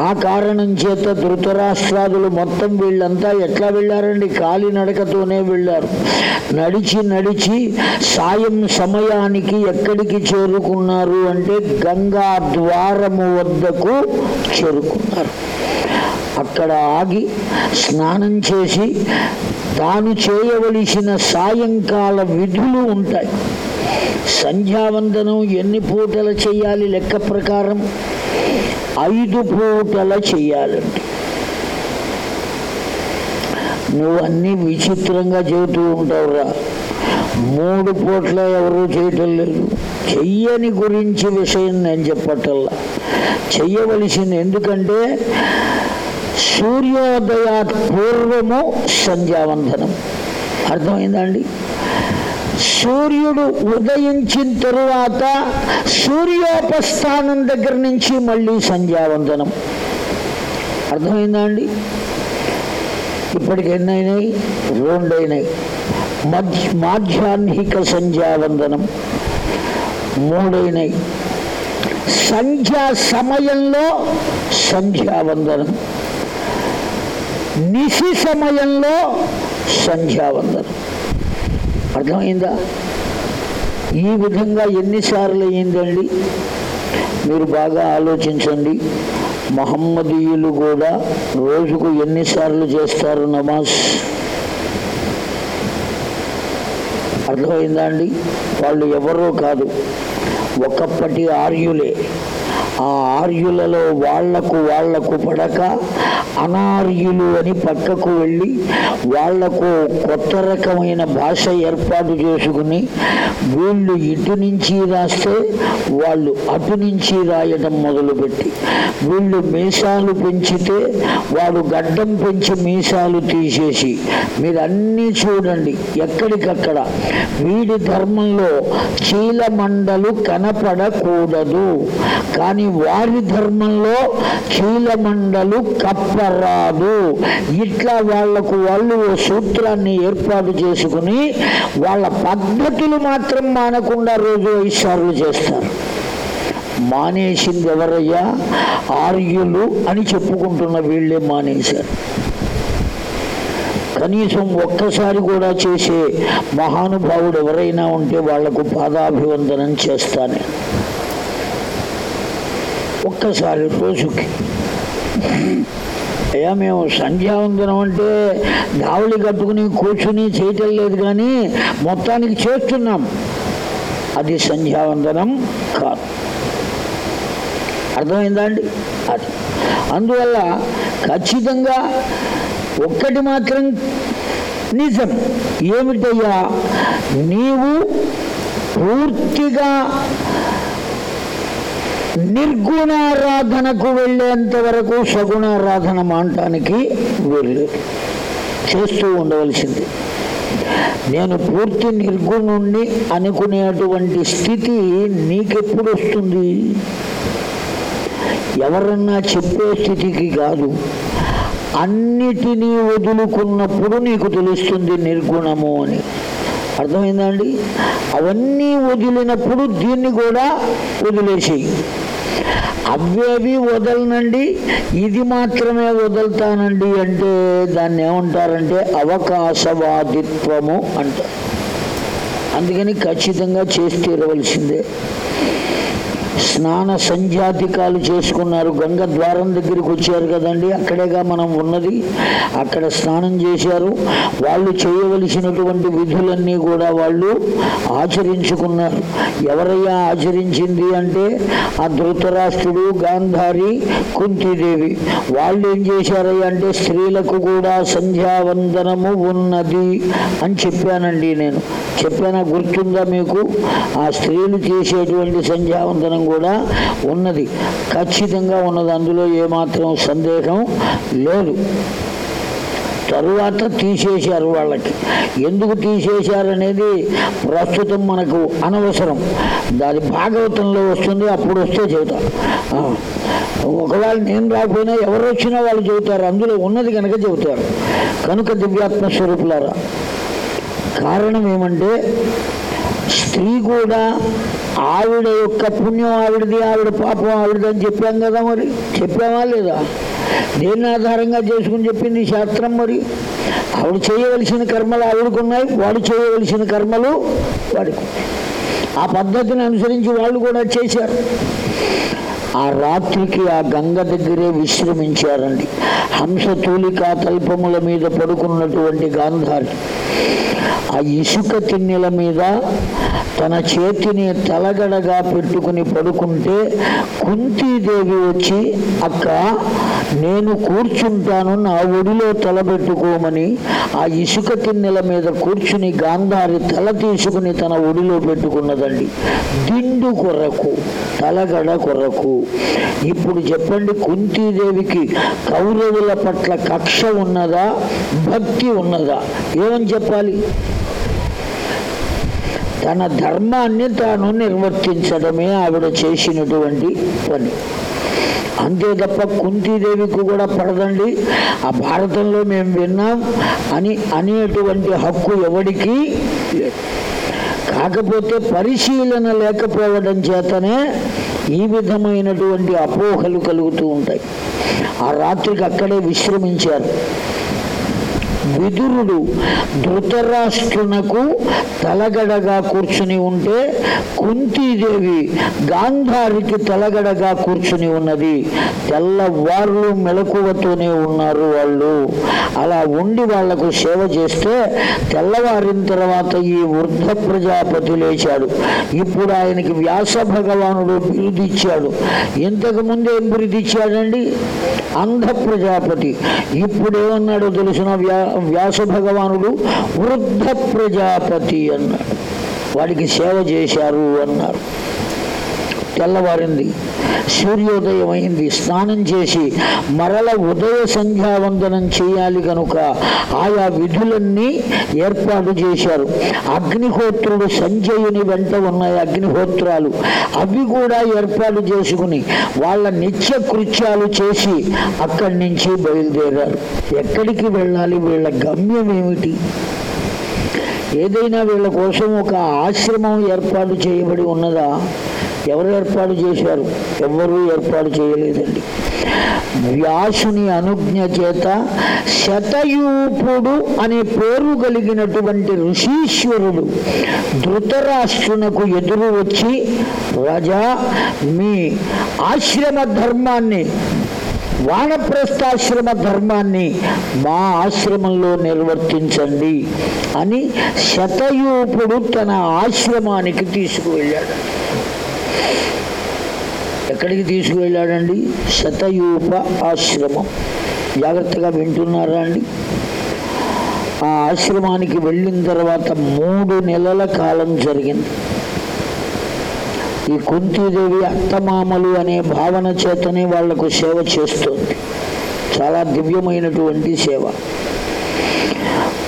ఆ కారణం చేత ధృతరాష్ట్రాదులు మొత్తం వీళ్ళంతా ఎట్లా వెళ్ళారండి? కాలి నడకతోనే వెళ్ళారు. నడిచి నడిచి సాయం సమయానికి ఎక్కడికి చేరుకున్నారు అంటే గంగా ద్వారము వద్దకు చేరుకున్నారు. అక్కడ ఆగి స్నానం చేసి తాను చేయవలసిన సాయంకాల విధులు ఉంటాయి. సంధ్యావందనం ఎన్ని పూటలు చేయాలి లెక్క ప్రకారం? ఐదు పూటల చెయ్యాలండి నువ్వు అన్ని విచిత్రంగా చెబుతూ ఉంటావురా. మూడు పూట్ల ఎవరూ చేయటం లేదు. చెయ్యని గురించి విషయం నేను చెప్పటల్లా చెయ్యవలసింది ఎందుకంటే సూర్యోదయా పూర్వము సంధ్యావందనం. అర్థమైందండి సూర్యుడు ఉదయించిన తరువాత సూర్యోపస్థానం దగ్గర నుంచి మళ్ళీ సంధ్యావందనం. అర్థమైందా అండి ఇప్పటికి ఎన్నైనాయి రెండైనాయి. మధ్య మాధ్యాహ్నిక సంధ్యావందనం. మూడైనాయి. సంధ్యా సమయంలో సంధ్యావందనం. నిశి సమయంలో సంధ్యావందనం. అర్థమైందా? ఈ విధంగా ఎన్నిసార్లు అయిందండి మీరు బాగా ఆలోచించండి. మహమ్మదీయులు కూడా రోజుకు ఎన్నిసార్లు చేస్తారు నమాజ్? అర్థమైందా అండి? వాళ్ళు ఎవరో కాదు. ఒకప్పటి ఆర్యులే. ఆ ఆర్యులలో వాళ్ళకు వాళ్ళకు పడక అనార్యులు అని పక్కకు వెళ్ళి వాళ్ళకు కొత్త రకమైన భాష ఏర్పాటు చేసుకుని వీళ్ళు ఇటు నుంచి రాస్తే వాళ్ళు అటు నుంచి రాయడం మొదలుపెట్టి వీళ్ళు మీసాలు పెంచితే వాడు గడ్డం పెంచి మీసాలు తీసేసి మీరు అన్నీ చూడండి ఎక్కడికక్కడ. వీడి ధర్మంలో చీలమండలు కనపడకూడదు. కానీ వారి ధర్మంలో కీలమండలు కప్పరాదు. ఇట్లా వాళ్ళకు వాళ్ళు ఓ సూత్రాన్ని ఏర్పాటు చేసుకుని వాళ్ళ పద్ధతులు మాత్రం మానకుండా రోజు ఐదు చేస్తారు. మానేసింది ఎవరయ్యా ఆర్యులు అని చెప్పుకుంటున్న వీళ్ళే మానేశారు. కనీసం ఒక్కసారి కూడా చేసే మహానుభావుడు ఎవరైనా ఉంటే వాళ్ళకు పాదాభివందనం చేస్తానే. ఒక్కసారి రోజుకి అయ్యా మేము సంధ్యావందనం అంటే దావళి కట్టుకుని కూర్చుని చేయటం లేదు కానీ మొత్తానికి చేస్తున్నాం. అది సంధ్యావందనం కాదు. అర్థమైందా అండి? అది. అందువల్ల ఖచ్చితంగా ఒక్కటి మాత్రం నిజం. ఏమిటయ్యా? నీవు పూర్తిగా నిర్గుణారాధనకు వెళ్ళేంత వరకు సగుణారాధన మానటానికి వెళ్ళలేదు చేస్తూ ఉండవలసింది. నేను పూర్తి నిర్గుణుణ్ణి అనుకునేటువంటి స్థితి నీకెప్పుడు వస్తుంది? ఎవరన్నా చెప్పే స్థితికి కాదు. అన్నిటినీ వదులుకున్నప్పుడు నీకు తెలుస్తుంది నిర్గుణము అని. అర్థమైందండి? అవన్నీ వదిలినప్పుడు దీన్ని కూడా వదిలేసేయి. అవేవి వదలనండి ఇది మాత్రమే వదులుతానండి అంటే దాన్ని ఏమంటారంటే అవకాశవాదిత్వము అంటారు అందుకని ఖచ్చితంగా చేసి తీరవలసిందే. స్నాన సంధ్యాధికాలు చేసుకున్నారు. గంగ ద్వారం దగ్గరికి వచ్చారు కదండి. అక్కడేగా మనం ఉన్నది. అక్కడ స్నానం చేశారు. వాళ్ళు చేయవలసినటువంటి విధులన్నీ కూడా వాళ్ళు ఆచరించుకున్నారు. ఎవరయ్యా ఆచరించింది అంటే ఆ ధృతరాష్ట్రుడు గాంధారి కుంతిదేవి. వాళ్ళు ఏం చేశారయ్యా అంటే స్త్రీలకు కూడా సంధ్యావందనము ఉన్నది అని చెప్పానండి నేను. చెప్పానా గుర్తుందా మీకు? ఆ స్త్రీలు చేసేటువంటి సంధ్యావందనం కూడా ఉన్నది. ఖచ్చితంగా ఉన్నది. అందులో ఏమాత్రం సందేహం లేదు. తరువాత తీసేశారు వాళ్ళకి. ఎందుకు తీసేశారనేది ప్రస్తుతం మనకు అనవసరం. దాని భాగవతంలో వస్తుంది అప్పుడు వస్తే చెబుతాం. ఒకవేళ నేను రాకపోయినా ఎవరు వచ్చినా వాళ్ళు చెబుతారు. అందులో ఉన్నది కనుక చెబుతారు. కనుక దివ్యాత్మ స్వరూపులారా కారణం ఏమంటే స్త్రీ కూడా ఆవిడ యొక్క పుణ్యం ఆవిడది ఆవిడ పాపం ఆవిడది అని చెప్పాం కదా మరి. చెప్పామా లేదా? దేన్ని ఆధారంగా చేసుకుని చెప్పింది శాస్త్రం మరి? ఆవిడ చేయవలసిన కర్మలు ఆవిడకున్నాయి వాడు చేయవలసిన కర్మలు వాడికి ఆ పద్ధతిని అనుసరించి వాళ్ళు కూడా చేశారు. ఆ రాత్రికి ఆ గంగ దగ్గరే విశ్రమించారండి. హంస తూలికా తల్పముల మీద పడుకున్నటువంటి గాంధారి. ఆ ఇసుక తిన్నెల మీద తన చేతిని తలగడగా పెట్టుకుని పడుకుంటే కుంతీదేవి వచ్చి అక్క నేను కూర్చుంటాను నా ఒడిలో తల పెట్టుకోమని ఆ ఇసుక తిన్నెల మీద కూర్చుని గాంధారి తల తీసుకుని తన ఒడిలో పెట్టుకున్నదండి. దిండు కొరకు తలగడ కొరకు ఇప్పుడు చెప్పండి కుంతీదేవికి కౌరవుల పట్ల కక్ష ఉన్నదా భక్తి ఉన్నదా? ఏమని చెప్పాలి? తన ధర్మాన్ని తాను నిర్వర్తించడమే ఆవిడ చేసినటువంటి పని. అంతే తప్ప కుంతీదేవికి కూడా పడదండి. ఆ భారతంలో మేము విన్నాం అని అనేటువంటి హక్కు ఎవడికి లేదు. కాకపోతే పరిశీలన లేకపోవడం చేతనే ఈ విధమైనటువంటి అపోహలు కలుగుతూ ఉంటాయి. ఆ రాత్రికి అక్కడే విశ్రమించారు. విదురుడు ధృతరాష్ట్రునకు తలగడగా కూర్చుని ఉంటే కుంతీదేవి గాంధారికి తలగడగా కూర్చుని ఉన్నది. తెల్లవార్లు మెలకువతోనే ఉన్నారు వాళ్ళు. అలా ఉండి వాళ్ళకు సేవ చేస్తే తెల్లవారిన తర్వాత ఈ వృద్ధ ప్రజాపతి లేచాడు. ఇప్పుడు ఆయనకి వ్యాస భగవానుడు బిరుదిచ్చాడు. ఇంతకు ముందు ఏం బిరుదిచ్చాడండి? అంధ ప్రజాపతి. ఇప్పుడేమన్నాడో తెలిసిన వ్యా వ్యాస భగవానుడు వృద్ధ ప్రజాపతి అన్నాడు. వాడికి సేవ చేశారు అన్నారు. తెల్లవారింది. సూర్యోదయం అయింది స్నానం చేసి మరల ఉదయ సంధ్యావందనం చేయాలి కనుక ఆయా విధులన్నీ ఏర్పాటు చేశారు. అగ్నిహోత్రుడు సంజయుని వెంట ఉన్నాయి అగ్నిహోత్రాలు. అవి కూడా ఏర్పాటు చేసుకుని వాళ్ళ నిత్య కృత్యాలు చేసి అక్కడి నుంచి బయలుదేరారు. ఎక్కడికి వెళ్ళాలి? వీళ్ళ గమ్యం ఏమిటి? ఏదైనా వీళ్ళ కోసం ఒక ఆశ్రమం ఏర్పాటు చేయబడి ఉన్నదా? ఎవరు ఏర్పాటు చేశారు? ఎవరు ఏర్పాటు చేయలేదండి. వ్యాసుని అనుజ్ఞ చేత శతయూపుడు అనే పేరు కలిగినటువంటి ఋషీశ్వరుడు ధృతరాష్ట్రునకు ఎదురు వచ్చి రాజా మీ ఆశ్రమ ధర్మాన్ని వానప్రస్థాశ్రమ ధర్మాన్ని మా ఆశ్రమంలో నిర్వర్తించండి అని శతయూపుడు తన ఆశ్రమానికి తీసుకువెళ్ళాడు. ఎక్కడికి తీసుకువెళ్ళాడండి? శతయూప ఆశ్రమం. జాగ్రత్తగా వింటున్నారా అండి? ఆ ఆశ్రమానికి వెళ్ళిన తర్వాత మూడు నెలల కాలం జరిగింది. ఈ కుంతీదేవి అత్తమామలు అనే భావన చేతనే వాళ్ళకు సేవ చేస్తుంది. చాలా దివ్యమైనటువంటి సేవ.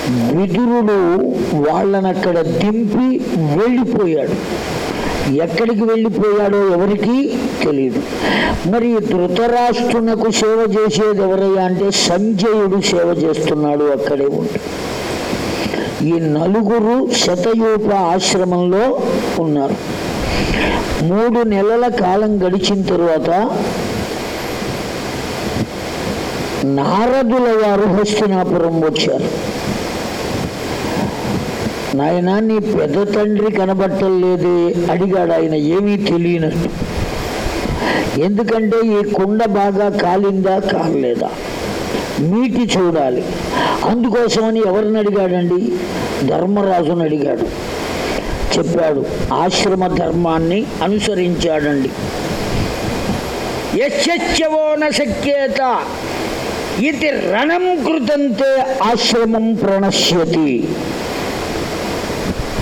విదురుడు వాళ్ళనక్కడ దింపి వెళ్ళిపోయాడు. ఎక్కడికి వెళ్ళిపోయాడో ఎవరికి తెలియదు మరి ధృతరాష్ట్రునకు సేవ చేసేది ఎవరయ్యా అంటే సంజయుడు సేవ చేస్తున్నాడు అక్కడే ఉండి. ఈ నలుగురు శతయూప ఆశ్రమంలో ఉన్నారు. మూడు నెలల కాలం గడిచిన తరువాత నారదుల వారు హస్తినాపురం వచ్చారు. నాయన నీ పెద్ద తండ్రి కనబట్టలేదే అడిగాడు ఆయన ఏమీ తెలియనట్టు ఎందుకంటే ఈ కుండ బాగా కాలిందా కాలేదా మీటి చూడాలి. అందుకోసమని ఎవరిని అడిగాడండి? ధర్మరాజుని అడిగాడు. చెప్పాడు ఆశ్రమ ధర్మాన్ని అనుసరించాడండి. యశ్చవో నక్యేత ఇది రణం కృతంతే ఆశ్రమం ప్రణశ్యతి.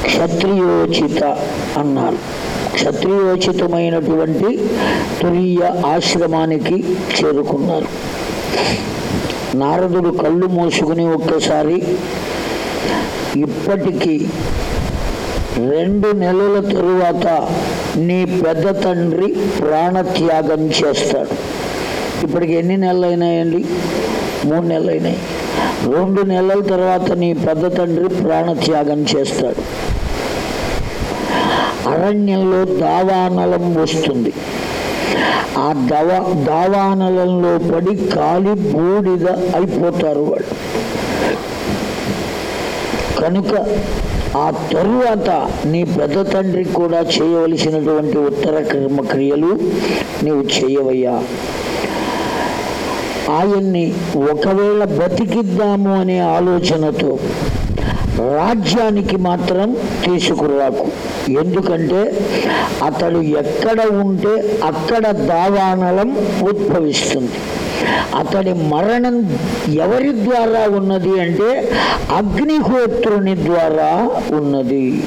క్షత్రియోచిత అన్నారు క్షత్రియోచితమైనటువంటి తురీయ ఆశ్రమానికి చేరుకున్నారు. నారదుడు కళ్ళు మూసుకుని ఒక్కసారి ఇప్పటికీ రెండు నెలల తరువాత నీ పెద్ద తండ్రి ప్రాణత్యాగం చేస్తాడు. ఇప్పటికి ఎన్ని నెలలు అయినాయండి మూడు నెలలు అయినాయి రెండు నెలల తర్వాత నీ పెద్ద తండ్రి ప్రాణత్యాగం చేస్తాడు. అరణ్యంలో దావానలం వస్తుంది. ఆ దవ దావానలంలో పడి కాలి బూడిద అయిపోతారు వాళ్ళు. కనుక ఆ తరువాత నీ పెద్ద తండ్రి కూడా చేయవలసినటువంటి ఉత్తర కర్మక్రియలు నీవు చేయవయ్యా. ఆయన్ని ఒకవేళ బతికిద్దాము అనే ఆలోచనతో రాజ్యానికి మాత్రం తీసుకురాకు. ఎందుకంటే అతడు ఎక్కడ ఉంటే అక్కడ దావానలం ఉద్భవిస్తుంది. అతడి మరణం ఎవరి ద్వారా ఉన్నది అంటే అగ్నిహోత్రుని ద్వారా ఉన్నది.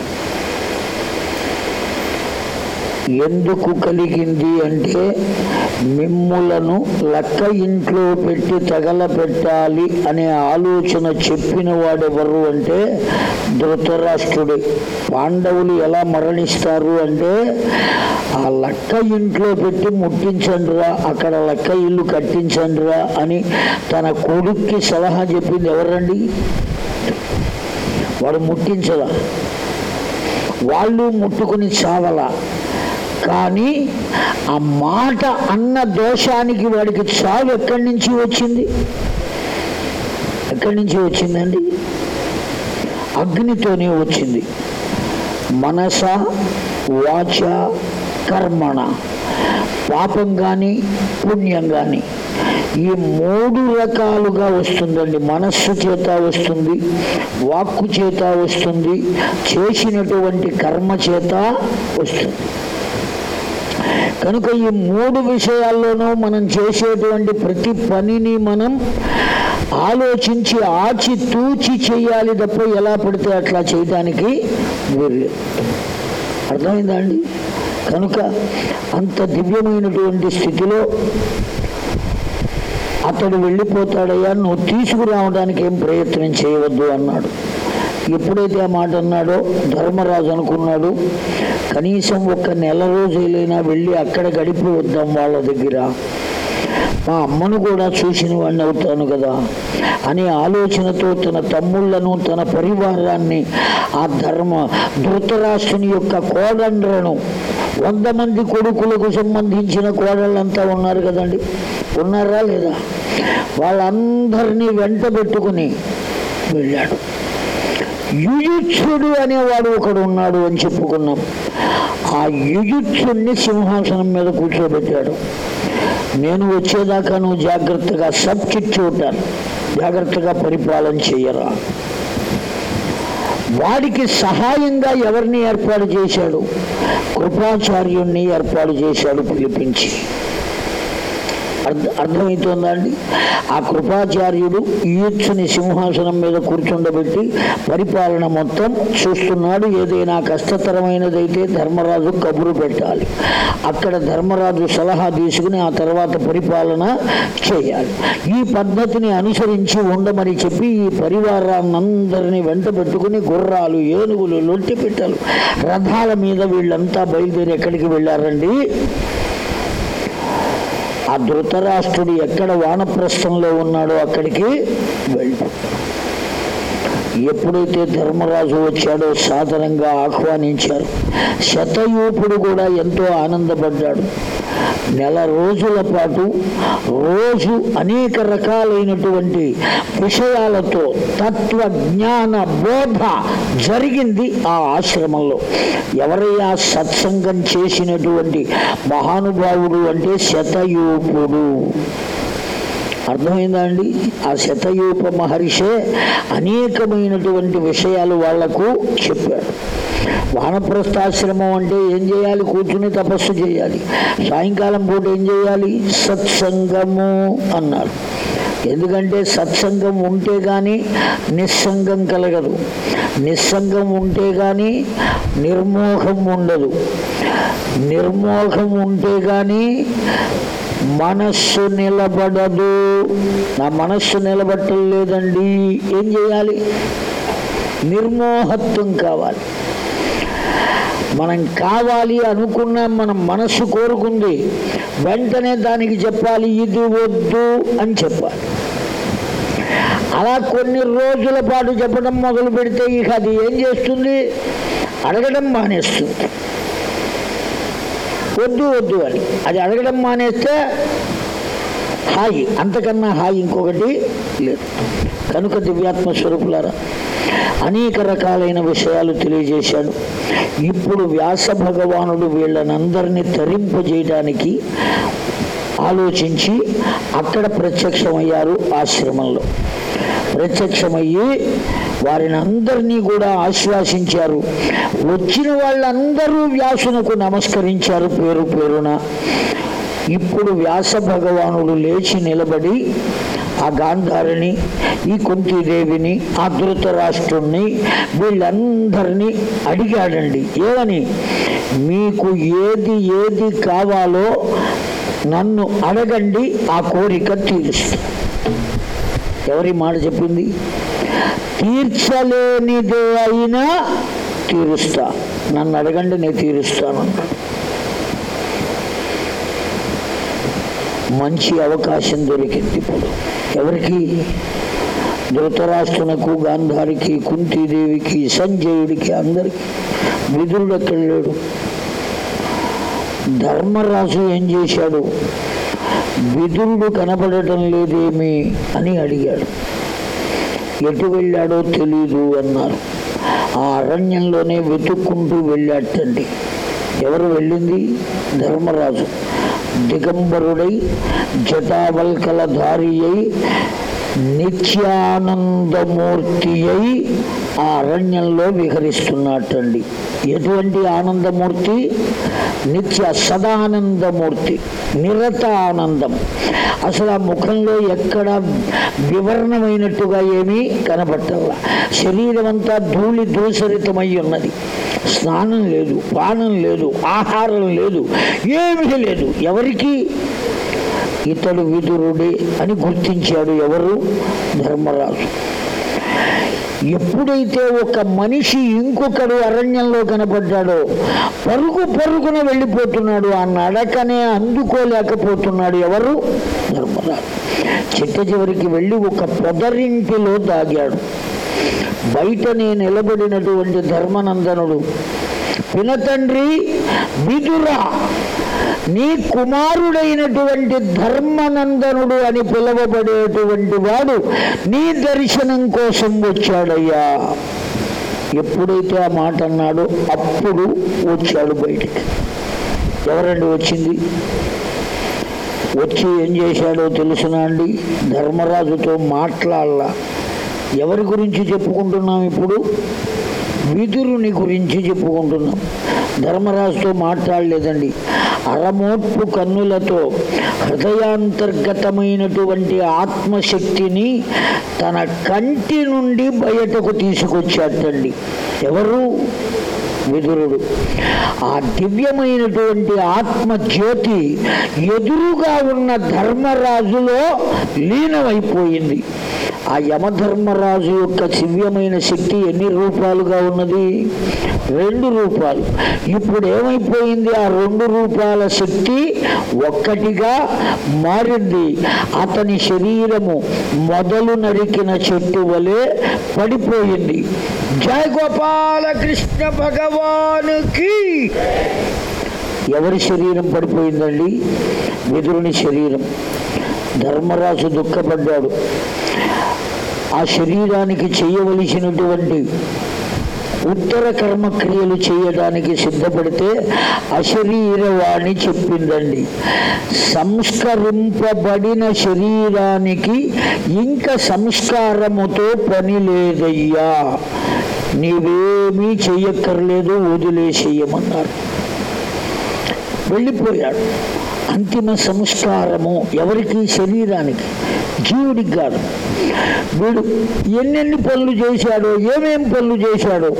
ఎందుకు కలిగింది అంటే మిమ్ములను లక్క ఇంట్లో పెట్టి తగలపెట్టాలి అనే ఆలోచన చెప్పిన వాడెవరు అంటే ధృతరాష్ట్రుడే. పాండవులు ఎలా మరణిస్తారు అంటే ఆ లక్క ఇంట్లో పెట్టి ముట్టించండిరా అక్కడ లక్క ఇల్లు కట్టించండిరా అని తన కొడుక్కి సలహా చెప్పింది ఎవరండి? వాడు ముట్టించదా వాళ్ళు ముట్టుకుని చావలా? కానీ ఆ మాట అన్న దోషానికి వాడికి చావు ఎక్కడి నుంచి వచ్చింది? ఎక్కడి నుంచి వచ్చిందండి? అగ్నితోనే వచ్చింది. మనస వాచ కర్మణ పాపం కానీ పుణ్యం కానీ ఈ మూడు రకాలుగా వస్తుందండి. మనస్సు చేత వస్తుంది వాక్కు చేత వస్తుంది చేసినటువంటి కర్మ చేత వస్తుంది. కనుక ఈ మూడు విషయాల్లోనూ మనం చేసేటువంటి ప్రతి పనిని మనం ఆలోచించి ఆచి తూచి చేయాలి తప్ప ఎలా పడితే అట్లా చేయడానికి వీలు అర్థమైందా అండి? కనుక అంత దివ్యమైనటువంటి స్థితిలో అతడు వెళ్ళిపోతాడయ్యా నువ్వు తీసుకురావడానికి ఏం ప్రయత్నం చేయవద్దు అన్నాడు. ఎప్పుడైతే ఆ మాట అన్నాడో ధర్మరాజు అనుకున్నాడు కనీసం ఒక నెల రోజులైనా వెళ్ళి అక్కడ గడిపి వద్దాం వాళ్ళ దగ్గర. మా అమ్మను కూడా చూసిన వాడిని అవుతాను కదా అనే ఆలోచనతో తన తమ్ముళ్ళను తన పరివారాన్ని ఆ ధర్మ ధృతరాష్ట్రుని యొక్క కోదండ్రను వంద మంది కొడుకులకు సంబంధించిన కోడళ్ళంతా ఉన్నారు కదండి. ఉన్నారా లేదా? వాళ్ళందరినీ వెంట పెట్టుకుని వెళ్ళాడు. యుయుత్సుడు అనేవాడు ఒకడు ఉన్నాడు అని చెప్పుకున్నాం. ఆ యుయుత్సుడిని సింహాసనం మీద కూర్చోబెట్టాడు. నేను వచ్చేదాకా నువ్వు జాగ్రత్తగా సబ్స్టిట్యూట్ జాగ్రత్తగా పరిపాలన చేయరా వాడికి సహాయంగా ఎవరిని ఏర్పాటు చేశాడు? కృపాచార్యుణ్ణి ఏర్పాటు చేశాడు పిలిపించి. అర్థమవుతుందా అండి ఆ కృపాచార్యుడు ఈయుత్సుని సింహాసనం మీద కూర్చుండబెట్టి పరిపాలన మొత్తం చూస్తున్నాడు. ఏదైనా కష్టతరమైనదైతే ధర్మరాజు కబురు పెట్టాలి. అక్కడ ధర్మరాజు సలహా తీసుకుని ఆ తర్వాత పరిపాలన చేయాలి. ఈ పద్ధతిని అనుసరించి ఉండమని చెప్పి ఈ పరివారాన్నందరినీ వెంట పెట్టుకుని గుర్రాలు ఏనుగులు లొట్టి పెట్టాలు రథాల మీద వీళ్ళంతా బయలుదేరి ఎక్కడికి వెళ్ళారండి? ఆ ధృతరాష్ట్రుడు ఎక్కడ వానప్రస్థంలో ఉన్నాడో అక్కడికి వెళ్ళి. ఎప్పుడైతే ధర్మరాజు వచ్చాడో సాధారణంగా ఆహ్వానించారు. శతయూపుడు కూడా ఎంతో ఆనందపడ్డాడు. నెల రోజుల పాటు రోజు అనేక రకాలైనటువంటి విషయాలతో తత్వ జ్ఞాన బోధ జరిగింది ఆ ఆశ్రమంలో. ఎవరయ్యా సత్సంగం చేసినటువంటి మహానుభావుడు అంటే శతయూపుడు. అర్థమైందా అండి? ఆ శతయూప మహర్షే అనేకమైనటువంటి విషయాలు వాళ్ళకు చెప్పాడు. వానప్రస్థాశ్రమం అంటే ఏం చేయాలి? కూర్చుని తపస్సు చేయాలి. సాయంకాలం పూట ఏం చేయాలి? సత్సంగము అన్నారు. ఎందుకంటే సత్సంగం ఉంటే కానీ నిస్సంగం కలగదు. నిస్సంగం ఉంటే కానీ నిర్మోహం ఉండదు. నిర్మోహం ఉంటే కానీ మనస్సు నిలబడదు. నా మనస్సు నిలబట్టం లేదండి ఏం చేయాలి? నిర్మోహత్వం కావాలి. మనం కావాలి అనుకున్న మన మనస్సు కోరుకుంది వెంటనే దానికి చెప్పాలి ఇది వద్దు అని చెప్పాలి. అలా కొన్ని రోజుల పాటు చెప్పడం మొదలు పెడితే ఇక అది ఏం చేస్తుంది? అడగడం మానేస్తుంది. వద్దు వద్దు అని. అది అడగడం మానేస్తే హాయి అంతకన్నా హాయి ఇంకొకటి లేదు. కనుక దివ్యాత్మ స్వరూపులారా అనేక రకాలైన విషయాలు తెలియజేశాడు. ఇప్పుడు వ్యాస భగవానుడు వీళ్ళనందరినీ తరింపజేయడానికి ఆలోచించి అక్కడ ప్రత్యక్షమయ్యారు ఆశ్రమంలో. ప్రత్యక్షమయ్యి వారిని అందరినీ కూడా ఆశ్వాసించారు. వచ్చిన వాళ్ళందరూ వ్యాసునకు నమస్కరించారు పేరు పేరున. ఇప్పుడు వ్యాస భగవానుడు లేచి నిలబడి ఆ గాంధారిని ఈ కుంతీదేవిని ఆ ధృతరాష్ట్రుణ్ణి వీళ్ళందరినీ అడిగాడండి. ఏమని? మీకు ఏది ఏది కావాలో నన్ను అడగండి ఆ కోరిక తీరుస్తా. ఎవరి మాట చెప్పింది? తీర్చలేనిదే అయినా తీరుస్తా. నన్ను అడగండి నేను తీరుస్తాను మంచి అవకాశం దొరికింది ఇప్పుడు. ఎవరికి? ధృతరాష్ట్రునకు గాంధారికి కుంతీదేవికి సంజయుడికి అందరికి విధుడు ఎక్కడ లేడు. ధర్మరాజు ఏం చేశాడు? విధుడు కనపడటం లేదేమి అని అడిగాడు. ఎటు వెళ్ళాడో తెలీదు అన్నారు. ఆ అరణ్యంలోనే వెతుక్కుంటూ వెళ్ళాటండి ఎవరు వెళ్ళింది? ధర్మరాజు. దిగంబరుడై జటావల్కల ధారి అయి నిత్యానందమూర్తి అయి ఆ అరణ్యంలో విహరిస్తున్నట్టండి ఎటువంటి ఆనందమూర్తి? నిత్య సదానందమూర్తి నిరత ఆనందం అసలు ఆ ముఖంలో ఎక్కడ వివరణమైనట్టుగా ఏమీ కనబట్టల్లా శరీరం అంతా ధూళి దూసరితమై ఉన్నది. స్నానం లేదు పానం లేదు ఆహారం లేదు ఏమీ లేదు. ఎవరికి? ఇతడు విదురుడే అని గుర్తించాడు ఎవరు? ధర్మరాజు. ఎప్పుడైతే ఒక మనిషి ఇంకొకడు అరణ్యంలో కనపడ్డాడో పరుగు పరుగున వెళ్ళిపోతున్నాడు ఆ నడకనే అందుకోలేకపోతున్నాడు ఎవరు? ధర్మరాజు. చిట్ట చివరికి వెళ్ళి ఒక పొదరింటిలో దాగాడు. బయటనే నిలబడినటువంటి ధర్మనందనుడు. పినతండ్రి విదురా నీ కుమారుడైనటువంటి ధర్మనందనుడు అని పిలువబడేటువంటి వాడు నీ దర్శనం కోసం వచ్చాడయ్యా. ఎప్పుడైతే ఆ మాట అన్నాడో అప్పుడు వచ్చాడు బయటికి. ఎవరండి వచ్చింది? వచ్చి ఏం చేశాడో తెలుసునా అండి? ధర్మరాజుతో మాట్లాడాల. ఎవరి గురించి చెప్పుకుంటున్నాం ఇప్పుడు? విదురుని గురించి చెప్పుకుంటున్నాం. ధర్మరాజుతో మాట్లాడలేదండి. అరమోట్పు కన్నులతో హృదయాంతర్గతమైనటువంటి ఆత్మశక్తిని తన కంటి నుండి బయటకు తీసుకొచ్చాడండి ఎవరు? విదురుడు. ఆ దివ్యమైనటువంటి ఆత్మజ్యోతి ఎదురుగా ఉన్న ధర్మరాజులో లీనమైపోయింది. ఆ యమధర్మరాజు యొక్క దివ్యమైన శక్తి ఎన్ని రూపాలుగా ఉన్నది? రెండు రూపాలు. ఇప్పుడు ఏమైపోయింది? ఆ రెండు రూపాల శక్తి ఒక్కటిగా మారింది. అతని శరీరము మొదలు నరికిన చెట్టు వలె పడిపోయింది. జయ గోపాల కృష్ణ భగవానుకి! ఎవరి శరీరం పడిపోయిందండి? విదురుని శరీరం. ధర్మరాజు దుఃఖపడ్డాడు. ఆ శరీరానికి చేయవలసినటువంటి ఉత్తర కర్మక్రియలు చేయడానికి సిద్ధపడితే అశరీరవాణి చెప్పిందండి. సంస్కరింపబడిన శరీరానికి ఇంకా సంస్కారముతో పని లేదయ్యా. నీవేమీ చెయ్యక్కర్లేదు వదిలేసేయమన్నారు. వెళ్ళిపోయాడు. అంతిమ సంస్కారము ఎవరికి శరీరానికి జీవుడికి కాదు. వీడు ఎన్నెన్ని పనులు చేశాడో ఏమేం పనులు చేశాడో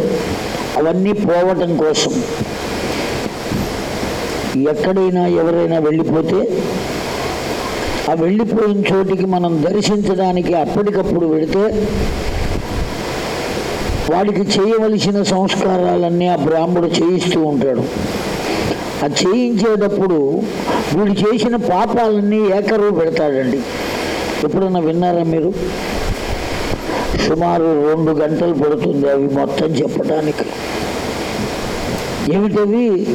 అవన్నీ పోవటం కోసం. ఎక్కడైనా ఎవరైనా వెళ్ళిపోతే ఆ వెళ్ళిపోయిన చోటికి మనం దర్శించడానికి అప్పటికప్పుడు వెళితే వాడికి చేయవలసిన సంస్కారాలన్నీ ఆ బ్రాహ్మడు చేయిస్తూ ఉంటాడు. ఆ చేయించేటప్పుడు వీళ్ళు చేసిన పాపాలన్నీ ఏకరువు పెడతాడండి. ఎప్పుడన్నా విన్నారా మీరు? సుమారు రెండు గంటలు పడుతుంది అవి మొత్తం చెప్పడానికి ఏమిటవి?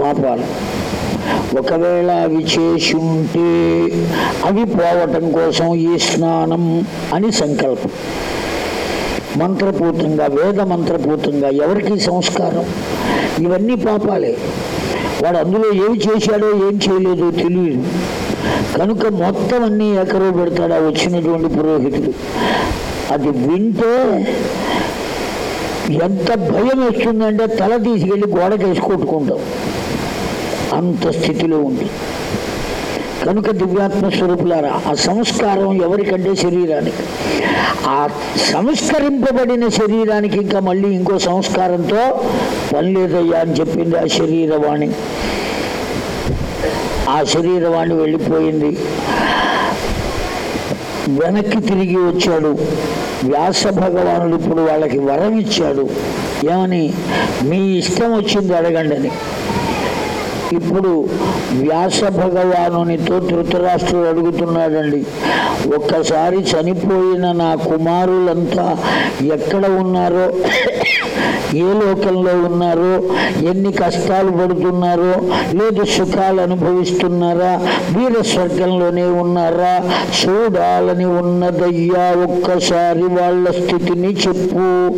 పాపాలు. ఒకవేళ అవి చేసి ఉంటే అవి పోవటం కోసం ఈ స్నానం అని సంకల్పం. మంత్రపూతంగా వేద మంత్రపూతంగా ఎవరికి సంస్కారం? ఇవన్నీ పాపాలే. వాడు అందులో ఏమి చేశాడో ఏం చేయలేదో తెలియదు. కనుక మొత్తం అన్ని ఎకరో పెడతాడు ఆ వచ్చినటువంటి పురోహితుడు. అది వింటే ఎంత భయం వస్తుందంటే తల తీసుకెళ్ళి గోడకేసి కొట్టుకుంటాం. అంత స్థితిలో ఉంటుంది కనుక దివ్యాత్మ స్వరూపులారా ఆ సంస్కారం ఎవరికంటే శరీరానికి? ఆ సంస్కరింపబడిన శరీరానికి ఇంకా మళ్ళీ ఇంకో సంస్కారంతో పని లేదయ్యా అని చెప్పింది ఆ శరీరవాణి. ఆ శరీరవాణి వెళ్ళిపోయింది. వెనక్కి తిరిగి వచ్చాడు. వ్యాస భగవానుడు ఇప్పుడు వాళ్ళకి వరం ఇచ్చాడు. ఏమని? మీ ఇష్టం వచ్చింది అడగండి అని ఇప్పుడు వ్యాస భగవానునితో ధృతరాష్ట్రుడు అడుగుతున్నాడండి ఒక్కసారి చనిపోయిన నా కుమారులంతా ఎక్కడ ఉన్నారో ఏ లోకంలో ఉన్నారో ఎన్ని కష్టాలు పడుతున్నారో లేదు సుఖాలు అనుభవిస్తున్నారా వీర స్వర్గంలోనే ఉన్నారా చూడాలని ఉన్నదయ్యా ఒక్కసారి వాళ్ళ స్థితిని చెప్పు.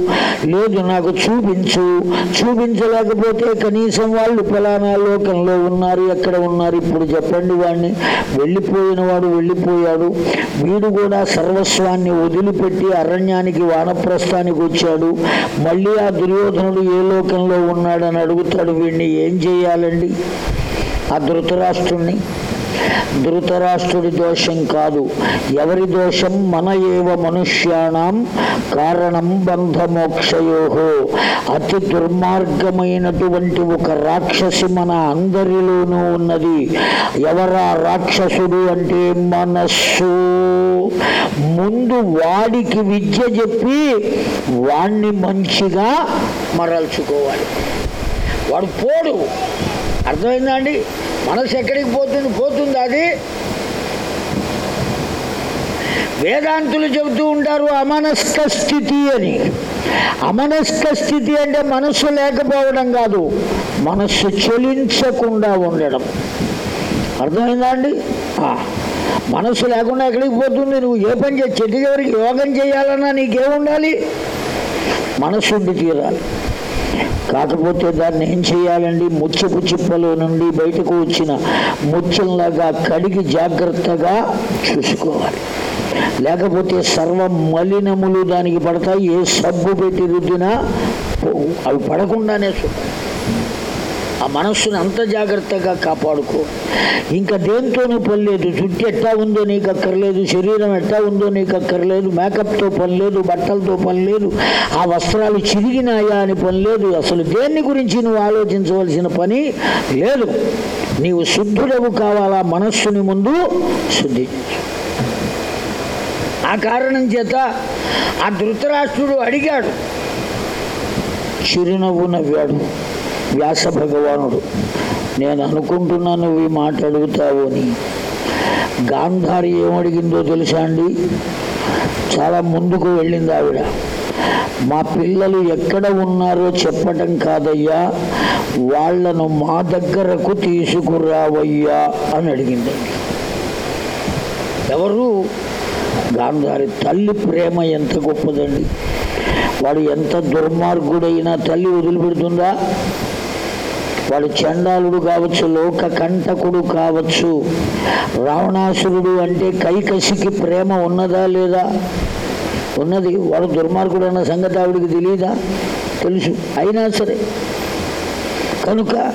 లేదు నాకు చూపించు. చూపించలేకపోతే కనీసం వాళ్ళు ఫలానా లోకంలో ఉన్నారు ఎక్కడ ఉన్నారు ఇప్పుడు చెప్పండి వాడిని వెళ్ళిపోయిన వాడు వెళ్ళిపోయాడు. వీడు కూడా సర్వస్వాన్ని వదిలిపెట్టి అరణ్యానికి వానప్రస్థానికి వచ్చాడు. మళ్ళీ ఆ దుర్యోధనుడు ఏ లోకంలో ఉన్నాడని అడుగుతాడు వీడిని ఏం చేయాలండి? ఆ ధృతరాష్ట్రుణ్ణి ధృతరాష్ట్రుడి దోషం కాదు. ఎవరి దోషం మన ఏవ మనుష్యాణం కారణం బంధమోక్షయోహో అతి దుర్మార్గమైనటువంటి ఒక రాక్షసి మన అందరిలోనూ ఉన్నది. ఎవరా రాక్షసుడు అంటే మనస్సు. ముందు వాడికి విద్య చెప్పి వాణ్ణి మంచిగా మరల్చుకోవాలి. వాడు పోడు. అర్థమైందా అండి? మనసు ఎక్కడికి పోతుంది? పోతుంది అది? వేదాంతులు చెబుతూ ఉంటారు అమనస్క స్థితి అని. అమనస్క స్థితి అంటే మనస్సు లేకపోవడం కాదు మనస్సు చలించకుండా ఉండడం. అర్థమైందా అండి? మనస్సు లేకుండా ఎక్కడికి పోతుంది? నువ్వు ఏ పని చేయ చెట్టు చివరికి యోగం చేయాలన్నా నీకేముండాలి? మనస్సు ఉండి తీరాలి. కాకపోతే దాన్ని ఏం చేయాలండి? ముచ్చపు చిప్పలో నుండి బయటకు వచ్చిన ముచ్చంలాగా కడిగి జాగ్రత్తగా చూసుకోవాలి. లేకపోతే సర్వ మలినములు దానికి పడతాయి. ఏ సబ్బు పెట్టి రుద్దినా అవి పడకుండానే చూడాలి ఆ మనస్సును అంత జాగ్రత్తగా కాపాడుకో. ఇంకా దేంతోనూ పని లేదు. జుట్టు ఎట్టా ఉందో నీకు అక్కర్లేదు శరీరం ఎట్టా ఉందో నీకు అక్కర్లేదు మేకప్తో పని లేదు బట్టలతో పని లేదు ఆ వస్త్రాలు చిరిగినాయా అని పని లేదు. అసలు దేన్ని గురించి నువ్వు ఆలోచించవలసిన పని లేదు. నీవు శుద్ధుడవు కావాలా మనస్సుని ముందు శుద్ధి. ఆ కారణం చేత ఆ ధృతరాష్ట్రుడు అడిగాడు. చిరునవ్వు నవ్వాడు. వ్యాస భగవానుడు. నేను అనుకుంటున్నాను నువ్వు ఈ మాట అడుగుతావు అని. గాంధారి ఏమడిగిందో తెలుసా అండి? చాలా ముందుకు వెళ్ళింది ఆవిడ. మా పిల్లలు ఎక్కడ ఉన్నారో చెప్పటం కాదయ్యా వాళ్ళను మా దగ్గరకు తీసుకురావయ్యా అని అడిగింది. ఎవరు? గాంధారి తల్లి ప్రేమ ఎంత గొప్పదండి. వాడు ఎంత దుర్మార్గుడైనా తల్లి వదిలిపెడుతుందా? వాడు చండాలుడు కావచ్చు లోక కంటకుడు కావచ్చు రావణాసురుడు అంటే కైకసికి ప్రేమ ఉన్నదా లేదా? ఉన్నది. వాడు దుర్మార్గుడు అన్న సంగతి ఆవిడికి తెలియదా తెలుసు. అయినా సరే. కనుక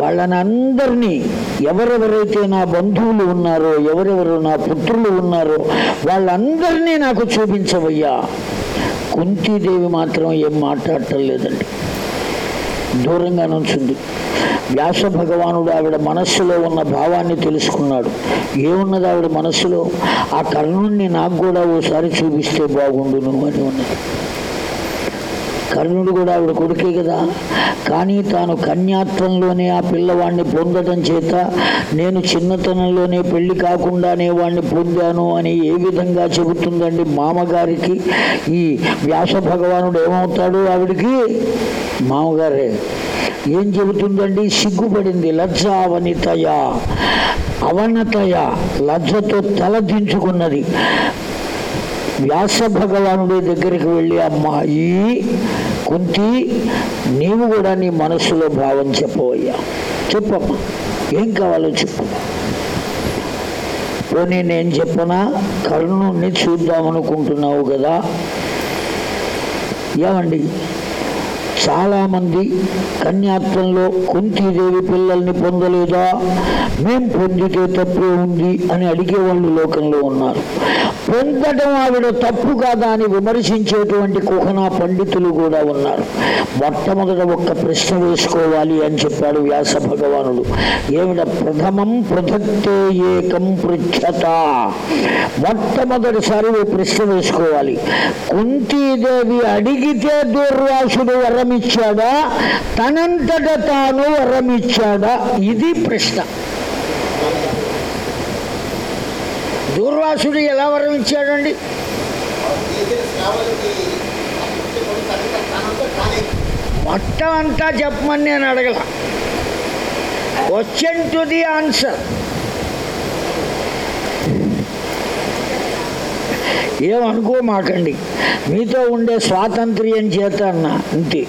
వాళ్ళని అందరినీ ఎవరెవరైతే నా బంధువులు ఉన్నారో ఎవరెవరు నా పుత్రులు ఉన్నారో వాళ్ళందరినీ నాకు చూపించవయ్యా. కుంతీదేవి మాత్రం ఏం మాట్లాడటం లేదండి. దూరంగా నుంచింది. వ్యాస భగవానుడు ఆవిడ మనస్సులో ఉన్న భావాన్ని తెలుసుకున్నాడు. ఏమున్నది ఆవిడ మనస్సులో? ఆ కర్ణుణ్ణి నాకు కూడా ఓసారి చూపిస్తే బాగుండును అని ఉన్నది. కర్ణుడు కూడా ఆవిడ కొడుకే కదా. కానీ తాను కన్యాత్వంలోనే ఆ పిల్లవాడిని పొందడం చేత నేను చిన్నతనంలోనే పెళ్ళి కాకుండానే వాడిని పొందాను అని ఏ విధంగా చెబుతుందండి మామగారికి? ఈ వ్యాస భగవానుడు ఏమవుతాడు ఆవిడికి? మామగారే ఏం చెబుతుందండి? సిగ్గుపడింది లజ్జ అవనితయ అవనతయ లజ్జతో తలదించుకున్నది. వ్యాస భగవానుడి దగ్గరికి వెళ్ళి అమ్మాయి కుంతి నీవు కూడా నీ మనస్సులో భావం చెప్పవయ్యా. చెప్పమ్మా. ఏం కావాలో చెప్పు. పోనీ నేను చెప్పనా? కర్ణుణ్ణి చూద్దామనుకుంటున్నావు కదా. ఏమండి? చాలామంది కన్యాత్వంలో కుంతీదేవి పిల్లల్ని పొందలేదా? మేం పొందితే తప్పే ఉంది అని అడిగేవాళ్ళు లోకంలో ఉన్నారు. పొందడం ఆవిడ తప్పు కాదా అని విమర్శించేటువంటి కుహనా పండితులు కూడా ఉన్నారు. మొట్టమొదట ఒక్క ప్రశ్న వేసుకోవాలి అని చెప్పాడు వ్యాస భగవానుడు. ఏమిట ప్రథమం పృథక్తే ఏకం పృచ్ఛత మొట్టమొదటిసారి ప్రశ్న వేసుకోవాలి. కుంతీదేవి అడిగితే దూర్వాసుడు వరమిచ్చాడా? తనంతట తాను వరమిచ్చాడా? ఇది ప్రశ్న. దూర్వాసుడు ఎలా వరం ఇచ్చాడండి మొత్తం అంతా చెప్పమని నేను అడగల. క్వశ్చన్ టు ది ఆన్సర్ ఏమనుకోమాకండి? మీతో ఉండే స్వాతంత్ర్యం చేత అన్న అంతే.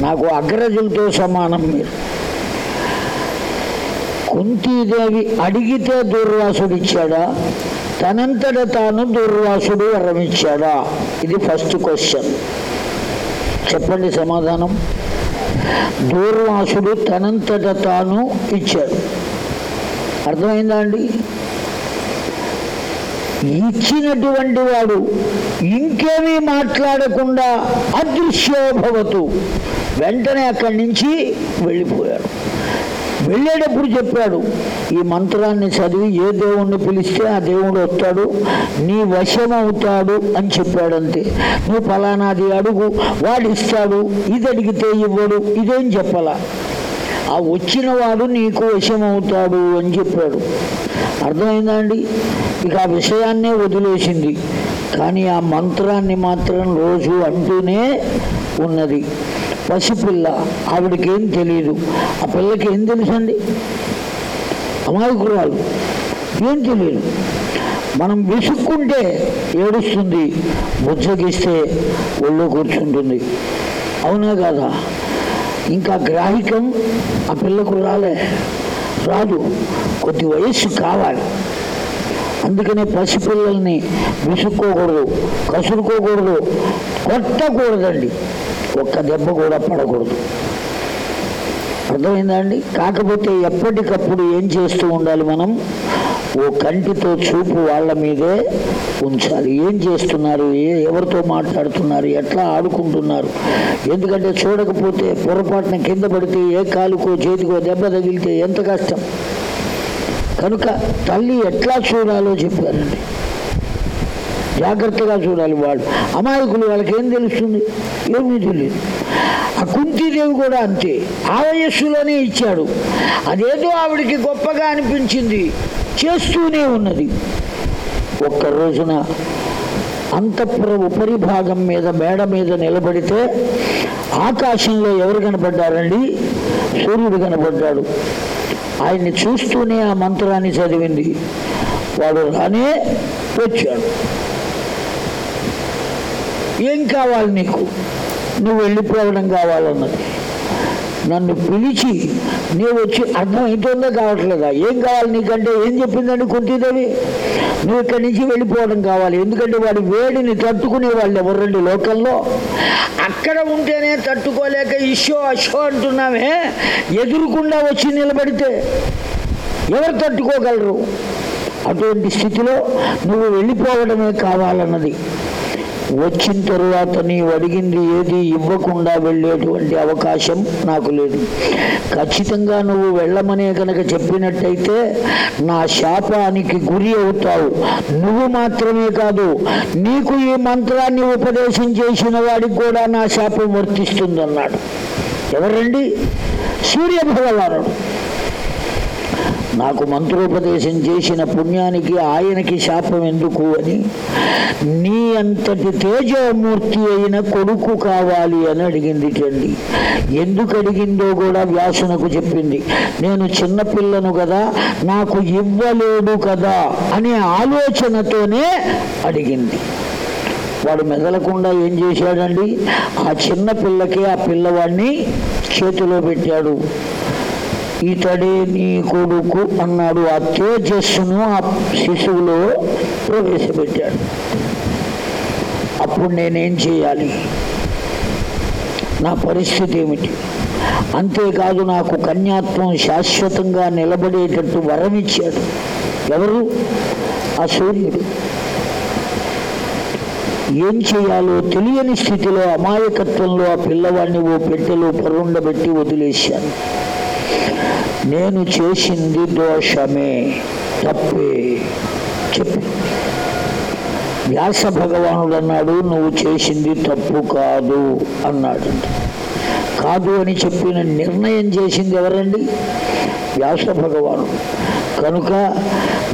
నాకు అగ్రజులతో సమానం మీరు. కుంతీదేవి అడిగితే దూర్వాసుడు ఇచ్చాడా? తనంతట తాను దూర్వాసుడు వరమిచ్చాడా? ఇది ఫస్ట్ క్వశ్చన్. చెప్పండి సమాధానం. దూర్వాసుడు తనంతట తాను ఇచ్చాడు. అర్థమైందా అండి? ఇచ్చినటువంటి వాడు ఇంకేమీ మాట్లాడకుండా అదృశ్యోభవతు. వెంటనే అక్కడి నుంచి వెళ్ళిపోయాడు. వెళ్ళేటప్పుడు చెప్పాడు ఈ మంత్రాన్ని చదివి ఏ దేవుణ్ణి పిలిస్తే ఆ దేవుడు వస్తాడు నీ వశమవుతాడు అని చెప్పాడు అంతే నువ్వు ఫలానాది అడుగు వాడిస్తాడు ఇది అడిగితే ఇవ్వడు ఇదేం చెప్పాలా? ఆ వచ్చిన వాడు నీకు వశమవుతాడు అని చెప్పాడు. అర్థమైందా అండి ఇక ఆ విషయాన్నే వదిలేసింది. కానీ ఆ మంత్రాన్ని మాత్రం రోజు అంటూనే ఉన్నది. పసిపిల్ల ఆవిడకేం తెలియదు ఆ పిల్లకి ఏం తెలుసండి? అమాయకురాలు ఏం తెలియదు మనం విసుక్కుంటే ఏడుస్తుంది బుజ్జగిస్తే ఒళ్ళో కూర్చుంటుంది. అవునా కాదా? ఇంకా గ్రాహికం ఆ పిల్లకు రాలే. రాదు కొద్ది వయస్సు కావాలి. అందుకనే పసిపిల్లల్ని విసుక్కోకూడదు కసురుకోకూడదు కొట్టకూడదండి. ఒక్క దెబ్బ కూడా పడకూడదు. అర్థమైందా అండి? కాకపోతే ఎప్పటికప్పుడు ఏం చేస్తూ ఉండాలి మనం? ఓ కంటితో చూపు వాళ్ళ మీదే ఉంచాలి. ఏం చేస్తున్నారు? ఎవరితో మాట్లాడుతున్నారు? ఎట్లా ఆడుకుంటున్నారు? ఎందుకంటే చూడకపోతే పొరపాటున కింద పడితే ఏ కాలుకో చేతికో దెబ్బ తగిలితే ఎంత కష్టం? కనుక తల్లి ఎట్లా చూడాలో చెప్పారండి జాగ్రత్తగా చూడాలి వాళ్ళు. అమాయకులు వాళ్ళకి ఏం తెలుస్తుంది? ఏమీ తెలియదు. ఆ కుంతీదేవి కూడా అంతే. ఆ వయస్సులోనే ఇచ్చాడు. అదేదో ఆవిడికి గొప్పగా అనిపించింది. చేస్తూనే ఉన్నది. ఒక్క రోజున అంతఃపుర ఉపరి భాగం మీద మేడ మీద నిలబడితే ఆకాశంలో ఎవరు కనపడ్డారండి? సూర్యుడు కనపడ్డాడు. ఆయన్ని చూస్తూనే ఆ మంత్రాన్ని చదివింది. వాడు రానే వచ్చాడు. ఏం కావాలి నీకు? నువ్వు వెళ్ళిపోవడం కావాలన్నది. నన్ను పిలిచి నీవు వచ్చి అర్థమవుతుందో కావట్లేదా? ఏం కావాలి నీకంటే? ఏం చెప్పిందని కుంతీదేవి? నువ్వు ఇక్కడి నుంచి వెళ్ళిపోవడం కావాలి. ఎందుకంటే వాడి వేడిని తట్టుకునే వాళ్ళు ఎవరండి లోకల్లో? అక్కడ ఉంటేనే తట్టుకోలేక ఇషో అషో అంటున్నామే. ఎదురుకుండా వచ్చి నిలబడితే ఎవరు తట్టుకోగలరు? అటువంటి స్థితిలో నువ్వు వెళ్ళిపోవడమే కావాలన్నది. వచ్చిన తరువాత నీవు అడిగింది ఏది ఇవ్వకుండా వెళ్ళేటువంటి అవకాశం నాకు లేదు. ఖచ్చితంగా నువ్వు వెళ్ళమనే కనుక చెప్పినట్టయితే నా శాపానికి గురి అవుతావు. నువ్వు మాత్రమే కాదు నీకు ఈ మంత్రాన్ని ఉపదేశం చేసిన వాడికి కూడా నా శాపం వర్తిస్తుందన్నాడు. ఎవరండి? సూర్య భగవానుడు నాకు మంత్రోపదేశం చేసిన పుణ్యానికి ఆయనకి శాపం ఎందుకు అని? నీ అంతటి తేజమూర్తి అయిన కొడుకు కావాలి అని అడిగింది చండి. ఎందుకు అడిగిందో కూడా వ్యాసునకు చెప్పింది. నేను చిన్నపిల్లను కదా నాకు ఇవ్వలేడు కదా అనే ఆలోచనతోనే అడిగింది. వాడు మెదలకుండా ఏం చేశాడండి? ఆ చిన్నపిల్లకి ఆ పిల్లవాడిని చేతిలో పెట్టాడు. ఇతడే నీ కొడుకు అన్నాడు. ఆ తేజస్సును ఆ శిశువులో ప్రవేశపెట్టాడు. అప్పుడు నేనేం చేయాలి? నా పరిస్థితి ఏమిటి? అంతేకాదు నాకు కన్యాత్వం శాశ్వతంగా నిలబడేటట్టు వరం ఇచ్చాడు. ఎవరు? ఆ సూర్యుడు. ఏం చేయాలో తెలియని స్థితిలో అమాయకత్వంలో ఆ పిల్లవాడిని ఓ పెట్టెలో పరుండబెట్టి వదిలేశాను నేను చేసింది దోషమే తప్పే. చెప్పి. వ్యాస భగవానుడు అన్నాడు నువ్వు చేసింది తప్పు కాదు అన్నాడు. కాదు అని చెప్పిన నిర్ణయం చేసింది ఎవరండి? వ్యాస భగవానుడు. కనుక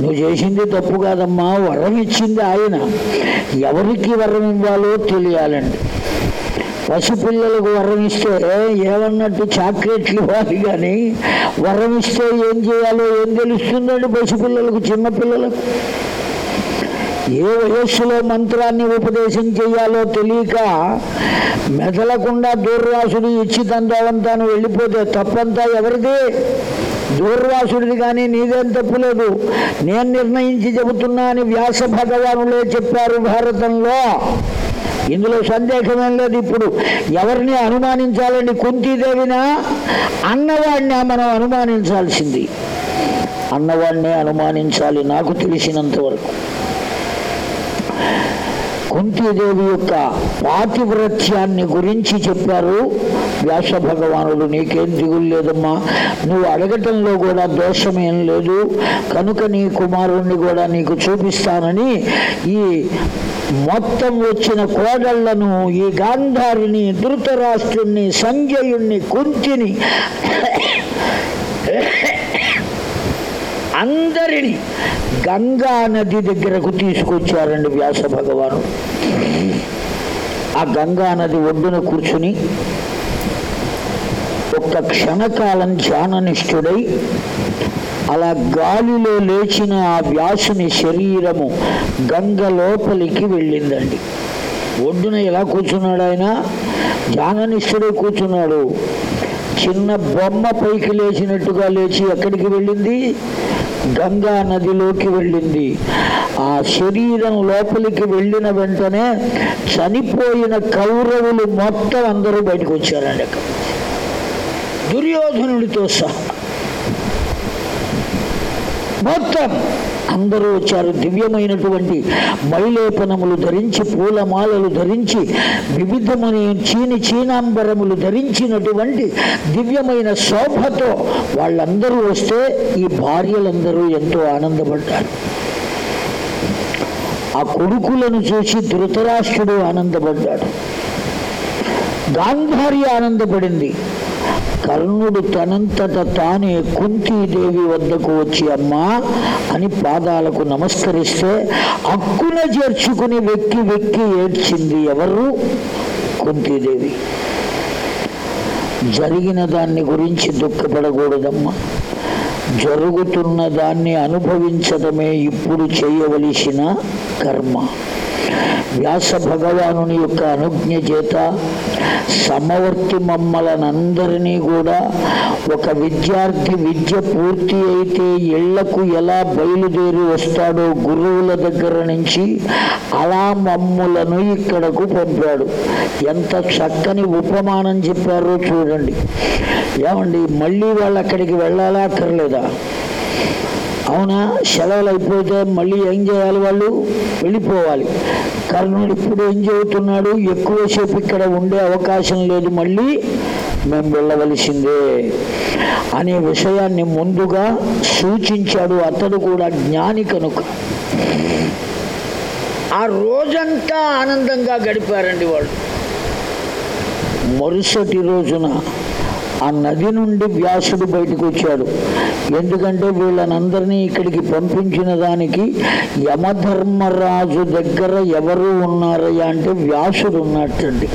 నువ్వు చేసింది తప్పు కాదమ్మా వరం ఇచ్చింది ఆయన. ఎవరికి వరం ఇవ్వాలో తెలియాలండి. పసిపిల్లలకు వరం ఇస్తే ఏమన్నట్టు చాక్లెట్లు ఇవ్వాలి కానీ వరం ఇస్తే ఏం చేయాలో ఏం తెలుస్తుందండి పసిపిల్లలకు చిన్నపిల్లలకు? ఏ వయస్సులో మంత్రాన్ని ఉపదేశం చేయాలో తెలియక మెదలకుండా దూర్వాసుడు ఇచ్చి తందావంతాను వెళ్ళిపోతే తప్పంతా ఎవరిది? దూర్వాసుడిది కానీ నీదేం తప్పులేదు నేను నిర్ణయించి చెబుతున్నా అని వ్యాస భగవానులే చెప్పారు భారతంలో. ఇందులో సందేహమేం లేదు ఇప్పుడు. ఎవరిని అనుమానించాలండి కుంతీదేవినా అన్నవాడిని మనం అనుమానించాల్సింది. అన్నవాడినే అనుమానించాలి నాకు తెలిసినంత వరకు కుంతీదేవి యొక్క పాతివ్రత్యాన్ని గురించి చెప్పారు. వ్యాస భగవానుడు నీకేం దిగులు లేదమ్మా. నువ్వు అడగటంలో కూడా దోషమేం లేదు. కనుక నీ కుమారుణ్ణి కూడా నీకు చూపిస్తానని ఈ మొత్తం వచ్చిన కోడళ్ళను ఈ గాంధారిని ధృతరాష్ట్రుణ్ణి సంజయుణ్ణి కుంతిని అందరిని గంగా నది దగ్గరకు తీసుకొచ్చారండి వ్యాస భగవాను. ఆ గంగా నది ఒడ్డున కూర్చుని ఒక్క క్షణకాలం ధ్యాననిష్ఠుడై అలా గాలిలో లేచిన ఆ వ్యాసుని శరీరము గంగ లోపలికి వెళ్ళిందండి. ఒడ్డున ఎలా కూర్చున్నాడు ఆయన? ధ్యాననిష్ఠుడే కూర్చున్నాడు. చిన్న బొమ్మ పైకి లేచినట్టుగా లేచి ఎక్కడికి వెళ్ళింది? గంగా నదిలోకి వెళ్ళింది. ఆ శరీరం లోపలికి వెళ్ళిన వెంటనే చనిపోయిన కౌరవులు మొత్తం అందరూ బయటకు వచ్చారండి దుర్యోధనుడితో సహా మొత్తం అందరూ వచ్చారు దివ్యమైనటువంటి మైలేపనములు ధరించి పూలమాలలు ధరించి వివిధమైన చీని చీనాంబరములు ధరించినటువంటి దివ్యమైన శోభతో వాళ్ళందరూ వస్తే ఈ భార్యలందరూ ఎంతో ఆనందపడ్డారు. ఆ కొడుకులను చూసి ధృతరాష్ట్రుడు ఆనందపడ్డాడు. గాంధార్య ఆనందపడింది. కర్ణుడు తనంతట తానే కుంతీదేవి వద్దకు వచ్చి అమ్మా అని పాదాలకు నమస్కరిస్తే అక్కున చేర్చుకుని వెక్కి వెక్కి ఏడ్చింది ఎవరు? కుంతీదేవి. జరిగిన దాన్ని గురించి దుఃఖపడకూడదమ్మా. జరుగుతున్న దాన్ని అనుభవించడమే ఇప్పుడు చేయవలసిన కర్మ. వ్యాస భగవానుని యొక్క అనుజ్ఞ చేత సమవర్తి మమ్మలనందరినీ కూడా ఒక విద్యార్థి విద్య పూర్తి అయితే ఇళ్ళకు ఎలా బయలుదేరి వస్తాడో గురువుల దగ్గర నుంచి అలా మమ్ములను ఇక్కడకు పంపాడు. ఎంత చక్కని ఉపమానం చెప్పారో చూడండి. ఏమండి మళ్ళీ వాళ్ళు అక్కడికి వెళ్ళాలా అక్కర్లేదా? అవునా? సెలవులు అయిపోతే మళ్ళీ ఏం చేయాలి వాళ్ళు? వెళ్ళిపోవాలి. కర్ణుడు ఇప్పుడు ఏం చెబుతున్నాడు? ఎక్కువసేపు ఇక్కడ ఉండే అవకాశం లేదు మళ్ళీ మేము వెళ్ళవలసిందే అనే విషయాన్ని ముందుగా సూచించాడు అతడు కూడా జ్ఞాని కనుక. ఆ రోజంతా ఆనందంగా గడిపారండి వాళ్ళు. మరుసటి రోజున ఆ నది నుండి వ్యాసుడు బయటకు వచ్చాడు. ఎందుకంటే వీళ్ళనందరినీ ఇక్కడికి పంపించిన దానికి యమధర్మరాజు దగ్గర ఎవరు ఉన్నారయ్యా అంటే వ్యాసుడు ఉన్నట్టండి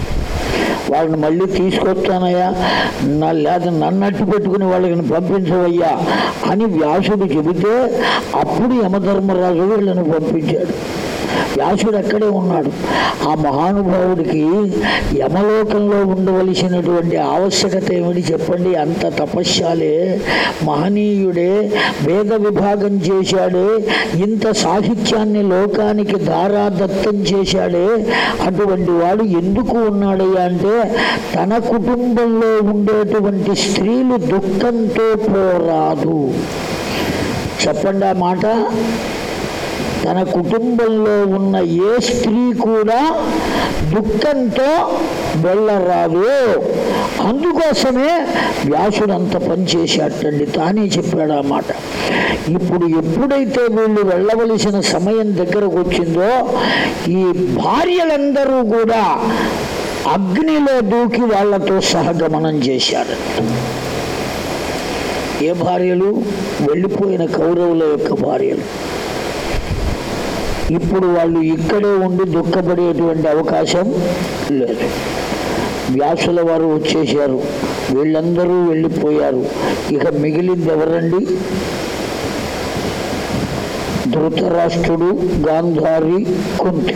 వాళ్ళని మళ్ళీ తీసుకొస్తానయ్యా. నా లేదా నన్ను అట్టు పెట్టుకుని వాళ్ళని పంపించవయ్యా అని వ్యాసుడు చెబితే అప్పుడు యమధర్మరాజు వీళ్ళని పంపించాడు. వ్యాసుడు అక్కడే ఉన్నాడు. ఆ మహానుభావుడికి యమలోకంలో ఉండవలసినటువంటి ఆవశ్యకత ఏమిటి చెప్పండి? అంత తపస్యాలే మహనీయుడే వేద విభాగం చేశాడే ఇంత సాహిత్యాన్ని లోకానికి దారాదత్తం చేశాడే అటువంటి వాడు ఎందుకు ఉన్నాడయ్యా అంటే తన కుటుంబంలో ఉండేటువంటి స్త్రీలు దుఃఖంతో పోరాదు. చెప్పండి ఆ మాట. తన కుటుంబంలో ఉన్న ఏ స్త్రీ కూడా దుఃఖంతో వెళ్ళరాదు. అందుకోసమే వ్యాసుడు అంత పనిచేసేటండి తానే చెప్పాడు ఆ మాట. ఇప్పుడు ఎప్పుడైతే వీళ్ళు వెళ్ళవలసిన సమయం దగ్గరకు వచ్చిందో ఈ భార్యలందరూ కూడా అగ్నిలో దూకి వాళ్ళతో సహగమనం చేశారు. ఏ భార్యలు? వెళ్ళిపోయిన కౌరవుల యొక్క భార్యలు. ఇప్పుడు వాళ్ళు ఇక్కడే ఉండి దుఃఖపడేటువంటి అవకాశం లేదు. వ్యాసుల వారు వచ్చేసారు వీళ్ళందరూ వెళ్ళిపోయారు. ఇక మిగిలింది ఎవరండి? ధృతరాష్ట్రుడు గాంధారి కుంతి.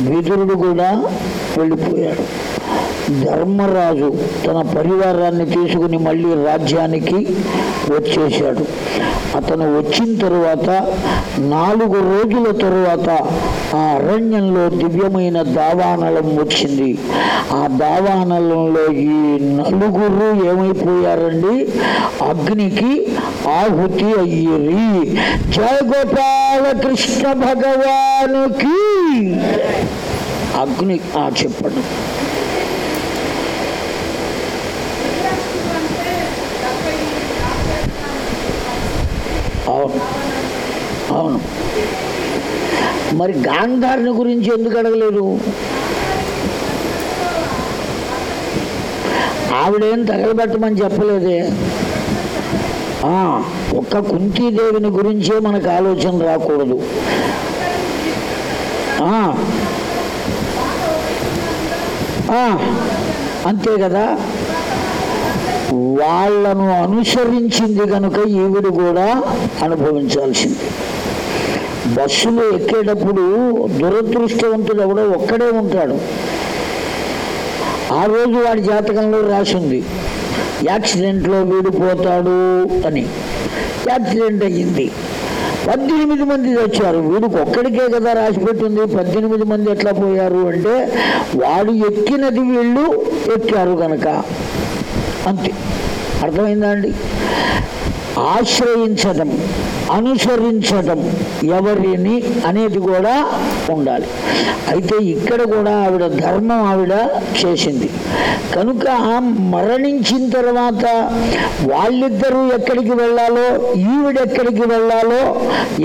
విదురుడు కూడా వెళ్ళిపోయాడు. ధర్మరాజు తన పరివారాన్ని తీసుకుని మళ్ళీ రాజ్యానికి వచ్చేశాడు. అతను వచ్చిన తరువాత నాలుగు రోజుల తరువాత ఆ అరణ్యంలో దివ్యమైన దావానలం వచ్చింది. ఆ దావానలంలో ఈ నలుగురు ఏమైపోయారండి? అగ్నికి ఆహుతి అయ్యిరి జయ గోపాల కృష్ణ భగవానుకి అగ్ని ఆ చెప్పండి అవును అవును. మరి గాంధారిని గురించి ఎందుకు అడగలేదు? ఆవిడేం తగలబెట్టమని చెప్పలేదే. ఒక్క కుంతీదేవిని గురించే మనకు ఆలోచన రాకూడదు. అంతే కదా? వాళ్ళను అనుసరించింది కనుక ఈవిడ కూడా అనుభవించాల్సింది. బస్సులో ఎక్కేటప్పుడు దురదృష్టవంతుడు ఎవడో ఒక్కడే ఉంటాడు. ఆ రోజు వాడి జాతకంలో రాసింది. యాక్సిడెంట్లో వీడిపోతాడు అని. యాక్సిడెంట్ అయ్యింది. పద్దెనిమిది మంది వచ్చారు. వీడికి ఒక్కడికే కదా రాసి పెట్టింది. పద్దెనిమిది మంది ఎట్లా పోయారు అంటే వాడు ఎక్కినది వీళ్ళు ఎక్కారు కనుక అంతే. అర్థమైందా అండి? ఆశ్రయించడం. అనుసరించడం ఎవరిని అనేది కూడా ఉండాలి. అయితే ఇక్కడ కూడా ఆవిడ ధర్మం ఆవిడ చేసింది. కనుక మరణించిన తర్వాత వాళ్ళిద్దరూ ఎక్కడికి వెళ్ళాలో ఈవిడ ఎక్కడికి వెళ్ళాలో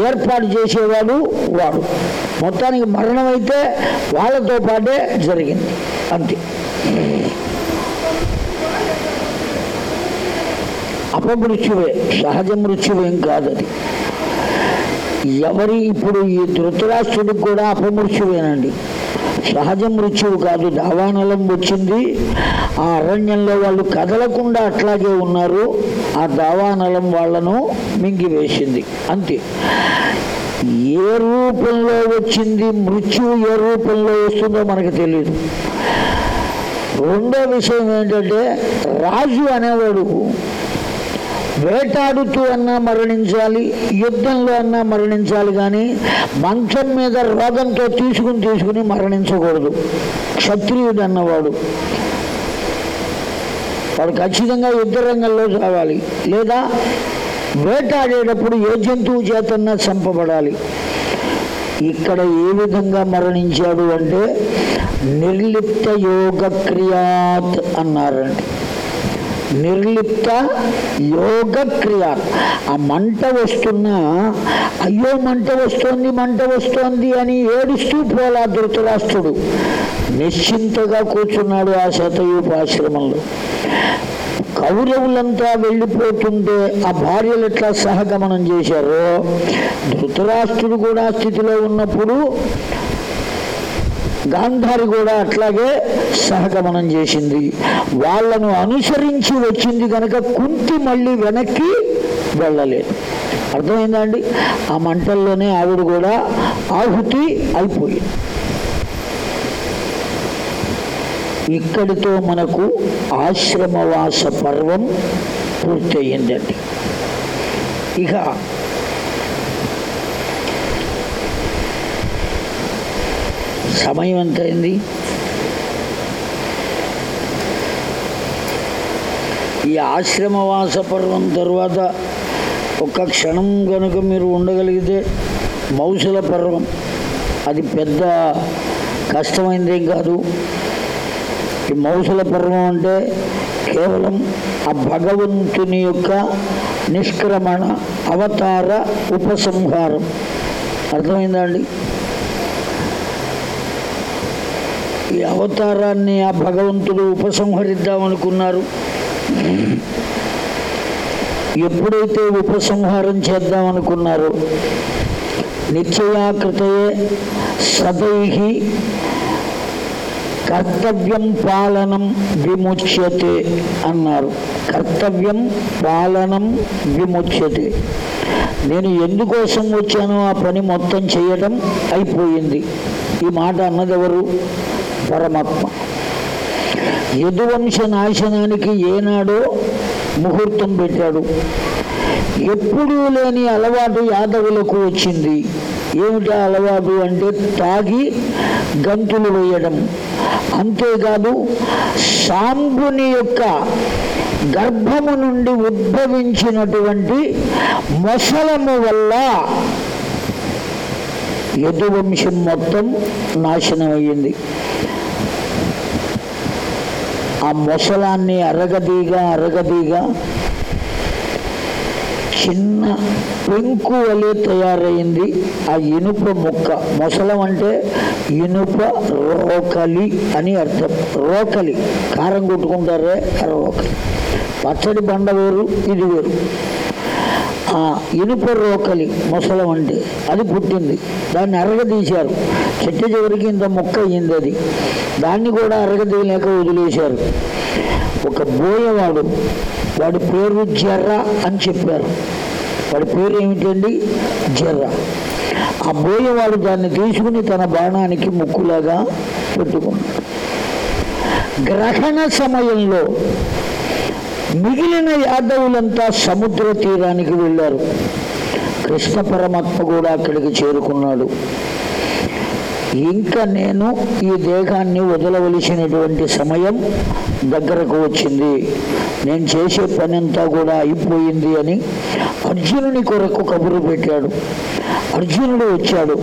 ఏర్పాటు చేసేవాడు వాడు. మొత్తానికి మరణం అయితే వాళ్ళతో పాటే జరిగింది. అంతే. అపమృత్యువే సహజ మృత్యువేం కాదు అది ఎవరి ఇప్పుడు ఈ ధృతరాష్ట్రుడికి కూడా అపమృత్యువేనండి సహజ మృత్యువు కాదు దావానలం వచ్చింది. ఆ అరణ్యంలో వాళ్ళు కదలకుండా అట్లాగే ఉన్నారు. ఆ దావానలం వాళ్ళను మింగివేసింది. అంతే. ఏ రూపంలో వచ్చింది మృత్యువు ఏ రూపంలో వస్తుందో మనకు తెలియదు రెండో విషయం ఏంటంటే రాజు అనేవాడు వేటాడుతూ అన్నా మరణించాలి యుద్ధంలో అన్నా మరణించాలి కానీ మంచం మీద రోగంతో తీసుకుని తీసుకుని మరణించకూడదు. క్షత్రియుడు అన్నవాడు. వాడు ఖచ్చితంగా యుద్ధ రంగంలో చావాలి లేదా వేటాడేటప్పుడు ఏ జంతువు చేతన్నా చంపబడాలి. ఇక్కడ ఏ విధంగా మరణించాడు అంటే నిర్లిప్త యోగ క్రియాత్ అన్నారండి. నిర్లిప్త యోగ క్రియ. ఆ మంట వస్తున్నా అయ్యో మంట వస్తోంది మంట వస్తోంది అని ఏడుస్తూ పోలా ధృతరాష్ట్రుడు నిశ్చింతగా కూర్చున్నాడు ఆ శతయూపాశ్రమంలో కౌరవులంతా వెళ్ళిపోతుంటే ఆ భార్యలు ఎట్లా సహగమనం చేశారో? ధృతరాష్ట్రుడు కూడా స్థితిలో ఉన్నప్పుడు గాంధారి కూడా అట్లాగే సహగమనం చేసింది. వాళ్ళను అనుసరించి వచ్చింది కనుక కుంతి మళ్ళీ వెనక్కి వెళ్ళలేదు. అర్థమైందా అండి? ఆ మంటల్లోనే ఆవిడ కూడా ఆహుతి అయిపోయింది. ఇక్కడితో మనకు ఆశ్రమవాస పర్వం పూర్తయిందండి. ఇక సమయం ఎంత అయింది? ఈ ఆశ్రమవాస పర్వం తర్వాత ఒక్క క్షణం కనుక మీరు ఉండగలిగితే మౌసల పర్వం. అది పెద్ద కష్టమైందేం కాదు. ఈ మౌసల పర్వం అంటే కేవలం ఆ భగవంతుని యొక్క నిష్క్రమణ అవతార ఉపసంహారం. అర్థమైందా అండి? ఈ అవతారాన్ని ఆ భగవంతుడు ఉపసంహరిద్దామనుకున్నారు ఎప్పుడైతే ఉపసంహారం చేద్దామనుకున్నారో నిశ్చయాకృతయే సదై కర్తవ్యం పాలనం విముచ్యతే అన్నారు. కర్తవ్యం పాలనం విముచ్యతే. నేను ఎందుకోసం వచ్చానో ఆ పని మొత్తం చేయడం అయిపోయింది. ఈ మాట అన్నదెవరు? పరమాత్మ. యదువంశ నాశనానికి ఏనాడో ముహూర్తం పెట్టాడు. ఎప్పుడూ లేని అలవాటు యాదవులకు వచ్చింది. ఏమిటా అలవాటు అంటే తాగి గంతులు వేయడం. అంతేకాదు సాంబుని యొక్క గర్భము నుండి ఉద్భవించినటువంటి మొసలము వల్ల యదువంశం మొత్తం నాశనమయ్యింది. ఆ మొసలాన్ని అరగదీగా అరగదీగా చిన్న పెంకు వలె తయారైంది ఆ ఇనుప ముక్క. మొసలం అంటే ఇనుప రోకలి అని అర్థం. రోకలి. కారం కొట్టుకుంటారే? రోకలి. పచ్చడి బండ వేరు ఇది వేరు. ఆ ఇనుప రోకలి మొసలం అంటే అది పుట్టింది. దాన్ని అరగదీశారు. చెట్టు చివరికి ఇంత మొక్క అయ్యింది అది. దాన్ని కూడా అరగదీయలేక వదిలేశారు. ఒక బోయవాడు వాడి పేరు జర్ర అని చెప్పారు. వాడి పేరు ఏమిటండి? జర్ర. ఆ బోయవాడు దాన్ని తీసుకుని తన బాణానికి ముక్కులాగా పెట్టుకున్నాడు. గ్రహణ సమయంలో మిగిలిన యాదవులంతా సముద్ర తీరానికి వెళ్ళారు. కృష్ణ పరమాత్మ కూడా అక్కడికి చేరుకున్నాడు. ఇంకా నేను ఈ దేహాన్ని వదలవలసినటువంటి సమయం దగ్గరకు వచ్చింది. నేను చేసే పని అంతా కూడా అయిపోయింది అని అర్జునుని కొరకు కబురు పెట్టాడు. అర్జునుడు వచ్చాడు.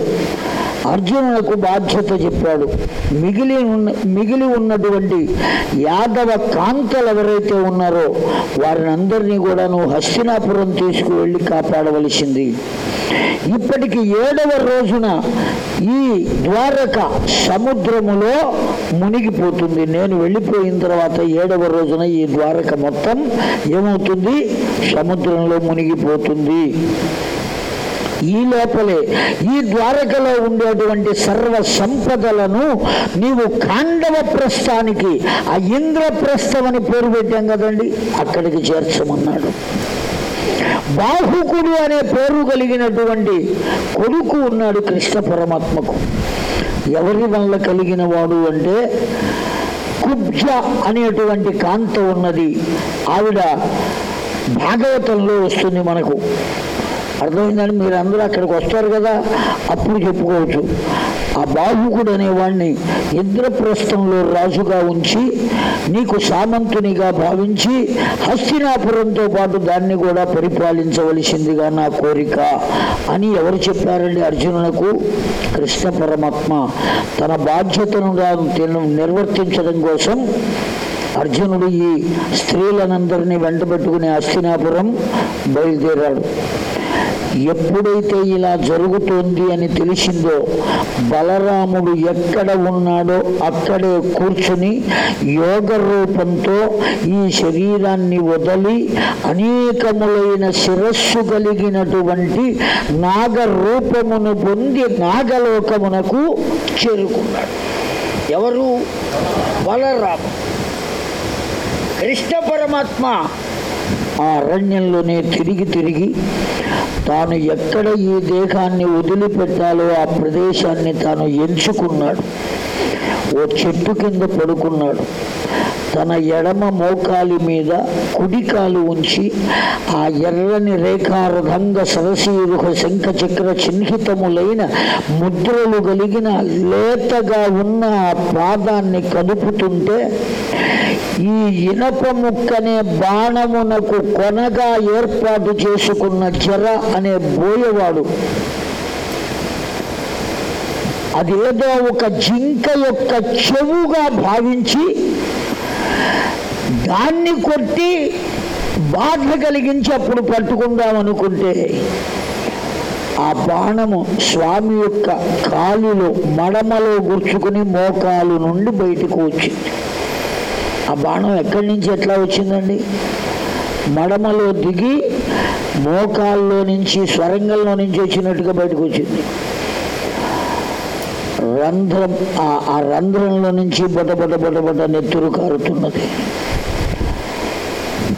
అర్జునులకు బాధ్యత చెప్పాడు. మిగిలి ఉన్న మిగిలి ఉన్నటువంటి యాదవ కాంతలు ఎవరైతే ఉన్నారో వారిని అందరినీ కూడా నువ్వు హస్తినాపురం తీసుకువెళ్ళి కాపాడవలసింది. ఇప్పటికి ఏడవ రోజున ఈ ద్వారక సముద్రములో మునిగిపోతుంది. నేను వెళ్ళిపోయిన తర్వాత ఏడవ రోజున ఈ ద్వారక మొత్తం ఏమవుతుంది? సముద్రంలో మునిగిపోతుంది. ఈ లోపలే ఈ ద్వారకలో ఉండేటువంటి సర్వ సంపదలను నీవు కాండవ ప్రస్థానికి ఆ ఇంద్రప్రస్థం అని పేరు పెట్టాం కదండి అక్కడికి చేర్చమన్నాడు. బాహుకుడు అనే పేరు కలిగినటువంటి కొడుకు ఉన్నాడు కృష్ణ పరమాత్మకు. ఎవరి వల్ల కలిగిన వాడు అంటే కుబ్జ అనేటువంటి కాంత ఉన్నది. ఆవిడ భాగవతంలో వస్తుంది మనకు. అర్థమైందని మీరు అందరూ అక్కడికి వస్తారు కదా అప్పుడు చెప్పుకోవచ్చు. ఆ బాహుకుడు అనేవాడిని ఇంద్రప్రస్థంలో రాజుగా ఉంచి నీకు సామంతునిగా భావించి హస్తినాపురంతో పాటు దాన్ని కూడా పరిపాలించవలసిందిగా నా కోరిక అని ఎవరు చెప్పారండి అర్జునునకు కృష్ణ పరమాత్మ తన బాధ్యతను నిర్వర్తించడం కోసం అర్జునుడు ఈ స్త్రీలనందరినీ వెంటబెట్టుకుని హస్తినాపురం బయలుదేరాడు. ఎప్పుడైతే ఇలా జరుగుతోంది అని తెలిసిందో బలరాముడు ఎక్కడ ఉన్నాడో అక్కడే కూర్చుని యోగ రూపంతో ఈ శరీరాన్ని వదలి అనేకములైన శిరస్సు కలిగినటువంటి నాగ రూపమును పొంది నాగలోకమునకు చేరుకున్నాడు. ఎవరు? బలరాము కృష్ణ పరమాత్మ. ఆ అరణ్యంలోనే తిరిగి తిరిగి తాను ఎక్కడ ఈ దేహాన్ని వదిలిపెట్టాలో ఆ ప్రదేశాన్ని తాను ఎంచుకున్నాడు. ఓ చెట్టు కింద పడుకున్నాడు. తన ఎడమ మోకాలి మీద కుడికాలు ఉంచి ఆ ఎర్రని రేఖారథంగ సరసీరుహ శంఖ చక్ర చిహ్నితములైన ముద్రలు కలిగిన లేతగా ఉన్న ఆ పాదాన్ని కదుపుతుంటే ఈ ఇనప ముక్కనే బాణమునకు కొనగా ఏర్పాటు చేసుకున్న జర అనే బోయవాడు. అదేదో ఒక జింక యొక్క చెవుగా భావించి దాన్ని కొట్టి బాధ కలిగించి అప్పుడు పట్టుకుందాం అనుకుంటే ఆ బాణము స్వామి యొక్క కాలులో మడమలో గుర్చుకుని మోకాలు నుండి బయటకు వచ్చింది. ఆ బాణం ఎక్కడి నుంచి ఎట్లా వచ్చిందండి? మడమలో దిగి మోకాల్లో నుంచి స్వరంగంలో నుంచి వచ్చినట్టుగా బయటకు వచ్చింది. రంధ్రం ఆ- ఆ రంధ్రంలో నుంచి బొట బొట బొట బొట నెత్తురు కారుతున్నది.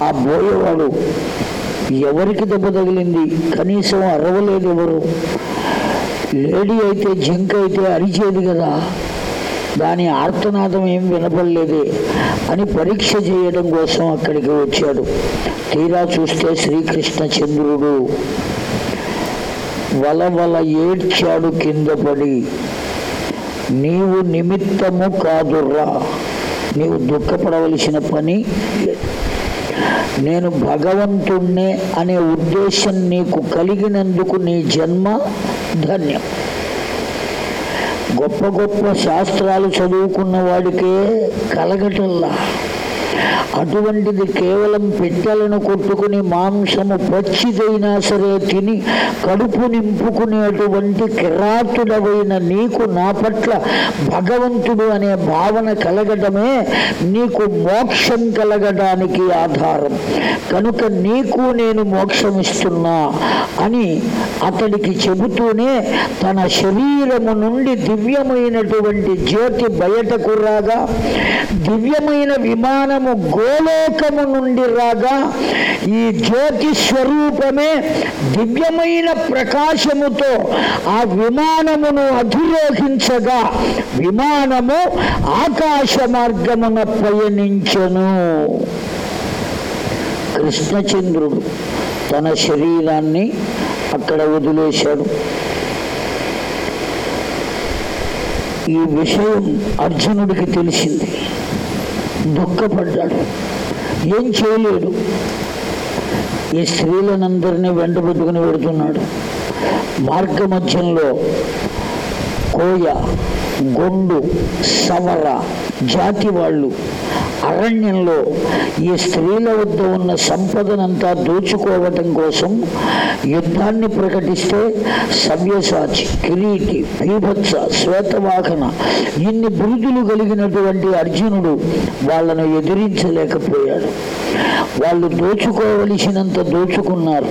ఆ బోయేవాడు ఎవరికి దెబ్బ తగిలింది? కనీసం అరవలేదు ఎవరు లేడీ అయితే జింక అయితే అరిచేది కదా. దాని ఆర్తనాదం ఏం వినపడలేదే అని పరీక్ష చేయడం కోసం అక్కడికి వచ్చాడు. తీరా చూస్తే శ్రీకృష్ణ చంద్రుడు వల వల ఏడ్చాడు కింద పడి నీవు నిమిత్తము కాదుర్రా నీవు దుఃఖపడవలసిన పని నేను భగవంతుణ్ణే అనే ఉద్దేశం నీకు కలిగినందుకు నీ జన్మ ధన్యం. గొప్ప గొప్ప శాస్త్రాలు చదువుకున్న వాడికే కలగటల్లా. అటువంటిది కేవలం పెట్టెలను కొట్టుకుని మాంసము పచ్చిదైనా సరే తిని కడుపు నింపుకునేటువంటి కిరాతుడవైన నీకు నా పట్ల భగవంతుడు అనే భావన కలగడమే నీకు మోక్షం కలగడానికి ఆధారం. కనుక నీకు నేను మోక్షం ఇస్తున్నా అని అతడికి చెబుతూనే తన శరీరము నుండి దివ్యమైనటువంటి జ్యోతి బయటకు రాగా దివ్యమైన విమానము గోలోకము నుండి రాగా ఈ జ్యోతి స్వరూపమే దివ్యమైన ప్రకాశముతో ఆ విమానమును అధిరోహించగా విమానము ఆకాశ మార్గమున పయనించను. కృష్ణచంద్రుడు తన శరీరాన్ని అక్కడ వదిలేశాడు. ఈ విషయం అర్జునుడికి తెలిసింది. దుఃఖపడ్డాడు. ఏం చేయలేడు. ఈ స్త్రీలనందరినీ వెంట పెట్టుకుని పెడుతున్నాడు మార్గ మధ్యంలో కోయ గొండు సవర జాతి వాళ్ళు అరణ్యంలో ఈ స్త్రీల వద్ద ఉన్న సంపదనంతా దోచుకోవటం కోసం యుద్ధాన్ని ప్రకటిస్తే సవ్యసాచి కిరీటి బీభత్స శ్వేతవాహన ఇన్ని బురుదులు కలిగినటువంటి అర్జునుడు వాళ్ళను ఎదిరించలేకపోయాడు. వాళ్ళు దోచుకోవలసినంత దోచుకున్నారు.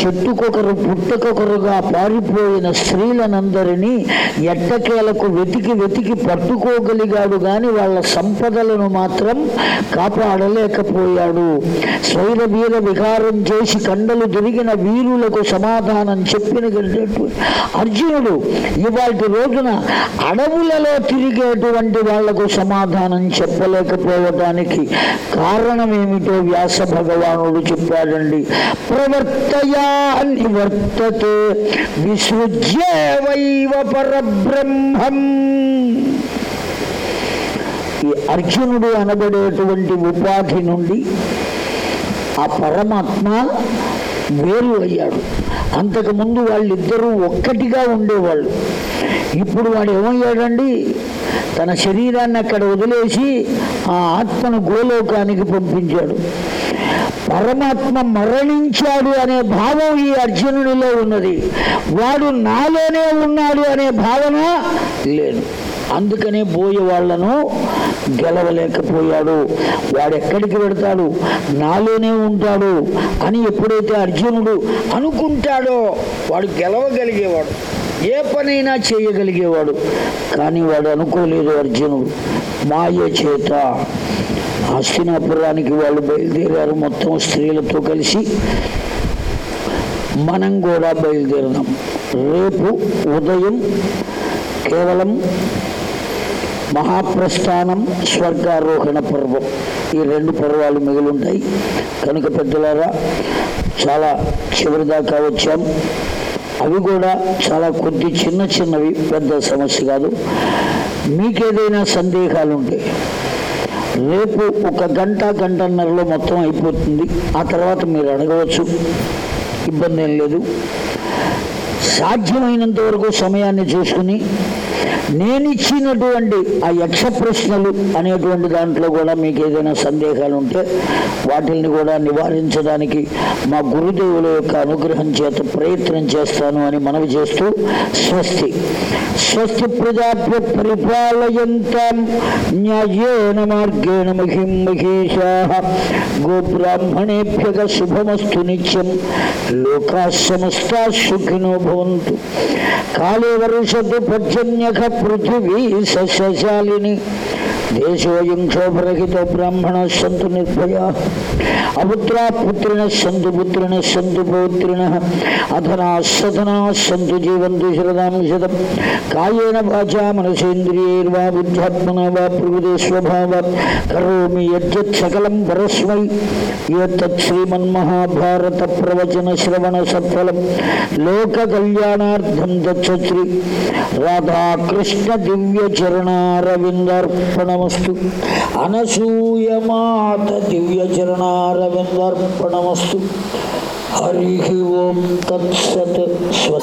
చెట్టుకొకరు పుట్టకొకరుగా పారిపోయిన స్త్రీలనందరినీ ఎట్టకేలకు వెతికి వెతికి పట్టుకోగలిగాడు గాని వాళ్ళ సంపదలను మాత్రం కాపాడలేకపోయాడు. స్వైర వీర వికారం చేసి కండలు తిరిగిన వీరులకు సమాధానం చెప్పిన అర్జునుడు ఇవాటి రోజున అడవులలో తిరిగేటువంటి వాళ్ళకు సమాధానం చెప్పలేకపోవటానికి కారణం ఏమిటో వ్యాస భగవానుడు చెప్పాడండి ప్రవర్తయా నివర్తతే విసృజ్యేవైవ పరబ్రహ్మం. ఈ అర్జునుడు అనబడేటువంటి ఉపాధి నుండి ఆ పరమాత్మ వేరు అయ్యాడు. అంతకుముందు వాళ్ళిద్దరూ ఒక్కటిగా ఉండేవాళ్ళు. ఇప్పుడు వాడు ఏమయ్యాడండి తన శరీరాన్ని అక్కడ వదిలేసి ఆ ఆత్మను గోలోకానికి పంపించాడు. పరమాత్మ మరణించాడు అనే భావం ఈ అర్జునుడిలో ఉన్నది. వాడు నాలోనే ఉన్నాడు అనే భావన లేదు. అందుకనే పోయే వాళ్ళను గెలవలేకపోయాడు. వాడెక్కడికి వెడతాడు నాలోనే ఉంటాడు అని ఎప్పుడైతే అర్జునుడు అనుకుంటాడో వాడు గెలవగలిగేవాడు. ఏ పనైనా చేయగలిగేవాడు. కానీ వాడు అనుకోలేదు అర్జునుడు. మాయ చేత హస్తినాపురానికి వాళ్ళు బయలుదేరారు. మొత్తం స్త్రీలతో కలిసి మనం కూడా బయలుదేరినాం రేపు ఉదయం కేవలం మహాప్రస్థానం స్వర్గారోహణ పర్వం. ఈ రెండు పర్వాలు మిగిలింటాయి. కనుక పెద్దలారా చాలా చివరి దాకా వచ్చాం. అవి కూడా చాలా కొద్ది చిన్న చిన్నవి పెద్ద సమస్య కాదు. మీకేదైనా సందేహాలు ఉంటే రేపు ఒక గంట గంటన్నరలో మొత్తం అయిపోతుంది. ఆ తర్వాత మీరు అడగవచ్చు. ఇబ్బంది ఏం లేదు. సాధ్యమైనంత వరకు సమయాన్ని చూసుకుని నేను ఇచ్చినటువంటి ఆ యక్ష ప్రశ్నలు అనేటువంటి దాంట్లో కూడా మీకు ఏదైనా సందేహాలు ఉంటే వాటిని కూడా నివారించడానికి మా గురుదేవుల యొక్క అనుగ్రహం చేత ప్రయత్నం చేస్తాను అని మనవి చేస్తూ స్వస్తి. స్వస్తి ప్రజాప్య పరిపాలయంతాం న్యాయేన మార్గేణ మహిం మహేషా గోబ్రాహ్మణేభ్యగ శుభమస్తు నిత్యం. లోకా సమస్త సుఖినో భవంతు. కాళే వర్షతు పర్జన్యక పృథివీ సస్యశాలిని దేశోయం క్షోభరహితో బ్రాహ్మణ సంతు నిర్భయ అపుత్రా పుత్రిణ సంతు పుత్రిణ సంతు పౌత్రిణ అధనా సధనా సంతు జీవంతు శరదాం శతం కాయేన వాచా మనసేంద్రియైర్వా బుద్ధ్యాత్మన వా ప్రకృతి స్వభావ కరోమి యజ్జత్ సకలం పరస్మై. శ్రీమన్మహాభారత ప్రవచన శ్రవణ సత్ఫలం. లోక కళ్యాణార్థం దచ్చశ్రీ రాధాకృష్ణ దివ్య చరణారవిందర్పణమస్తు అనసూయమాత దివ్య చరణారవిందర్పణమస్తు హరి ఓం తత్సత్ స్వ